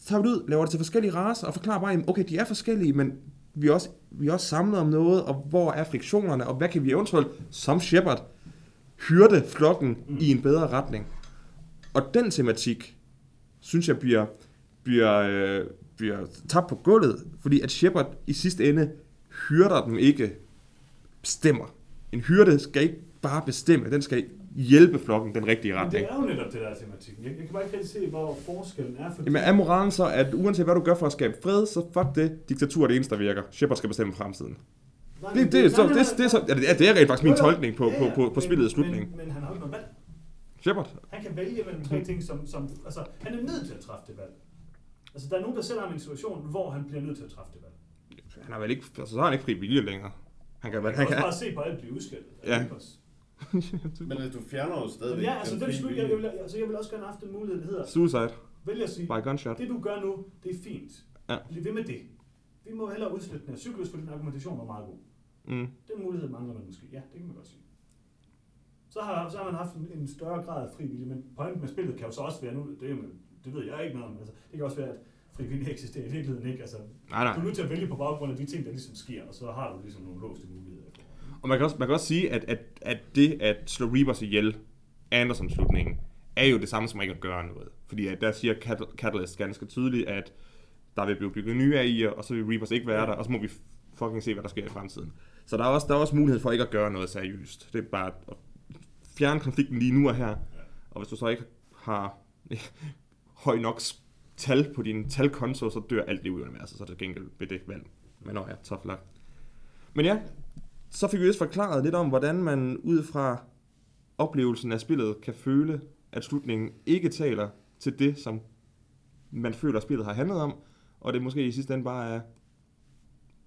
Så tager vi det ud, laver det til forskellige raser, og forklarer bare, okay, de er forskellige, men vi er, også, vi er også samlet om noget, og hvor er friktionerne, og hvad kan vi eventuelt, som shepherd, hyrde flokken mm. i en bedre retning. Og den tematik, synes jeg bliver, bliver, øh, bliver tabt på gulvet, fordi at Shepard i sidste ende hyrder dem ikke bestemmer. En hyrde skal ikke bare bestemme, den skal hjælpe flokken den rigtige Men det retning. er jo netop det der tematikken. Jeg, jeg kan bare ikke rigtig se, hvor forskellen er. Fordi Jamen er moralen så, at uanset hvad du gør for at skabe fred, så fuck det, diktatur er det eneste, der virker. Shepard skal bestemme fremtiden. Nej, Det, men det, så, det, det, er så, ja, det, er, det er rent faktisk min tolkning på, Ja, på, ja, på, på men- spillets slutning. Men, men han har jo ikke noget valg. Shepard? Han kan vælge mellem tre ting, som, som altså, han er nødt til at træffe det valg. Altså, der er nogen, der sætter ham i en situation, hvor han bliver nødt til at træffe det valg. Han har vel ikke, altså, så har han ikke fri vilje længere. Han kan, Han han kan kan, også bare se på alt blive udskældet. Ja. Men altså, du fjerner jo stadigvæk Men ja, altså, den den slut, vilje. jeg, vil, altså, jeg vil også gerne have haft den mulighed, der hedder, Suicide vælg at sige, by gunshot. det du gør nu, det er fint. Ja. Bliv ved med det. Vi må hellere udslutte den her cyklus, for din argumentation var meget god. Mm. Den mulighed mangler man måske. Ja, det kan man godt sige. Så har, så har man haft en, en større grad af frivillig, men pointen med spillet kan jo så også være nu, det, er jo- det ved jeg ikke noget om, altså, det kan også være, at frivillig eksisterer i virkeligheden ikke. Altså, Nej, nej. du er nødt til at vælge på baggrund af de ting, der ligesom sker, og så har du ligesom nogle låste muligheder. Og man kan også, man kan også sige, at, at, at det at slå Reapers ihjel, Anderson-slutningen, er jo det samme som ikke at gøre noget. Fordi at der siger Cat- Catalyst ganske tydeligt, at der vil blive bygget nye AI'er, og så vil Reapers ikke være der, og så må vi fucking se, hvad der sker i fremtiden. Så der er også, der er også mulighed for ikke at gøre noget seriøst. Det er bare at fjerne konflikten lige nu og her. Og hvis du så ikke har høj nok tal på din talkonto, så dør alt liv i universet, så er det gengæld ved det valg. Men nå ja, tough luck. Men ja, så fik vi også forklaret lidt om, hvordan man ud fra oplevelsen af spillet kan føle, at slutningen ikke taler til det, som man føler, spillet har handlet om, og det måske i sidste ende bare er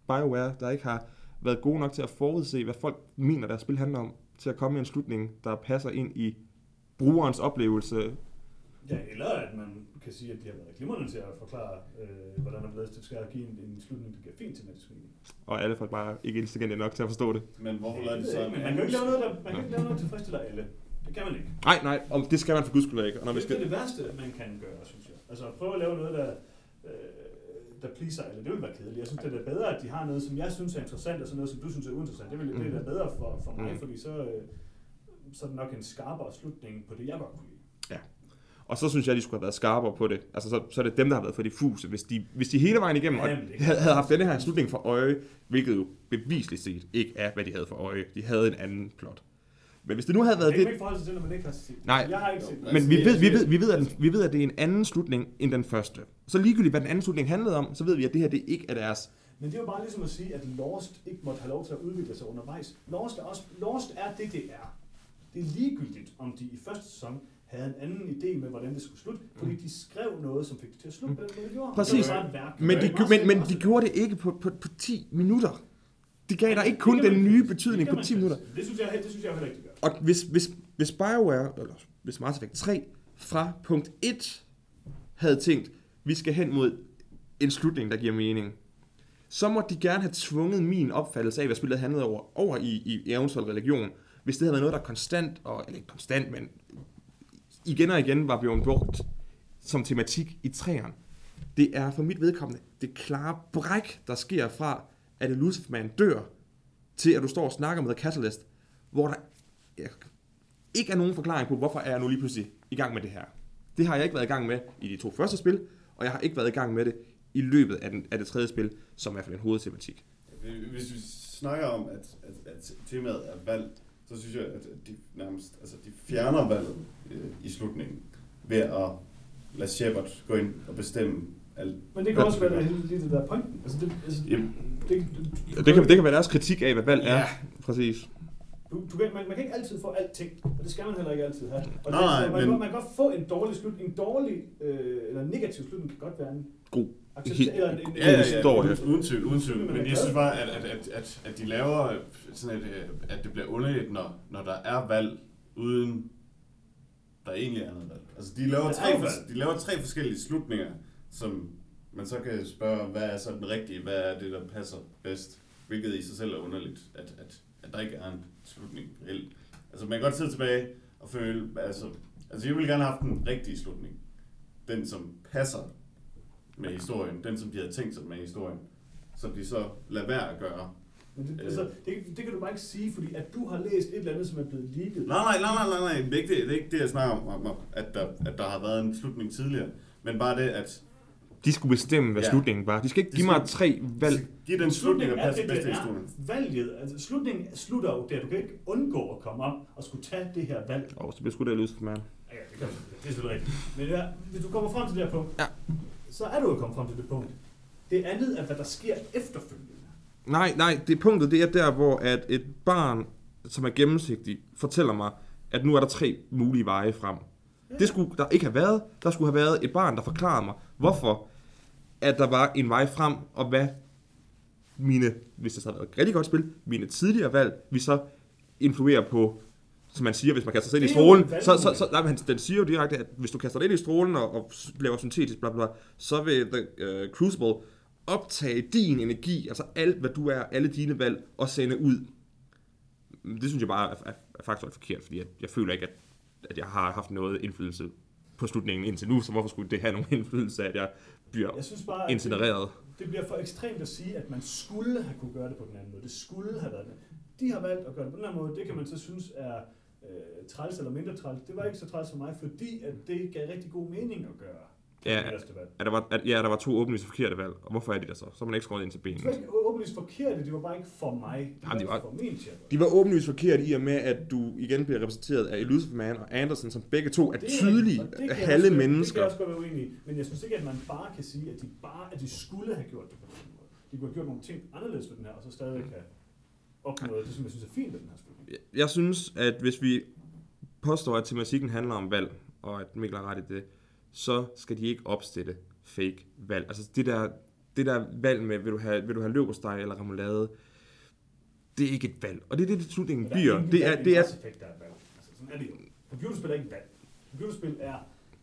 BioWare, der ikke har været gode nok til at forudse, hvad folk mener, deres spil handler om, til at komme med en slutning, der passer ind i brugerens oplevelse. Ja, eller at man kan sige, at de har været glimrende til at forklare, øh, hvordan der blevet til skal give en, en slutning, der giver fint tematisk mening. Og alle folk bare ikke intelligente nok til at forstå det. Men hvorfor Det lader de så men man kan jo ikke lave noget, der, man kan ikke lave noget, tilfredsstiller alle. Det kan man ikke. Nej, nej, og det skal man for guds skyld ikke. Og når vi Det er skal... det værste, man kan gøre, synes jeg. Altså prøve at lave noget, der, øh, der pleaser alle. Det vil være kedeligt. Jeg synes, det er bedre, at de har noget, som jeg synes er interessant, og sådan noget, som du synes er uinteressant. Det, vil, det er bedre for, for mig, Mm. fordi så, øh, så er det nok en skarpere slutning på det, jeg godt kunne. Og så synes jeg, de skulle have været skarpere på det. Altså, så, så er det dem, der har været for diffuse. Hvis de, hvis de hele vejen igennem og det kan havde, haft denne her slutning for øje, hvilket jo bevisligt set ikke er, hvad de havde for øje. De havde en anden plot. Men hvis det nu havde Det været kan man det... ikke forholde sig til, når man ikke har set Nej. Jeg har ikke set det. Men vi ved, vi, ved, vi, ved, at, vi ved, at det er en anden slutning end den første. Så ligegyldigt, hvad den anden slutning handlede om, så ved vi, at det her det ikke er deres... Men det er jo bare ligesom at sige, at Lost ikke måtte have lov til at udvikle sig undervejs. Lost er, også, Lost er det, det er. Det er ligegyldigt, om de i første sæson havde en anden idé med, hvordan det skulle slutte, fordi de skrev noget, som fik det til at slutte på den måde, de gjorde. Præcis. Det var værk. Men de, men, men de gjorde det ikke på, på, på 10 minutter. De gav dig Det ikke kun kan man den nye betydning på man 10 minutter. Det synes jeg, det synes jeg heller ikke, de gør. Og hvis, hvis, hvis BioWare, eller hvis Mass Effect 3, fra punkt 1 havde tænkt, vi skal hen mod en slutning, der giver mening, så må de gerne have tvunget min opfattelse af, hvad spillet handlede over, over i, i, i eventuel religion, hvis det havde været noget, der konstant, og, eller ikke konstant, men igen og igen var blevet brugt som tematik i træerne. Det er for mit vedkommende det klare bræk, der sker fra, at Lucifer dør, til at du står og snakker med The Catalyst, hvor der ja, ikke er nogen forklaring på, hvorfor er jeg nu lige pludselig i gang med det her. Det har jeg ikke været i gang med i de to første spil, og jeg har ikke været i gang med det i løbet af, den, af det tredje spil, som er i hvert fald hovedtematik. Hvis vi snakker om, at, at, at temaet er valgt så synes jeg, at de nærmest altså, de fjerner valget øh, i slutningen ved at lade Shepard gå ind og bestemme alt. Men det kan også være, at hele lige det der pointen. Altså, det, altså, Jamen. det, Og det kan, det kan være deres kritik af, hvad valg er. Ja. Præcis. Du, du kan, man, man kan ikke altid få alting, og det skal man heller ikke altid have. Og Nej, det, man, men- kan, man kan godt få en dårlig slutning. En dårlig øh, eller negativ slutning kan godt være en God. Accepter, eller en, en, Ja, ja, ja, historie. uden, uden tvivl, uden tvivl. Men jeg synes bare, at, at, at, at, at de laver sådan et, øh, at det bliver underligt, når, når der er valg, uden der egentlig er noget valg. Altså, de laver, tre, valg. de laver tre forskellige slutninger, som man så kan spørge, hvad er så den rigtige, hvad er det, der passer bedst? Hvilket i sig selv er underligt, at, at, at der ikke er en slutning reelt. Altså man kan godt sidde tilbage og føle, altså, altså jeg ville gerne have haft den rigtige slutning. Den, som passer med historien, den, som de havde tænkt sig med historien, som de så lader være at gøre. Men det, Øh. altså, det, det kan du bare ikke sige, fordi at du har læst et eller andet, som er blevet leaget. Nej, nej, nej, nej, nej, nej. Det er ikke det, det, er ikke det jeg snakker om, at, der, at der har været en slutning tidligere. Men bare det, at De skulle bestemme, hvad Ja. slutningen var. De skal ikke De give mig skal- tre valg. give den slutning, der er passer det, bedst i det historien. er valget. Altså, slutningen slutter jo der. Du kan ikke undgå at komme op og skulle tage det her valg. Og så bliver sgu da lyst for mig. Ja, det, kan, det er selvfølgelig rigtigt. Men ja, hvis du kommer frem til det her punkt, Ja. Så er du jo kommet frem til det punkt. Det andet er, hvad der sker efterfølgende. Nej, nej, det punktet, det er der, hvor at et barn, som er gennemsigtig, fortæller mig, at nu er der tre mulige veje frem. Det skulle der ikke have været. Der skulle have været et barn, der forklarede mig, hvorfor at der var en vej frem, og hvad mine, hvis det så havde været et rigtig godt spil, mine tidligere valg, vi så influerer på, som man siger, hvis man kaster sig ind i strålen, en så, så, så nej, men den siger jo direkte, at hvis du kaster dig ind i strålen og, og laver syntetisk, bla, bla, bla, så vil The uh, Crucible optage din energi, altså alt, hvad du er, alle dine valg, og sende ud. Det synes jeg bare er, er, er faktuelt forkert, fordi jeg, jeg føler ikke, at, at jeg har haft noget indflydelse på slutningen indtil nu, så hvorfor skulle det have nogen indflydelse, at jeg bliver Jeg synes bare, at det, incinereret? det bliver for ekstremt at sige, at man skulle have kunne gøre det på den anden måde. Det skulle have været det. De har valgt at gøre det på den her måde. Det kan man så synes er øh, træls eller mindre træls. Det var ikke så træls for mig, fordi at det gav rigtig god mening at gøre. Ja, det. At der var, at, ja, der var to åbenlyst forkerte valg, og hvorfor er de der så? Så er man ikke skåret ind til Det benet. var ikke åbenlyst forkerte, det var bare ikke for mig. Det Jamen, de var, for min. De var åbenlyst forkerte i og med, at du igen bliver repræsenteret af Elusive Man og Anderson, som begge to er Det tydelige, det kan jeg halve også- Det kan mennesker. jeg også godt være uenig i. Men jeg synes ikke, at man bare kan sige, at de, bare, at de skulle have gjort det på den måde. De kunne have gjort nogle ting anderledes ved den her, og så stadig have opnået det, som jeg synes er fint ved den her slutning. Jeg synes, at hvis vi påstår, at tematikken handler om valg, og at Mikkel har ret i det, så skal de ikke opstille fake valg. Altså det der, det der valg med, vil du have, vil du have løbersteg eller remoulade, det er ikke et valg. Og det er det, det slutningen Men der bliver. Det er, det er, Mass Effect, er et valg. Altså, sådan er det jo. Computerspil er ikke et valg. Computerspil er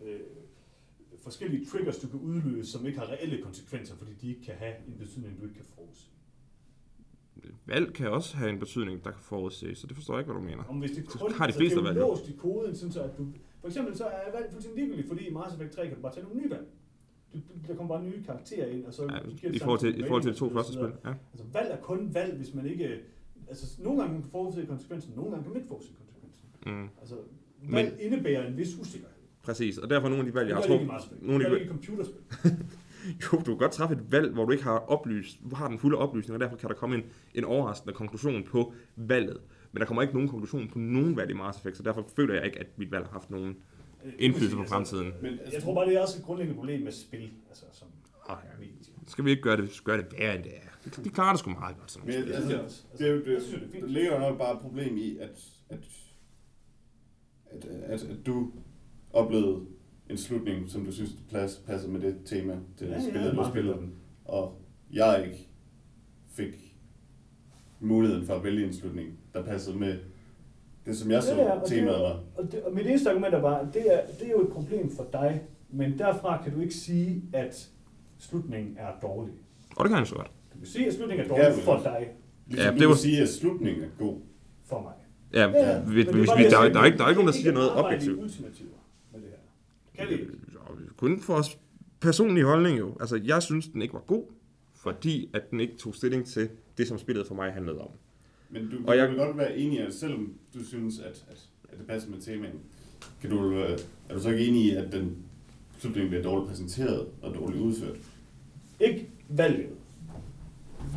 øh, forskellige triggers, du kan udløse, som ikke har reelle konsekvenser, fordi de ikke kan have en betydning, du ikke kan forudse. Valg kan også have en betydning, der kan forudses, så det forstår jeg ikke, hvad du mener. Om hvis det Så kun, har de altså, fleste det er valg, låst i koden, sådan så at du, for eksempel så er valg fuldstændig ligegyldigt, fordi i Mass Effect 3 kan du bare tage nogle nye valg. Du, der kommer bare nye karakterer ind, og så Ja, giver det I forhold til, i forhold til de to første spil. Ja. Altså valg er kun valg, hvis man ikke... Altså nogle gange kan man forudse konsekvensen, nogle gange kan man ikke forudse konsekvensen. Mm, Altså Men- valg indebærer en vis usikkerhed. præcis, og derfor nogle af de valg, jeg har truffet. Nogle Det af de i computerspil. Jo, du kan godt træffe et valg, hvor du ikke har oplyst, har den fulde oplysning, og derfor kan der komme en, en overraskende konklusion på valget. Men der kommer ikke nogen konklusion på nogen valg i Mass Effect, så derfor føler jeg ikke, at mit valg har haft nogen indflydelse på Altså, fremtiden. Men, altså, Jeg tror bare, det er også et grundlæggende problem med spil, altså som Ah, medie. Skal vi ikke gøre det, gøre det værre, end det er? De, klarer det sgu meget godt, sådan Men, spil. altså, også. det, er jo- det, det er fint. der ligger jo nok bare et problem i, at, at, at, at, at du oplevede en slutning, som du synes plads, passer med det tema til ja, spillet, du meget spillede, fedt. og jeg ikke fik muligheden for at vælge en slutning, der passede med det, som jeg så Ja, ja, temaet var. Og, det, og mit eneste argument er bare, det er, det er jo et problem for dig, men derfra kan du ikke sige, at slutningen er dårlig. Og det kan jeg så godt. Du kan sige, at slutningen er Ja, dårlig men- for dig, Ligesom Ja, ja, det du var- kan sige, at slutningen er god. for mig. Ja, Ja, ja, bare vi, det, der, der, er ikke, der er ikke nogen, der siger noget objektivt. ultimativer med det her. Kan det ikke? Kun for os personlige holdning jo. Altså, jeg synes, den ikke var god, fordi at den ikke tog stilling til det, som spillet for mig handlede om. Men du, Og jeg- vil godt være enig i, at selvom du synes, at, at, at det passer med temaet, kan du, øh, er du så ikke enig i, at den slutning bliver dårligt præsenteret og dårligt udført? Ikke valget.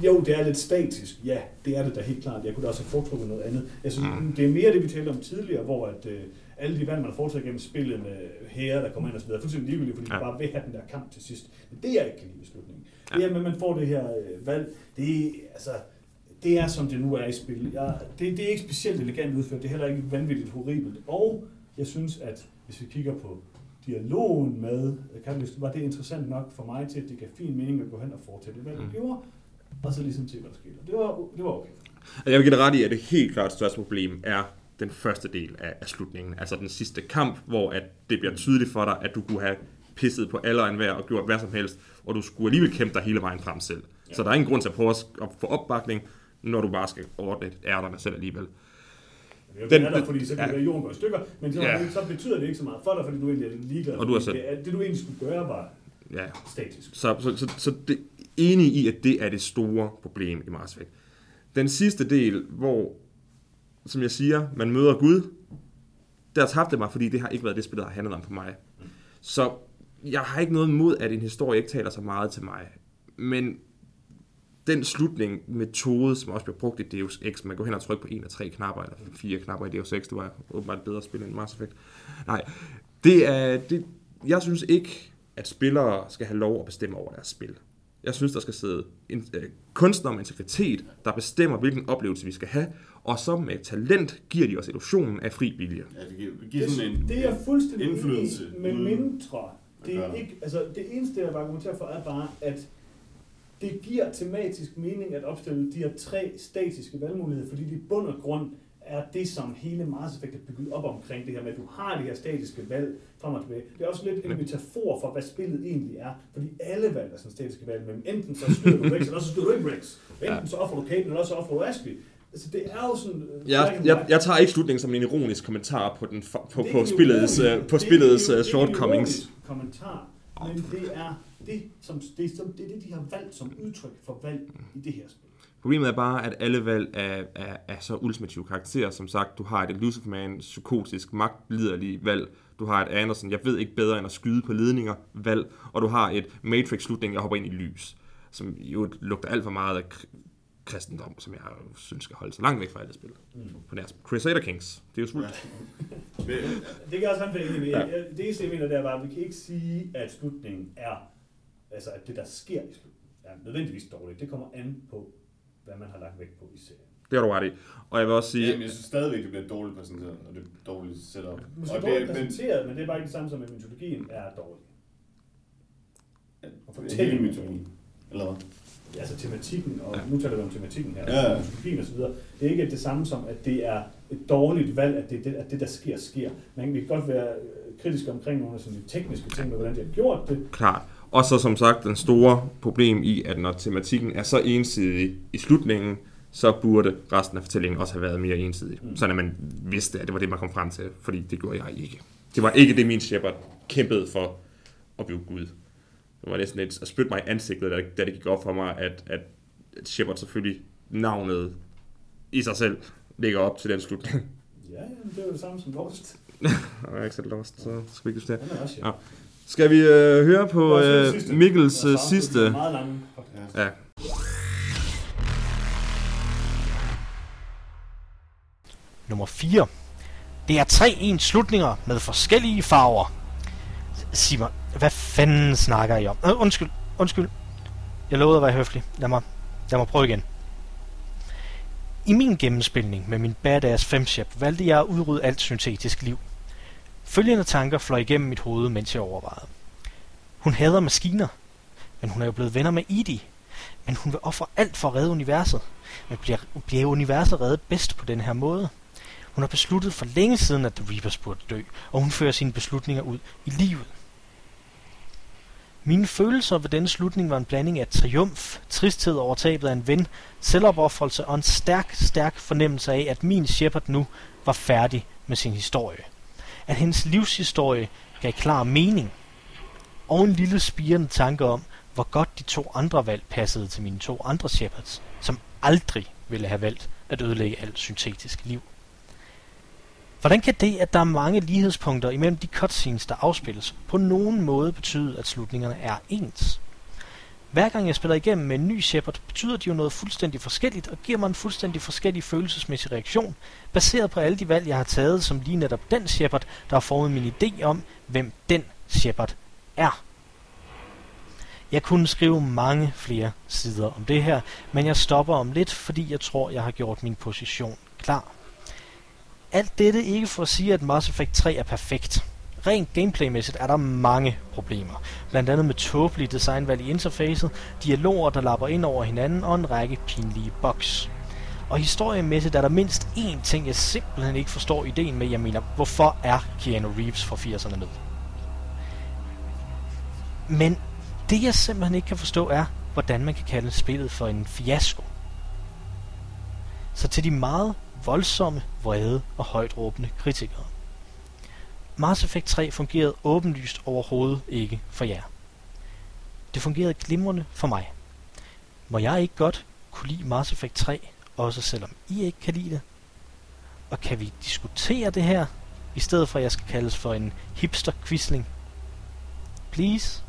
Jo, det er lidt statisk. Ja, det er det da helt klart. Jeg kunne da også have foretrukket noget andet. Jeg synes, Mm. det er mere det, vi talte om tidligere, hvor at, øh, alle de valg, man har foretaget gennem spillet med herrer, der kommer ind og så videre, er fuldstændig ligegyldigt, fordi ja. Ja. de bare vil have den der kamp til sidst. Men det, jeg ikke kan lide ved slutningen, det er, at man får det her øh, valg. Det er, altså, det er, som det nu er i spil. Jeg, det, det er ikke specielt elegant udført. Det er heller ikke vanvittigt horribelt. Og jeg synes, at hvis vi kigger på dialogen med Catalyst, var det interessant nok for mig til, at det gav fin mening at gå hen og foretage det valg, du Mm. gjorde, og så ligesom se, hvad der skete. Det var, det var okay. Og jeg vil give dig ret i, at det helt klart største problem er den første del af, af slutningen. Altså den sidste kamp, hvor at det bliver tydeligt for dig, at du kunne have pisset på alle og enhver og gjort hvad som helst, og du skulle alligevel kæmpe dig hele vejen frem selv. Ja. Så der er ingen grund til at prøve at få opbakning, når du bare skal ordne ærterne selv alligevel. Det Den- er der, fordi så kan ja. ja. jorden gå i stykker, men så, Ja. så betyder det ikke så meget for dig, fordi du egentlig er ligeglad. Og du er selv- det, er- det, du egentlig skulle gøre, var Ja, statisk. Så, så, så, så det, enig i, at det er det store problem i Mars Effect. Den sidste del, hvor, som jeg siger, man møder Gud, der tabte det mig, fordi det har ikke været det spil, der har handlet om for mig. Så jeg har ikke noget imod, at en historie ikke taler så meget til mig. Men den slutning, metode, som også bliver brugt i Deus Ex, man går hen og trykker på en af tre knapper, eller fire knapper i Deus Ex, det var åbenbart et bedre spil end Mass Effect. Nej, det er, det, jeg synes ikke, at spillere skal have lov at bestemme over deres spil. Jeg synes, der skal sidde en øh, kunstner med integritet, der bestemmer, hvilken oplevelse vi skal have, og så med talent giver de os illusionen af fri vilje. Ja, det giver, giver sådan en det, det er fuldstændig indflydelse. med uden- mindre. Det, er det. ikke, altså, det eneste, jeg vil argumentere for, er bare, at det giver tematisk mening at opstille de her tre statiske valgmuligheder, fordi det i bund og grund er det, som hele Mars Effect er bygget op omkring det her med, at du har de her statiske valg frem og tilbage. Det er også lidt en metafor for, hvad spillet egentlig er, fordi alle valg er sådan statiske valg, men enten så støtter du Rex, eller så støtter du ikke Rex. Enten Ja. så offrer du Kate, eller så offrer du Ashby. Altså, det er jo sådan... øh, Jeg, jeg, jeg tager ikke slutningen som en ironisk kommentar på, den, på, Det på spillets, øh, på det spillets det en shortcomings. kommentar, men det er det, som, det, er, som, det er det, de har valgt som udtryk for valg i det her spil. Problemet er bare, at alle valg er, er, er så ultimative karakterer. Som sagt, du har et Elusive Man, psykotisk, magtliderlig valg. Du har et Anderson, jeg ved ikke bedre end at skyde på ledninger, valg. Og du har et Matrix-slutning, jeg hopper ind i lys. Som jo lugter alt for meget af kr- kristendom, som jeg synes skal holde så langt væk fra alle spil. Mm. På nær Crusader Kings. Det er jo svult. Det, Det kan jeg også være med. Ja. Ja. Det eneste, jeg mener, det er bare, at vi kan ikke sige, at slutningen er, altså at det, der sker i slutningen, er nødvendigvis dårligt. Det kommer an på, hvad man har lagt vægt på i serien. Det har du ret i. Og jeg vil også sige, Jamen, jeg synes stadigvæk, det bliver dårligt præsenteret, og det er dårligt setup. Måske og dårligt men- præsenteret, men det er bare ikke det samme som, at mytologien er dårlig. Og Hele fortællingen mytologien. Eller hvad? altså tematikken, og Ja. nu taler vi om tematikken her, Ja, mytologien og så videre, det er ikke det samme som, at det er et dårligt valg, at det, det, at det der sker, sker. Man kan godt være øh, kritisk omkring nogle af sådan de tekniske ting med, hvordan de har gjort det. klart. Og så som sagt, den store problem i, at når tematikken er så ensidig i slutningen, så burde resten af fortællingen også have været mere ensidig. Mm. Sådan at man vidste, at det var det, man kom frem til, fordi det gjorde jeg ikke. Det var ikke det, min Shepard kæmpede for at blive Gud. Det var næsten et at spytte mig i ansigtet, da, da det gik op for mig, at, at, at Shepard selvfølgelig navnet i sig selv ligger op til den slutning. Ja, det er jo det samme som Lost. Jeg er ikke så lost, så skal vi ikke også Ja. Skal vi øh, høre på øh, sidste. Mikkels øh, sidste... Meget lange. Ja. Nummer 4. Det er tre ens slutninger med forskellige farver. Sig mig, hvad fanden snakker I om? Øh, undskyld, undskyld. Jeg lovede at være høflig. Lad mig, lad mig prøve igen. I min gennemspilning med min badass femship valgte jeg at udrydde alt syntetisk liv. Følgende tanker fløj igennem mit hoved, mens jeg overvejede. Hun hader maskiner, men hun er jo blevet venner med Edie. Men hun vil ofre alt for at redde universet. Men bliver, bliver universet reddet bedst på den her måde? Hun har besluttet for længe siden, at The Reapers burde dø, og hun fører sine beslutninger ud i livet. Mine følelser ved denne slutning var en blanding af triumf, tristhed over tabet af en ven, selvopoffrelse og en stærk, stærk fornemmelse af, at min Shepard nu var færdig med sin historie. At hendes livshistorie gav klar mening. Og en lille spirende tanke om, hvor godt de to andre valg passede til mine to andre shepherds, som aldrig ville have valgt at ødelægge alt syntetisk liv. Hvordan kan det, at der er mange lighedspunkter imellem de cutscenes, der afspilles, på nogen måde betyde, at slutningerne er ens? Hver gang jeg spiller igennem med en ny Shepard, betyder de jo noget fuldstændig forskelligt og giver mig en fuldstændig forskellig følelsesmæssig reaktion, baseret på alle de valg, jeg har taget, som lige netop den Shepard, der har formet min idé om, hvem den Shepard er. Jeg kunne skrive mange flere sider om det her, men jeg stopper om lidt, fordi jeg tror, jeg har gjort min position klar. Alt dette ikke for at sige, at Mass Effect 3 er perfekt. Rent gameplaymæssigt er der mange problemer. Blandt andet med tåbelige designvalg i interfacet, dialoger, der lapper ind over hinanden og en række pinlige bugs. Og historiemæssigt er der mindst én ting, jeg simpelthen ikke forstår ideen med. Jeg mener, hvorfor er Keanu Reeves fra 80'erne med? Men det jeg simpelthen ikke kan forstå er, hvordan man kan kalde spillet for en fiasko. Så til de meget voldsomme, vrede og højt råbende kritikere. Mass Effect 3 fungerede åbenlyst overhovedet ikke for jer. Det fungerede glimrende for mig. Må jeg ikke godt kunne lide Mass Effect 3, også selvom I ikke kan lide det? Og kan vi diskutere det her, i stedet for at jeg skal kaldes for en hipster-quisling? Please?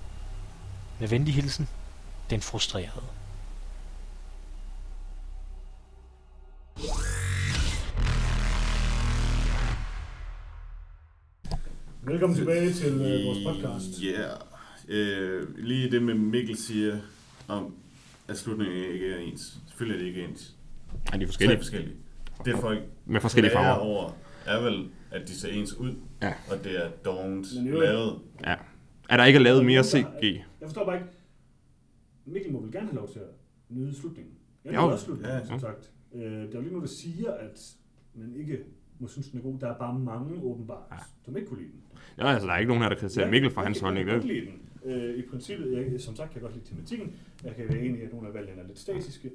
Med venlig hilsen, den frustrerede. Velkommen tilbage til øh, vores podcast. Ja. Yeah. Øh, lige det med Mikkel siger om, at slutningen ikke er ens. Selvfølgelig er det ikke ens. Er de Tre forskellige? forskellige. Det folk Med forskellige farver. over, er vel, at de ser ens ud, Ja. og det er dovent lavet. Ja. Er der ikke lavet mere CG? Jeg forstår bare ikke. Mikkel må vel gerne have lov til at nyde slutningen. Jeg Jo. nyder også slutningen, Ja. som sagt. Øh, der er jo lige nogen, der siger, at man ikke må synes, den er god. Der er bare mange åbenbart, Ja. som ikke kunne lide den. Ja, altså, der er ikke nogen her, der kritiserer Jeg- Mikkel for jeg hans kan- holdning. Jeg Det. kan godt lide den. Øh, I princippet, jeg, som sagt, kan jeg godt lide tematikken. Jeg kan være enig i, at nogle af valgene er lidt statiske.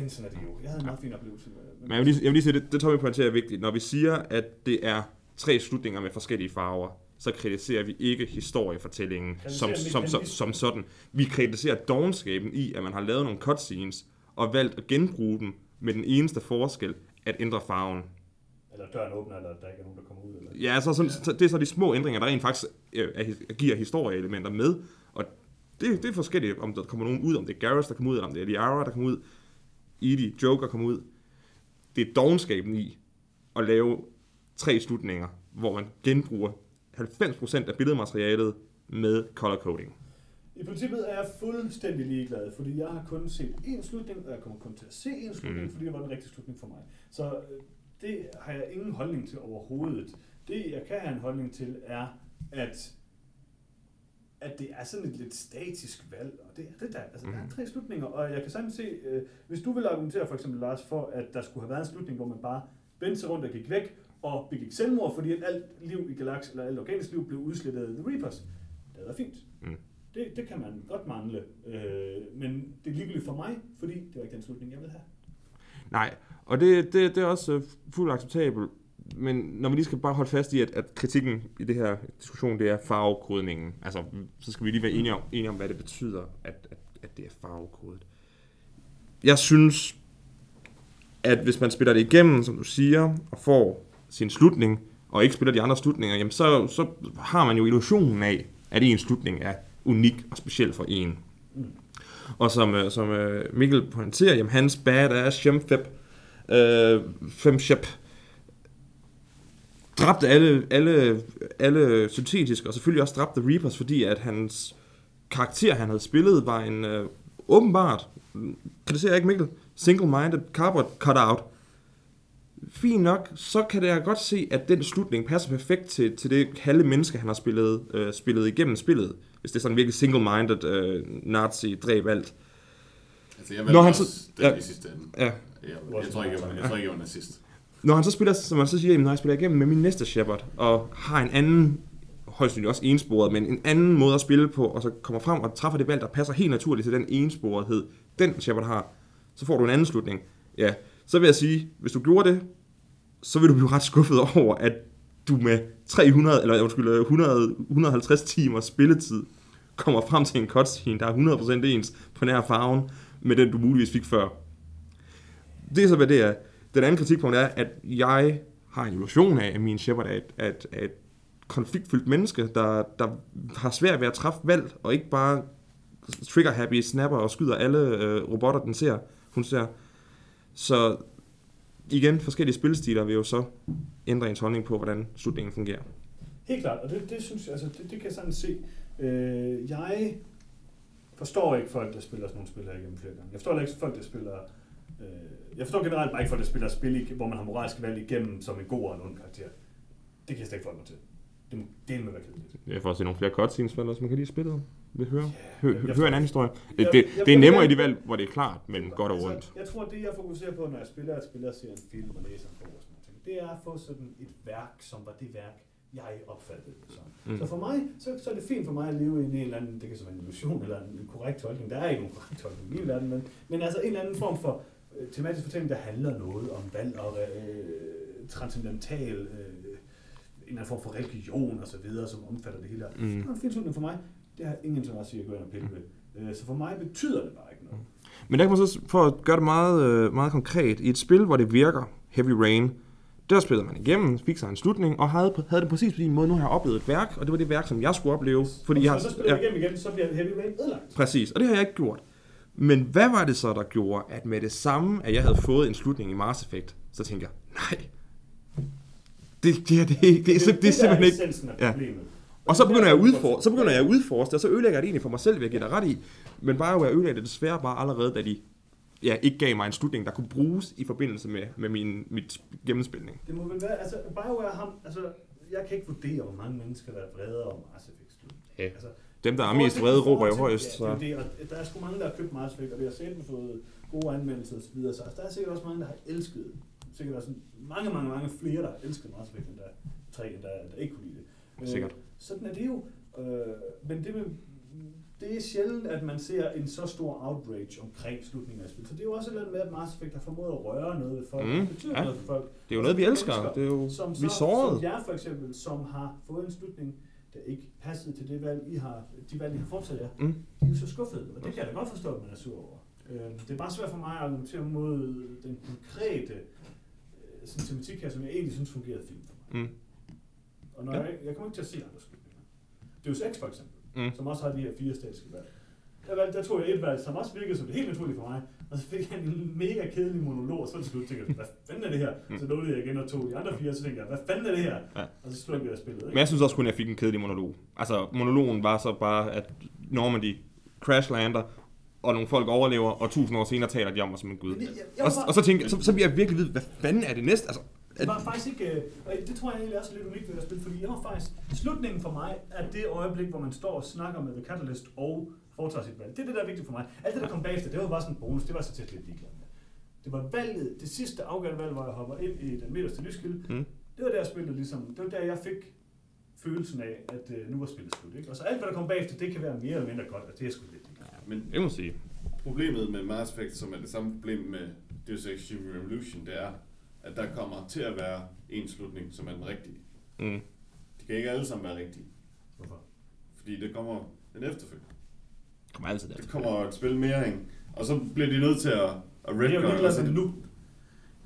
Men sådan er det jo. Jeg havde en meget fin oplevelse Men jeg vil lige, jeg vil lige sige, det, det tror vi pointerer er vigtigt. Når vi siger, at det er tre slutninger med forskellige farver, så kritiserer vi ikke historiefortællingen som, som, som, som sådan. Vi kritiserer dogenskaben i, at man har lavet nogle cutscenes og valgt at genbruge dem med den eneste forskel at ændre farven. Eller døren åbner, eller der ikke er nogen, der kommer ud. Eller... Ja, så, så, så det er så de små ændringer, der rent faktisk øh, er- giver historieelementer med. Og det, det er forskelligt, om der kommer nogen ud, om det er Garrus, der kommer ud, eller om det er Liara, der kommer ud. Edie, Joker kommer ud. Det er dogenskaben i at lave tre slutninger, hvor man genbruger 90% af billedmaterialet med color coding. I princippet er jeg fuldstændig ligeglad, fordi jeg har kun set én slutning, og jeg kommer kun til at se én slutning, mm. fordi det var den rigtige slutning for mig. Så øh, det har jeg ingen holdning til overhovedet. Det, jeg kan have en holdning til, er, at at det er sådan et lidt statisk valg, og det er det der. Altså, der er Mhm. tre slutninger, og jeg kan sagtens se, øh, hvis du vil argumentere for eksempel, Lars, for at der skulle have været en slutning, hvor man bare vendte sig rundt og gik væk, og begik selvmord, fordi at alt liv i galaksen, eller alt organisk liv, blev udslettet af The Reapers. Det er fint. Mm. Det, det kan man godt mangle, øh, men det er ligegyldigt for mig, fordi det var ikke den slutning, jeg vil have. Nej, og det, det, det er også øh, fuldt acceptabelt. Men når vi lige skal bare holde fast i, at, at kritikken i det her diskussion, det er farvekodningen. Altså, så skal vi lige være enige om, enige om hvad det betyder, at, at, at det er farvekodet. Jeg synes, at hvis man spiller det igennem, som du siger, og får sin slutning, og ikke spiller de andre slutninger, jamen så, så har man jo illusionen af, at en slutning er unik og speciel for en. Og som, øh, som øh, Mikkel pointerer, jamen hans badass Shemfeb, øh, Femshep, dræbte alle, alle, alle syntetiske, og selvfølgelig også dræbte Reapers, fordi at hans karakter, han havde spillet, var en øh, åbenbart, kritiserer jeg ikke Mikkel, single-minded cardboard cutout. Fint nok, så kan jeg godt se, at den slutning passer perfekt til, til det halve menneske, han har spillet, øh, spillet igennem spillet. Hvis det er sådan virkelig single-minded øh, nazi, dræb alt. Altså, jeg Når han så- ja. i sidste ende. Ja. Jeg, jeg, tror ikke, jeg, var, jeg tror ikke, jeg var nazist. Når han så spiller, som man så siger, jamen, når jeg spiller igennem med min næste Shepard, og har en anden, højst sandsynligt også ensporet, men en anden måde at spille på, og så kommer frem og træffer det valg, der passer helt naturligt til den ensporethed, den Shepard har, så får du en anden slutning. Ja, så vil jeg sige, hvis du gjorde det, så vil du blive ret skuffet over, at du med 300, eller undskyld, 100, 150 timer spilletid, kommer frem til en cutscene, der er 100% ens på nær farven, med den du muligvis fik før. Det er så, hvad det er. Den anden kritikpunkt er, at jeg har en illusion af, at min Shepard er et, at, at et konfliktfyldt menneske, der, der har svært ved at træffe valg, og ikke bare trigger-happy snapper og skyder alle øh, robotter, den ser, hun ser. Så igen, forskellige spilstiler vil jo så ændre ens holdning på, hvordan slutningen fungerer. Helt klart, og det, det synes jeg, altså, det, det kan jeg sådan se. Øh, jeg forstår ikke folk, der spiller sådan nogle spil her igennem flere gange. Jeg forstår ikke folk, der spiller... Øh, jeg forstår generelt bare ikke folk, der spiller spil, hvor man har moralske valg igennem som en god og en ond karakter. Det kan jeg slet ikke forholde mig til. Det må dele med være kedeligt. Jeg får se nogle flere cutscenes, vel, så man kan lige spille dem. Vil høre, hør, jeg hør, forstår- høre en anden historie. Det, Jeg- det, jeg- det er jeg- nemmere i jeg- de valg, hvor det er klart, men godt og ondt. Altså, jeg tror, det jeg fokuserer på, når jeg spiller, at spiller ser en film og læser en bog og sådan noget, det er at få sådan et værk, som var det værk, jeg opfattede det som. Mm. Så for mig, så, så er det fint for mig at leve i en eller anden, det kan så være en illusion eller en korrekt tolkning. Der er ikke nogen korrekt tolkning i verden, men, men altså en eller anden form for øh, tematisk fortælling, der handler noget om valg og øh, transcendental, øh, en eller anden form for religion og så videre, som omfatter det hele. Mm. Mm. Det er en fin slutning for mig. Det har ingen interesse i at gå ind og pille ved. Øh, Så for mig betyder det bare ikke noget. Men der kan man så, for at gøre det meget, øh, meget konkret, i et spil, hvor det virker, Heavy Rain, der spillede man igennem, fik sig en slutning, og havde, havde det præcis på din måde. Nu har jeg oplevet et værk, og det var det værk, som jeg skulle opleve. Fordi og jeg, så spiller vi igennem igen, så bliver Heavy Rain ødelagt. Præcis, og det har jeg ikke gjort. Men hvad var det så, der gjorde, at med det samme, at jeg havde fået en slutning i Mars Effect, så tænkte jeg, nej, det, det, her, det, det, det, det, er, sim- det er simpelthen ikke... Ja. Og så begynder jeg at udforske, så begynder jeg at udforske, og så ødelægger jeg det egentlig for mig selv, vil jeg give dig ret i. Men bare jeg ødelagde det desværre bare allerede, da de ja, ikke gav mig en slutning, der kunne bruges i forbindelse med, med min, mit gennemspilning. Det må vel være, altså BioWare ham, altså jeg kan ikke vurdere, hvor mange mennesker, der er vrede over Mars Effect. Ja. Altså, Dem, der er mest vrede, råber jo højst. Ja, Så. det er jo det, og der er sgu mange, der har købt Mars Effect, og det har selv fået gode anmeldelser og så videre. Så altså, der er sikkert også mange, der har elsket. Sikkert også mange, mange, mange flere, der har elsket Mars Effect, end der er tre, der, der ikke kunne lide det. Øh, Sikkert. Sådan er det jo. Øh, men det, med, det er sjældent, at man ser en så stor outrage omkring slutningen af spil. Så det er jo også andet med, at Mass Effect har formået at røre noget ved folk. Mm, det betyder ja. noget for folk. Det er jo noget, vi elsker. Det er jo, Som, vi så, er sårede. som jer for eksempel, som har fået en slutning, der ikke passede til det valg, I har, de valg, I har foretaget jer. Mm. De er jo så skuffede, og det kan jeg da godt forstå, at man er sur over. Øh, det er bare svært for mig at argumentere mod den konkrete øh, sådan tematik her, som jeg egentlig synes fungerede fint for mig. Mm. Og når Ja. jeg, jeg kommer ikke til at se andre slutninger. Deus Ex for eksempel, Mm. som også har de her fire statiske valg. Der, valgte, der tog jeg et valg, som også virkede som det helt naturligt for mig, og så fik jeg en mega kedelig monolog, og så til slut tænkte jeg, hvad fanden er det her? Mm. Så lukkede jeg igen og tog de andre fire, og så tænkte jeg, hvad fanden er det her? Ja. Og så slukkede jeg spillet. Men Ikke? jeg synes også kun, at jeg fik en kedelig monolog. Altså, monologen var så bare, at Normandy crashlander, og nogle folk overlever, og tusind år senere taler de om mig som en gud. Men jeg- jeg- jeg Og, var- og så tænker jeg, så, så bliver jeg virkelig ved, hvad fanden er det næste? Altså, Det var faktisk ikke, øh, og det tror jeg egentlig også er lidt unikt ved at spille, fordi jeg var faktisk, slutningen for mig er det øjeblik, hvor man står og snakker med The Catalyst og foretager sit valg. Det er det, der er vigtigt for mig. Alt det, der kom bagefter, det var bare sådan en bonus, det var så tæt lidt ligeglad med. Det var valget, det sidste afgørende valg, hvor jeg hopper ind i den midterste lyskilde. Mm. Det var der spillet ligesom, det var der jeg fik følelsen af, at øh, nu var spillet slut. Ikke? Og så alt, hvad der kom bagefter, det kan være mere eller mindre godt, og det er sgu lidt ligeglad. Men jeg må sige. problemet med Mass Effect, som er det samme problem med Deus Ex Human Revolution, det er, at der kommer til at være en slutning, som er den rigtige. Mm. De kan ikke alle sammen være rigtige, Hvorfor? fordi det kommer en efterfølgende. Kommer altid der. Det kommer et spil mere, ikke? Og så bliver de nødt til at, at Det er jo ligeglad med det nu.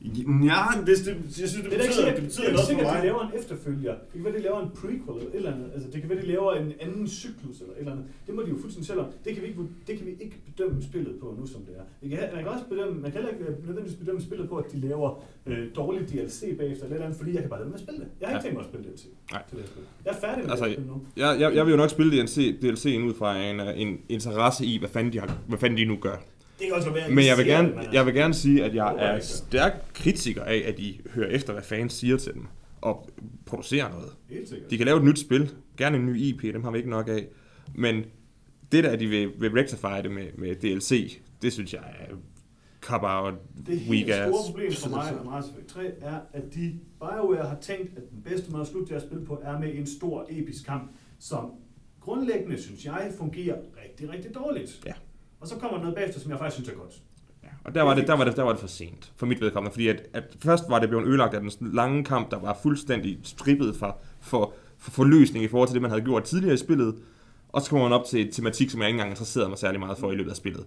Ja, det, det, jeg synes, det, Det er ikke betyder, sikkert, det det betyder er ikke noget for sikkert, at de mig. laver en efterfølger. Det kan være, de laver en prequel eller et eller andet. Altså, det kan være, de laver en anden cyklus eller et eller andet. Det må de jo fuldstændig selv om. Det kan vi ikke, det kan vi ikke bedømme spillet på nu, som det er. Vi kan, man kan også bedømme, man kan heller ikke øh, nødvendigvis bedømme spillet på, at de laver øh, dårlig DLC bagefter eller et eller andet, fordi jeg kan bare lade med at spille det. Jeg har ikke Ja. tænkt mig at spille DLC. Nej. Til det spil. Jeg er færdig med Altså, det nu. Jeg, jeg, jeg vil jo nok spille DLC, DLC'en ud fra en, øh, en interesse i, hvad fanden de, har, hvad fanden de nu gør. Det kan også være, Men jeg vil, gerne, det, altså- jeg vil gerne sige, at jeg er stærk kritiker af, at de hører efter, hvad fans siger til dem, og producerer noget. Helt sikkert. De kan lave et nyt spil, gerne en ny IP, dem har vi ikke nok af. Men det der, at de vil, vil rectify det med, med DLC, det synes jeg er cop out, Det helt store problem for mig med Mass Effect 3 er, at de BioWare har tænkt, at den bedste måde at slutte det her spil på, er med en stor episk kamp, som grundlæggende, synes jeg, fungerer rigtig, rigtig dårligt. Ja. Og så kommer der noget bagefter, som jeg faktisk synes er godt. Ja, og der var, det, der, var det, der var det for sent, for mit vedkommende. Fordi at, at først var det blevet ødelagt af den lange kamp, der var fuldstændig strippet for, for, for forløsning i forhold til det, man havde gjort tidligere i spillet. Og så kommer man op til et tematik, som jeg ikke engang interesserede mig særlig meget for i løbet af spillet.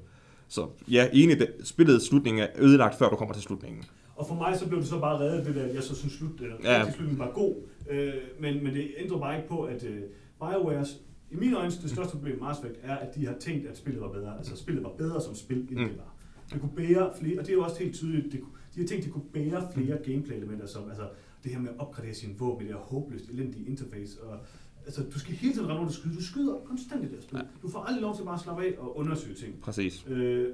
Så ja, enig, det, spillets slutning er ødelagt, før du kommer til slutningen. Og for mig så blev det så bare reddet det der, at jeg så synes slut, eller Ja. slutningen var god. Øh, men, men det ændrer bare ikke på, at øh, BioWares, i mine øjne, det største problem med Mass Effect er, at de har tænkt, at spillet var bedre. Altså spillet var bedre som spil, end Mm. mm. det var. Det kunne bære flere, og det er jo også helt tydeligt, det, de har tænkt, det kunne bære flere gameplay-elementer, som altså, det her med at opgradere sin våben, det her håbløst elendige interface, og altså, du skal hele tiden rende rundt og skyde. Du skyder konstant i det spil. Ja. Du får aldrig lov til bare at slappe af og undersøge ting. Præcis. Øh,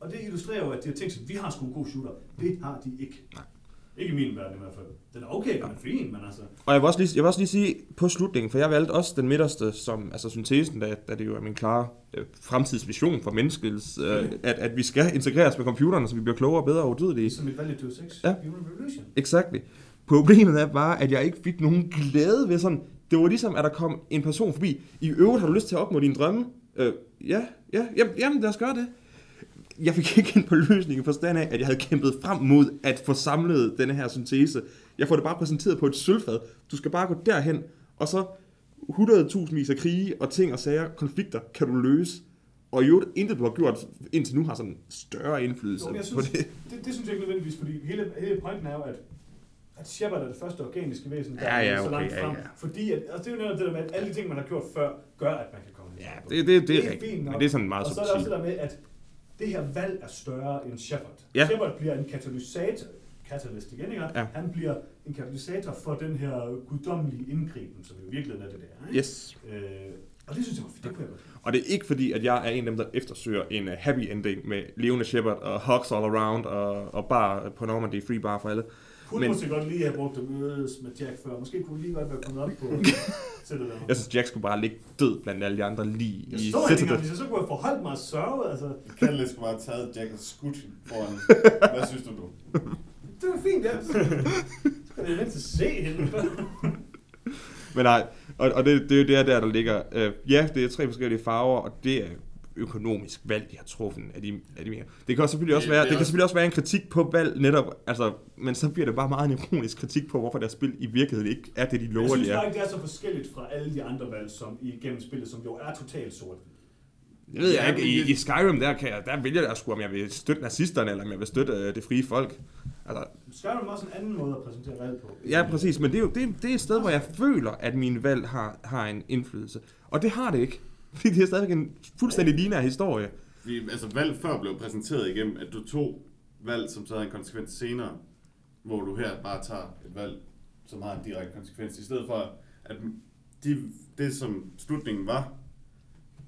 og det illustrerer jo, at de har tænkt sig, vi har sgu en god shooter. Det har de ikke. Nej. Ikke i min verden i hvert fald. Den er okay, den er fin, men altså... Og jeg vil, også lige, jeg vil også lige sige på slutningen, for jeg valgte også den midterste som altså syntesen, da, da det jo er min klare øh, fremtidsvision for menneskets, øh, at, at vi skal integreres med computerne, så vi bliver klogere, bedre og udødelige. Som et valg i Deus Ex Ja. Human Revolution. Exactly. Problemet er bare, at jeg ikke fik nogen glæde ved sådan... Det var ligesom, at der kom en person forbi. I øvrigt har du lyst til at opnå dine drømme? Øh, ja, ja, jamen, jamen lad os gøre det. Jeg fik ikke ind på løsningen for forstand af, at jeg havde kæmpet frem mod at få samlet denne her syntese. Jeg får det bare præsenteret på et sølvfad. Du skal bare gå derhen, og så 100.000 vis af krige og ting og sager, konflikter, kan du løse. Og i øvrigt, intet du har gjort indtil nu har sådan større indflydelse Jo, jeg på synes, det. det, det synes jeg ikke nødvendigvis, fordi hele, hele pointen er jo, at, at Shepard er det første organiske væsen, der Ja, ja, er så okay, langt ja, frem. ja. Fordi at, altså, det er jo netop det der med, at alle de ting, man har gjort før, gør, at man kan komme Ja, langt. det, det, det er fint rigtigt, men det er sådan meget Og så er der også subtilt. det der med, at det her valg er større end Shepard. Ja. Shepard bliver en katalysator, catalyst igen, ikke? Ja. Han bliver en katalysator for den her guddommelige indgriben, som i virkeligheden er det der. Ikke? Yes. Øh, og det synes jeg var fedt. Det kunne jeg godt. Og det er ikke fordi, at jeg er en af dem, der eftersøger en uh, happy ending med levende Shepard og hugs all around og, og bar på Normandy, free bar for alle. Kunne Men- Men... måske godt lige have brugt at mødes med Jack før. Måske kunne vi lige godt være kommet op på sættet der. Jeg synes, Jack skulle bare ligge død blandt alle de andre lige Jeg i så ikke engang, så kunne jeg forholdt mig og sørge, altså. Kalle skulle bare have taget Jack og skudt foran. Hvad synes du, du? Det var fint, ja. Så kan jeg vente til se hende. Men nej, og, og det, det er jo der, der, der ligger. Øh, ja, det er tre forskellige farver, og det er økonomisk valg, de har truffet af de, af de mere. Det kan også selvfølgelig også være, det det, er kan selvfølgelig også være en kritik på valg netop, altså, men så bliver det bare meget en ironisk kritik på, hvorfor deres spil i virkeligheden ikke er det, de Jeg lover, synes bare er. ikke, det er så forskelligt fra alle de andre valg, som igennem spillet, som jo er totalt sort. Det ved jeg ikke. I, I Skyrim, der, kan jeg, der vælger jeg sgu, om jeg vil støtte nazisterne, eller om jeg vil støtte øh, det frie folk. Altså, Skyrim er også en anden måde at præsentere valg på. ja, præcis, men det er jo det, det er et sted, hvor jeg føler, at mine valg har, har en indflydelse. Og det har det ikke. Fordi det er stadigvæk en fuldstændig lineær historie. Vi, altså valg før blev præsenteret igennem, at du tog valg, som så havde en konsekvens senere, hvor du her bare tager et valg, som har en direkte konsekvens, i stedet for, at de, det, som slutningen var,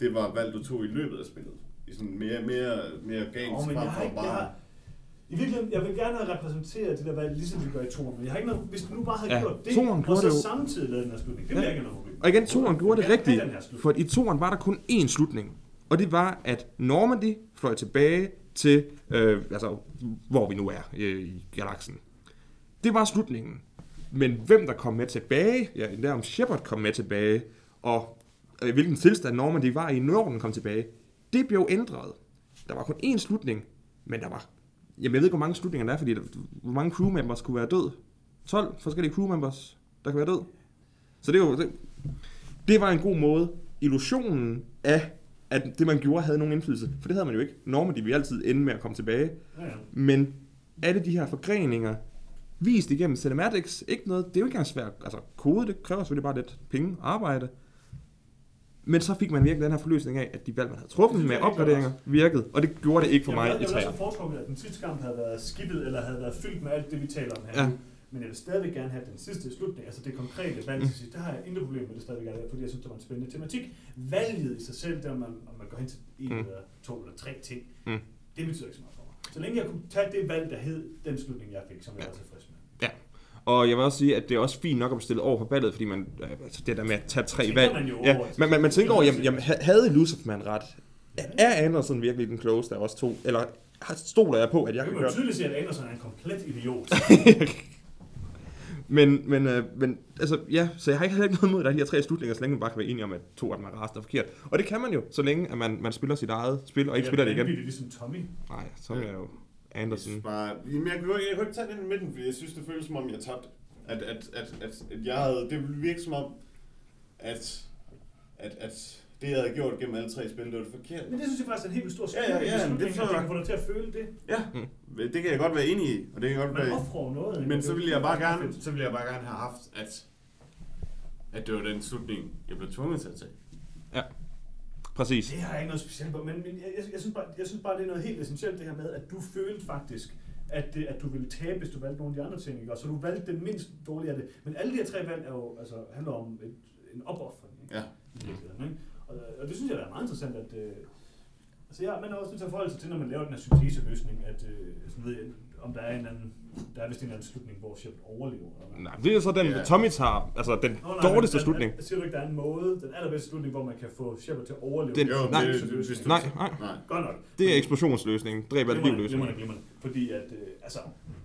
det var valg, du tog i løbet af spillet. I sådan mere, mere, mere organisk, men frem jeg har for jeg bare... har, I virkeligheden, jeg vil gerne have repræsenteret det der valg, ligesom vi gør i Toren, men jeg har ikke noget, hvis du nu bare havde Ja, gjort det, Toren og så det jo- samtidig lavet den her slutning, det Ja. jeg ikke noget problem. Og igen, toren gjorde det rigtigt, for i toren var der kun én slutning. Og det var, at Normandy fløj tilbage til, øh, altså, hvor vi nu er øh, i galaksen. Det var slutningen. Men hvem der kom med tilbage, ja, endda om Shepard kom med tilbage, og øh, hvilken tilstand Normandy var i, når den kom tilbage, det blev ændret. Der var kun én slutning, men der var, jamen jeg ved ikke, hvor mange slutninger der er, fordi der, hvor mange crew members skulle være død. 12 forskellige crew members, der kan være død. Så det, var, det, det var en god måde. Illusionen af, at det man gjorde havde nogen indflydelse. For det havde man jo ikke. Normandy vil altid ende med at komme tilbage. Ja, ja. Men alle de her forgreninger, vist igennem cinematics, ikke noget, det er jo ikke engang svært. Altså, kode, det kræver selvfølgelig bare lidt penge og arbejde. Men så fik man virkelig den her forløsning af, at de valg, man havde truffet synes med opgraderinger, virkede. Og det gjorde det ikke for Jamen, mig jeg, i jeg ville træer. foretrukket, at den sidste kamp havde været skippet, eller havde været fyldt med alt det, vi taler om her. Ja. Men jeg vil stadig gerne have den sidste slutning, altså det konkrete valg sidst. Der har jeg intet problem med det stadigvæk, fordi jeg synes, det var en spændende tematik. Valget i sig selv, der om man, om man går hen til en Mm. eller to eller tre ting, Mm. det betyder ikke så meget for mig. Så længe jeg kunne tage det valg, der hed den slutning, jeg fik, som jeg Ja. var tilfreds. Og jeg vil også sige, at det er også fint nok at bestille over på ballet, fordi man, øh, altså det der med at tage tre Tænker valg. man jo ja, over. man, man, man tænker over, jamen, jamen, ha- havde Luciferman ret? Er Anderson virkelig den klogeste af os to? Eller stoler jeg på, at jeg kan gøre jo tydeligt se, at Anderson er en komplet idiot. Men, men, øh, men altså, ja, så jeg har ikke heller ikke noget imod, at der er de her tre slutninger, så længe man bare kan være enige om, at to af dem er rast og forkert. Og det kan man jo, så længe at man, man spiller sit eget spil, og ikke spiller det igen. Det er ligesom Tommy. Nej, så er jeg jo Synes bare, jamen, jeg, kunne, jeg kunne ikke tage den i midten, fordi jeg synes, det føles som om, jeg tabte. At, at, at, at, at jeg havde, det ville virke som om, at, at, at det, jeg havde gjort gennem alle tre spil, det var det forkerte. Men det synes jeg faktisk er en helt stor Ja, ja, ja, men det det jeg- få dig til at føle det. Ja, det kan jeg godt være enig i, og det kan godt Man være... offrer noget. ikke? Men så ville jeg bare gerne, så ville jeg bare gerne have haft, at, at det var den slutning, jeg blev tvunget til at tage. Præcis. Det har jeg ikke noget specielt på, men, men jeg, jeg, jeg, synes bare, jeg synes bare, det er noget helt essentielt det her med, at du følte faktisk, at, det, at du ville tabe, hvis du valgte nogle af de andre ting. Ikke? Og så du valgte den mindst dårlige af det. Men alle de her tre valg er jo, altså, handler om et, en opoffring. Ikke? Ja. Ikke? Og, og det synes jeg er meget interessant, at, øh, Altså ja, man er også nødt til at forholde sig til, når man laver den her synteseløsning, at øh, sådan ved jeg, om der er en eller anden, der er vist en eller anden slutning, hvor Shepard overlever. Eller hvad. Nej, det er så den, Ja. Tommy tager, altså den Nå, nej, dårligste men- slutning. men- Siger du ikke, der er en måde, den allerbedste slutning, hvor man kan få Shepard til at overleve? Den- Jo, nej. det, det, Nej, nej. nej. Godt nok. Det er eksplosionsløsningen. Dræb alt liv løsningen. glimrende, glimrende. Fordi at, øh, altså,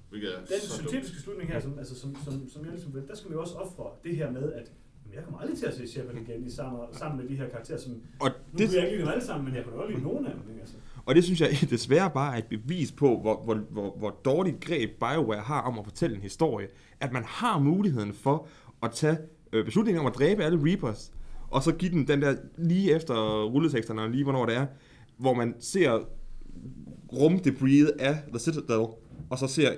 Hvilket den syntetiske slutning her, som, altså, som, som, som jeg ligesom, vil- der skal vi jo også ofre det her med, at jeg kommer aldrig til at se Shepard igen i sammen, sammen med de her karakterer, som Og nu det, vil jeg ikke lide dem alle sammen, men jeg kunne da godt lide nogen af dem. Ikke? Altså. Og det synes jeg desværre bare er et bevis på, hvor, hvor, hvor, hvor dårligt greb BioWare har om at fortælle en historie. At man har muligheden for at tage øh, beslutningen om at dræbe alle Reapers, og så give dem den der lige efter rulleteksterne, og lige hvornår det er, hvor man ser rumdebriset af The Citadel, og så ser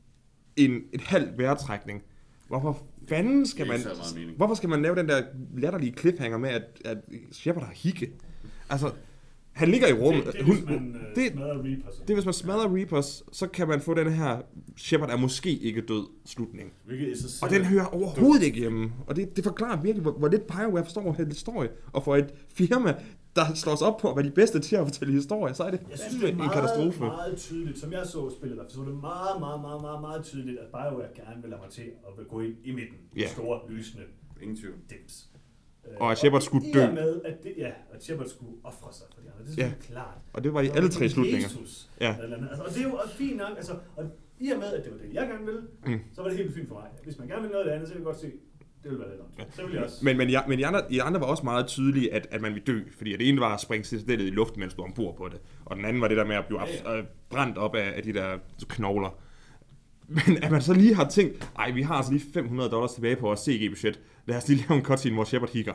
en, et halvt vejrtrækning. Hvorfor fanden skal man... Hvorfor skal man lave den der latterlige cliffhanger med, at, at Shepard har hikke? Altså, han ligger i rummet. Det, det er, Hun- hvis man øh, det- Reapers. det er, hvis man smadrer Reapers, så kan man få den her Shepard er måske ikke død slutning. Og den hører overhovedet ikke hjemme. Og det, det forklarer virkelig, hvor, hvor lidt BioWare forstår en historie. Og for et firma, der slår sig op på at være de bedste til at fortælle historier, så er det Jeg synes, det er en meget, katastrofe. meget tydeligt, som jeg så spillet, så var det meget, meget, meget, meget, meget tydeligt, at BioWare gerne vil have mig til at gå ind i midten. Yeah. Store, lysende Ingen tvivl. dims. Øh, Og at Shepard skulle i dø. og Med, at det, ja, at Shepard skulle ofre sig for de andre. Det er Ja. klart. Og det var i alle tre slutninger. Ja. Ja. Eller andet. Altså, og det er jo også fint nok. Altså, og i og med, at det var det, jeg gerne ville, Mm. så var det helt fint for mig. Hvis man gerne vil noget andet, så kan jeg godt se, det vil være lidt om. Så vil jeg også. Men, men, jeg, men de, andre, de andre var også meget tydelige, at, at man ville dø. Fordi det ene var at springe citadellet i luften, mens du var ombord på det. Og den anden var det der med at blive Ja, ja, brændt op af, af de der knogler. Men at man så lige har tænkt, ej, vi har altså lige 500 dollars tilbage på vores CG-budget. Lad os lige lave en cutscene, hvor Shepard hikker.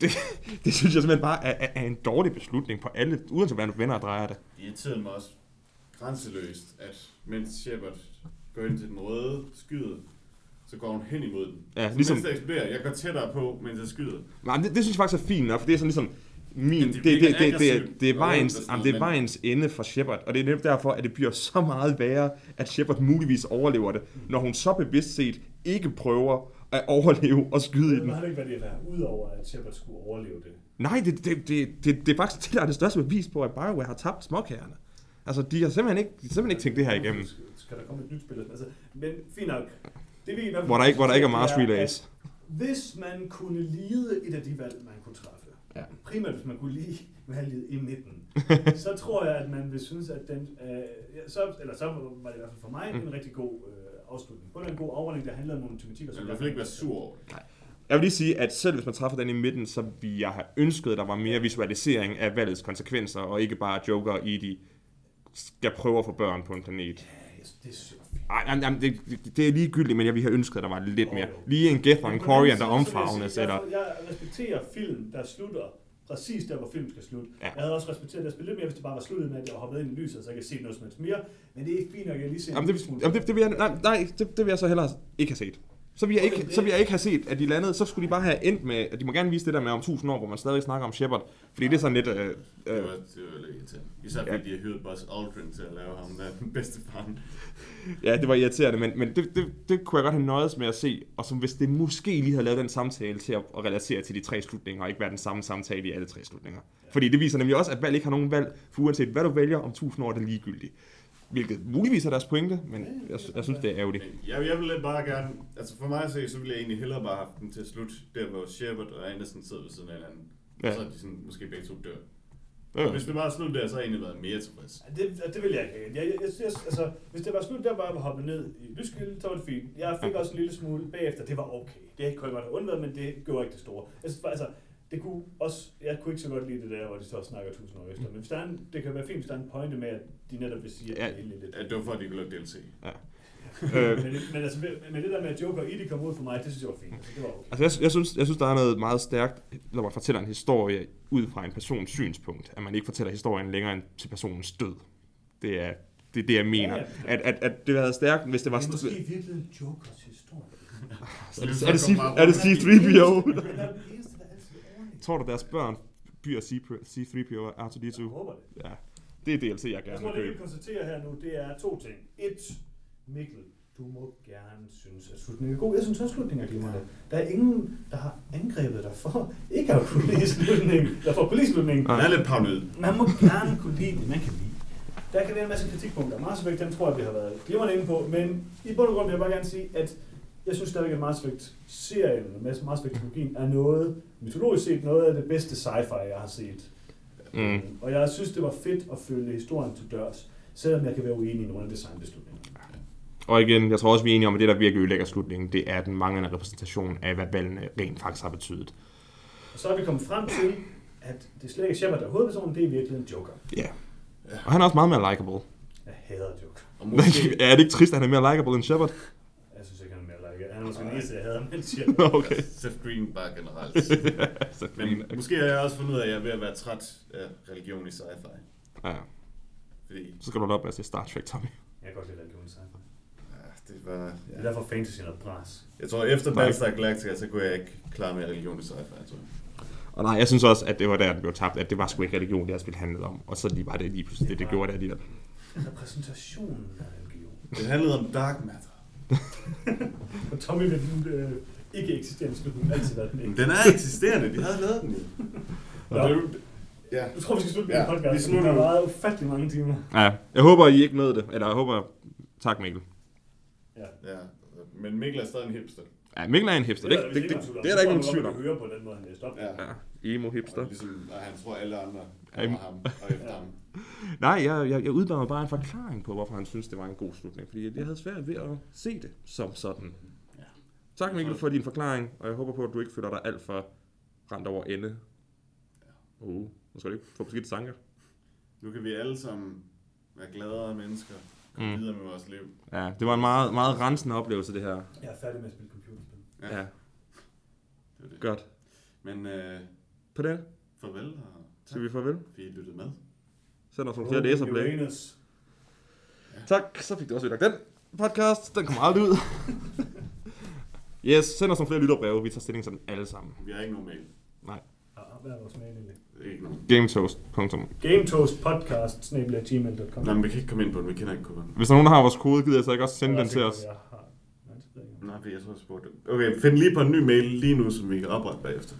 Det, det synes jeg simpelthen bare er, er, er en dårlig beslutning på alle, uanset hvordan du vender og drejer det. Det irriterede mig også grænseløst, at mens Shepard går ind til den røde skyde, så går hun hen imod den. Ja, Så ligesom- Mens det eksploderer, jeg går tættere på, mens jeg skyder. Men det, det synes jeg faktisk er fint nok, for det er sådan ligesom min, det, det det, det, det, det, er- det, er vejens, jamen, det er vejens ende for Shepard, og det er netop derfor, at det bliver så meget værre, at Shepard muligvis overlever det, når hun så bevidst set ikke prøver at overleve og skyde i Det den. har det ikke været det der, udover at Shepard skulle overleve det. Nej, det, det, det, det, det er faktisk det, der er det største bevis på, at BioWare har tabt småkagerne. Altså, de har simpelthen ikke, de har simpelthen ikke tænkt det her igennem. Skal, skal der komme et nyt spil? Altså, men fint nok. Det vi i hvert fald Hvor der ikke, hvor der ikke er Mars Relays. Hvis man kunne lide et af de valg, man kunne træffe, Ja. primært hvis man kunne lide valget i midten, så tror jeg, at man vil synes, at den, øh, så, eller så var det i hvert fald for mig Mm. en rigtig god øh, afslutning. Både en god afrunding, der handler om nogle tematikker, vil i hvert fald ikke være sur over det. Jeg vil lige sige, at selv hvis man træffer den i midten, så ville jeg have ønsket, at der var mere visualisering af valgets konsekvenser, og ikke bare Joker i de skal prøve at få børn på en planet. Ja, synes, det er. Ej, jamen, jamen, det, det- er ligegyldigt, men jeg ville have ønsket, at der var lidt mere. Lige en Geth og en Men Corian, der vil omfavnes, eller... Jeg, jeg respekterer film, der slutter præcis der, hvor film skal slutte. Ja. Jeg havde også respekteret det lidt mere, hvis det bare var sluttet med, at jeg hoppet ind i lyset, så jeg kan se noget som helst mere. Men det er fint nok, at jeg lige ser Jamen, en det, lille smule. jamen, det, det vil jeg, nej, nej det, det vil jeg så hellere ikke have set. Så vil, jeg ikke, det- så vil jeg ikke have set, at de landede. Så skulle de bare have endt med, at de må gerne vise det der med om 1000 år, hvor man stadig snakker om Shepard. Fordi det er sådan lidt... Øh, Det øh, var, det var lidt irriterende. Især fordi de har hyret Buzz Aldrin til at lave ham, der er den bedste faren. ja, det var irriterende, men, men det, det, det, kunne jeg godt have nøjes med at se. Og som hvis det måske lige havde lavet den samtale til at, at relatere til de tre slutninger, og ikke være den samme samtale i alle tre slutninger. Fordi det viser nemlig også, at valg ikke har nogen valg, for uanset hvad du vælger, om 1000 år er det ligegyldigt. Hvilket muligvis er deres pointe, men jeg, jeg synes, det er ærgerligt. Jeg, jeg ville bare gerne, altså for mig at se, så ville jeg egentlig hellere bare have haft den til slut, der hvor Shepard og Anderson sidder ved siden af hinanden. Ja. Ja. Og så er de sådan, måske begge to dør. Ja. Hvis det bare er slut der, så har jeg egentlig været mere tilfreds. Ja, Det, det vil jeg ikke. Jeg, jeg, jeg, jeg, altså, hvis det var slut, der bare var hoppet ned i lyskilden, så var det fint. Jeg fik også en lille smule bagefter, det var okay. Det kunne jeg godt have undværet, men det gjorde ikke det store. Jeg synes, altså, det kunne også, jeg kunne ikke så godt lide det der, hvor de står og snakker tusind år efter. Men hvis der er en, det kan være fint, hvis der er en pointe med, at de netop vil sige, at Ja. det er helt lidt. Ja, det var for, at de kunne lave DLC. Øh, men, men, altså, med det der med, at Joker i det kom ud for mig, det synes jeg var fint. Altså, det var okay. Altså, jeg, jeg, synes, jeg synes, der er noget meget stærkt, når man fortæller en historie ud fra en persons synspunkt. At man ikke fortæller historien længere end til personens død. Det er det, er det jeg mener. Ja, At, at, at det havde stærkt, hvis det var... Det er måske i virkeligheden Jokers historie. er, det, er, det, er det C-3PO? Men han er den eneste, der altid overlever. Tror du, deres børn bliver C-3PO og Jeg R2-D2? håber det. Ja, det er DLC, jeg Jeg gerne tror, vil det vi købe. konstaterer her nu, det er to ting. Et, Mikkel Du må gerne synes, at slutningen er god. Jeg synes også, slutningen er glimrende. Der er ingen, der har angrebet dig for ikke at kunne lide slutningen. Der får kunne lide slutningen. Den er lidt paranoid. Man må gerne kunne lide det, man kan lide. Der kan være en masse kritikpunkter. Mass Effect, den tror jeg, vi har været glimrende inde på, men i bund og grund vil jeg bare gerne sige, at jeg synes stadigvæk, at Mass Effect-serien, Mass Effect-trilogien, er noget, mytologisk set, noget af det bedste sci-fi, jeg har set. Mm. Og jeg synes, det var fedt at følge historien til dørs, selvom jeg kan være uenig i nogle af designbeslutningerne. Og igen, jeg tror også, vi er enige om, at det, der virkelig ødelægger slutningen, det er den manglende repræsentation af, hvad valgene rent faktisk har betydet. Og så er vi kommet frem til, at det slet ikke er Shepard, der er hovedpersonen, det er virkelig en Joker. Ja. Og han er også meget mere likable. Jeg hader Joker. Og måske, er det ikke trist, at han er mere likable end Shepard? Jeg synes ikke, han er mere like. Han er måske den eneste, jeg hader, men Shepard. okay. Seth Green bare generelt. Så Men måske har jeg også fundet ud af, at jeg er ved at være træt af religion i sci-fi. Ja, Fordi så skal du op med at se Star Trek, Tommy. Jeg kan godt lide religion i sci-fi. ja, det var... Det er Ja. derfor fantasy er bras. Jeg tror, efter. Battlestar Galactica, så kunne jeg ikke klare med religion i sci-fi, tror jeg. Og nej, jeg synes også, at det var der, den blev tabt, at det var sgu ikke religion, det her spil handlede om. Og så lige var det lige pludselig det, det gjorde det alligevel. Repræsentationen af religion. Det handlede om dark matter. Og Tommy vil den øh, ikke eksisterende slutning altid være den ikke. den er eksisterende, de havde lavet den jo. Og Nå. det, er ja. Jeg tror, vi skal slutte med Ja, ja, den podcast. slutter slutter nu. meget ufattelig mange timer. Ja, jeg håber, I ikke nåede det. Eller jeg håber... Tak, Mikkel. Ja. ja. Men Mikkel er stadig en hipster. Ja, Mikkel er en hipster. Det, det, det, det, det er der ikke nogen tvivl om. Høre på den måde, han læste op. Ja. Ja, emo hipster. Og ligesom, og han tror alle andre kommer ham og efter ham. Nej, jeg, jeg, jeg udbad bare en forklaring på, hvorfor han synes, det var en god slutning. Fordi jeg havde svært ved at se det som sådan. Ja. Tak Mikkel for din forklaring, og jeg håber på, at du ikke føler dig alt for rent over ende. Uh, nu skal du ikke få beskidte tanker. Nu kan vi alle sammen være gladere mennesker. Komme Mm. videre med vores liv. Ja, det var en meget, meget rensende oplevelse, det her. Jeg er færdig med at spille computerspil. Ja, Ja, det er det. godt. Men øh, På det farvel og tak, skal vi farvel. fordi I lyttede med. Send os nogle flere. Uranus. Tak, så fik du også ødelagt den podcast. Den kommer aldrig ud. yes, send os nogle flere lytterbreve. Vi tager stilling til dem alle sammen. Vi har ikke nogen mail. Ah, hvad er vores mail egentlig? Gametoast.com Gametoastpodcast. Nej, men vi kan ikke komme ind på den. Vi kender ikke koden. Hvis der er nogen, der har vores kode, gider jeg så ikke også sende den til os. Jeg har... Nej, ved jeg ikke. Nej, fordi jeg tror, jeg spurgte. Okay, find lige på en ny mail lige nu, som vi kan oprette bagefter.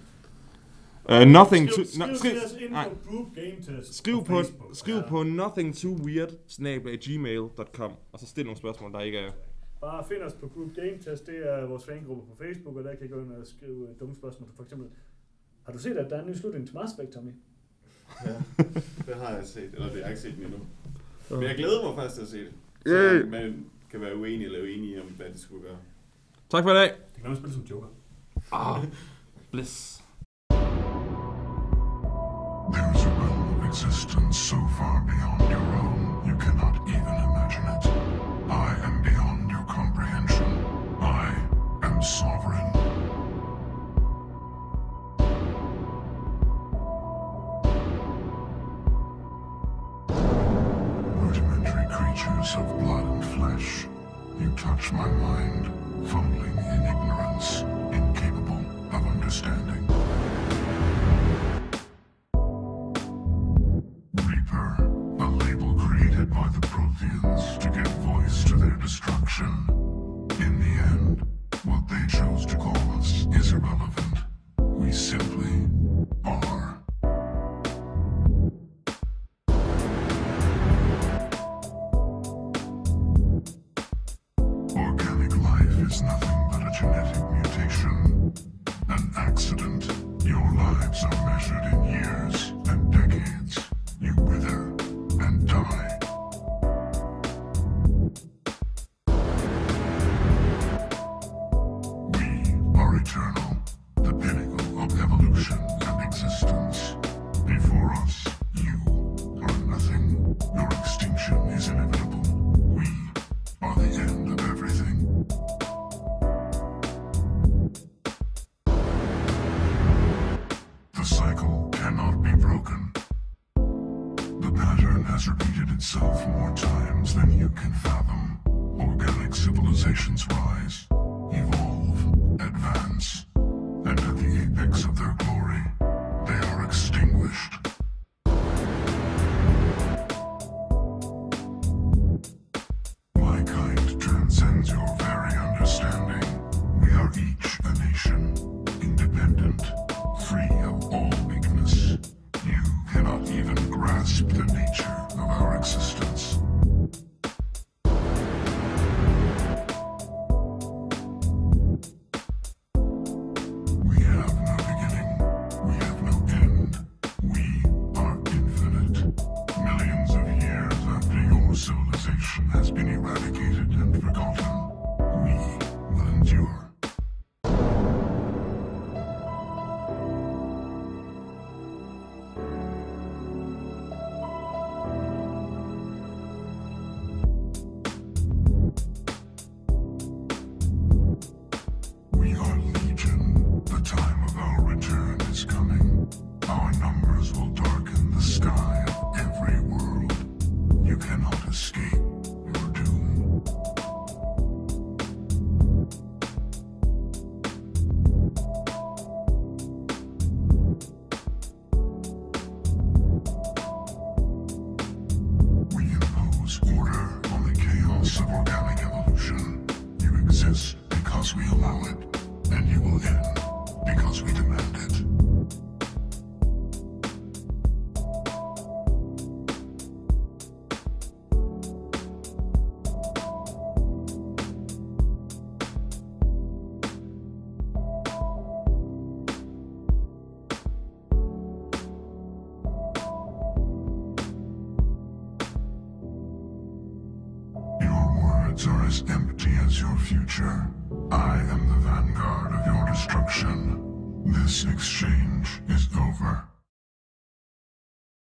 Uh, nothing to... Skriv, No, skriv, skriv, til os ind nej, på Group Game Test skriv på, Facebook. skriv Ja. på nothing too weird gmail.com og så stil nogle spørgsmål, der ikke er... Bare find os på Group Game Test. Det er vores fangruppe på Facebook, og der kan I gå ind og skrive øh, dumme spørgsmål. For eksempel, har du set, at der er en ny slutning til Mars Effect, Tommy? Ja, det har jeg set. Eller det har jeg ikke set endnu. Men jeg glæder mig faktisk til at se det. Så man kan være uenig eller uenig om, hvad det skulle gøre. Tak for i dag. Det kan man spille som Joker. Ah, bliss. There's a realm of existence so far beyond your own, you cannot even imagine it. I am beyond your comprehension. I am sovereign. Rudimentary creatures of blood and flesh, you touch my mind, fumbling in ignorance, incapable of understanding.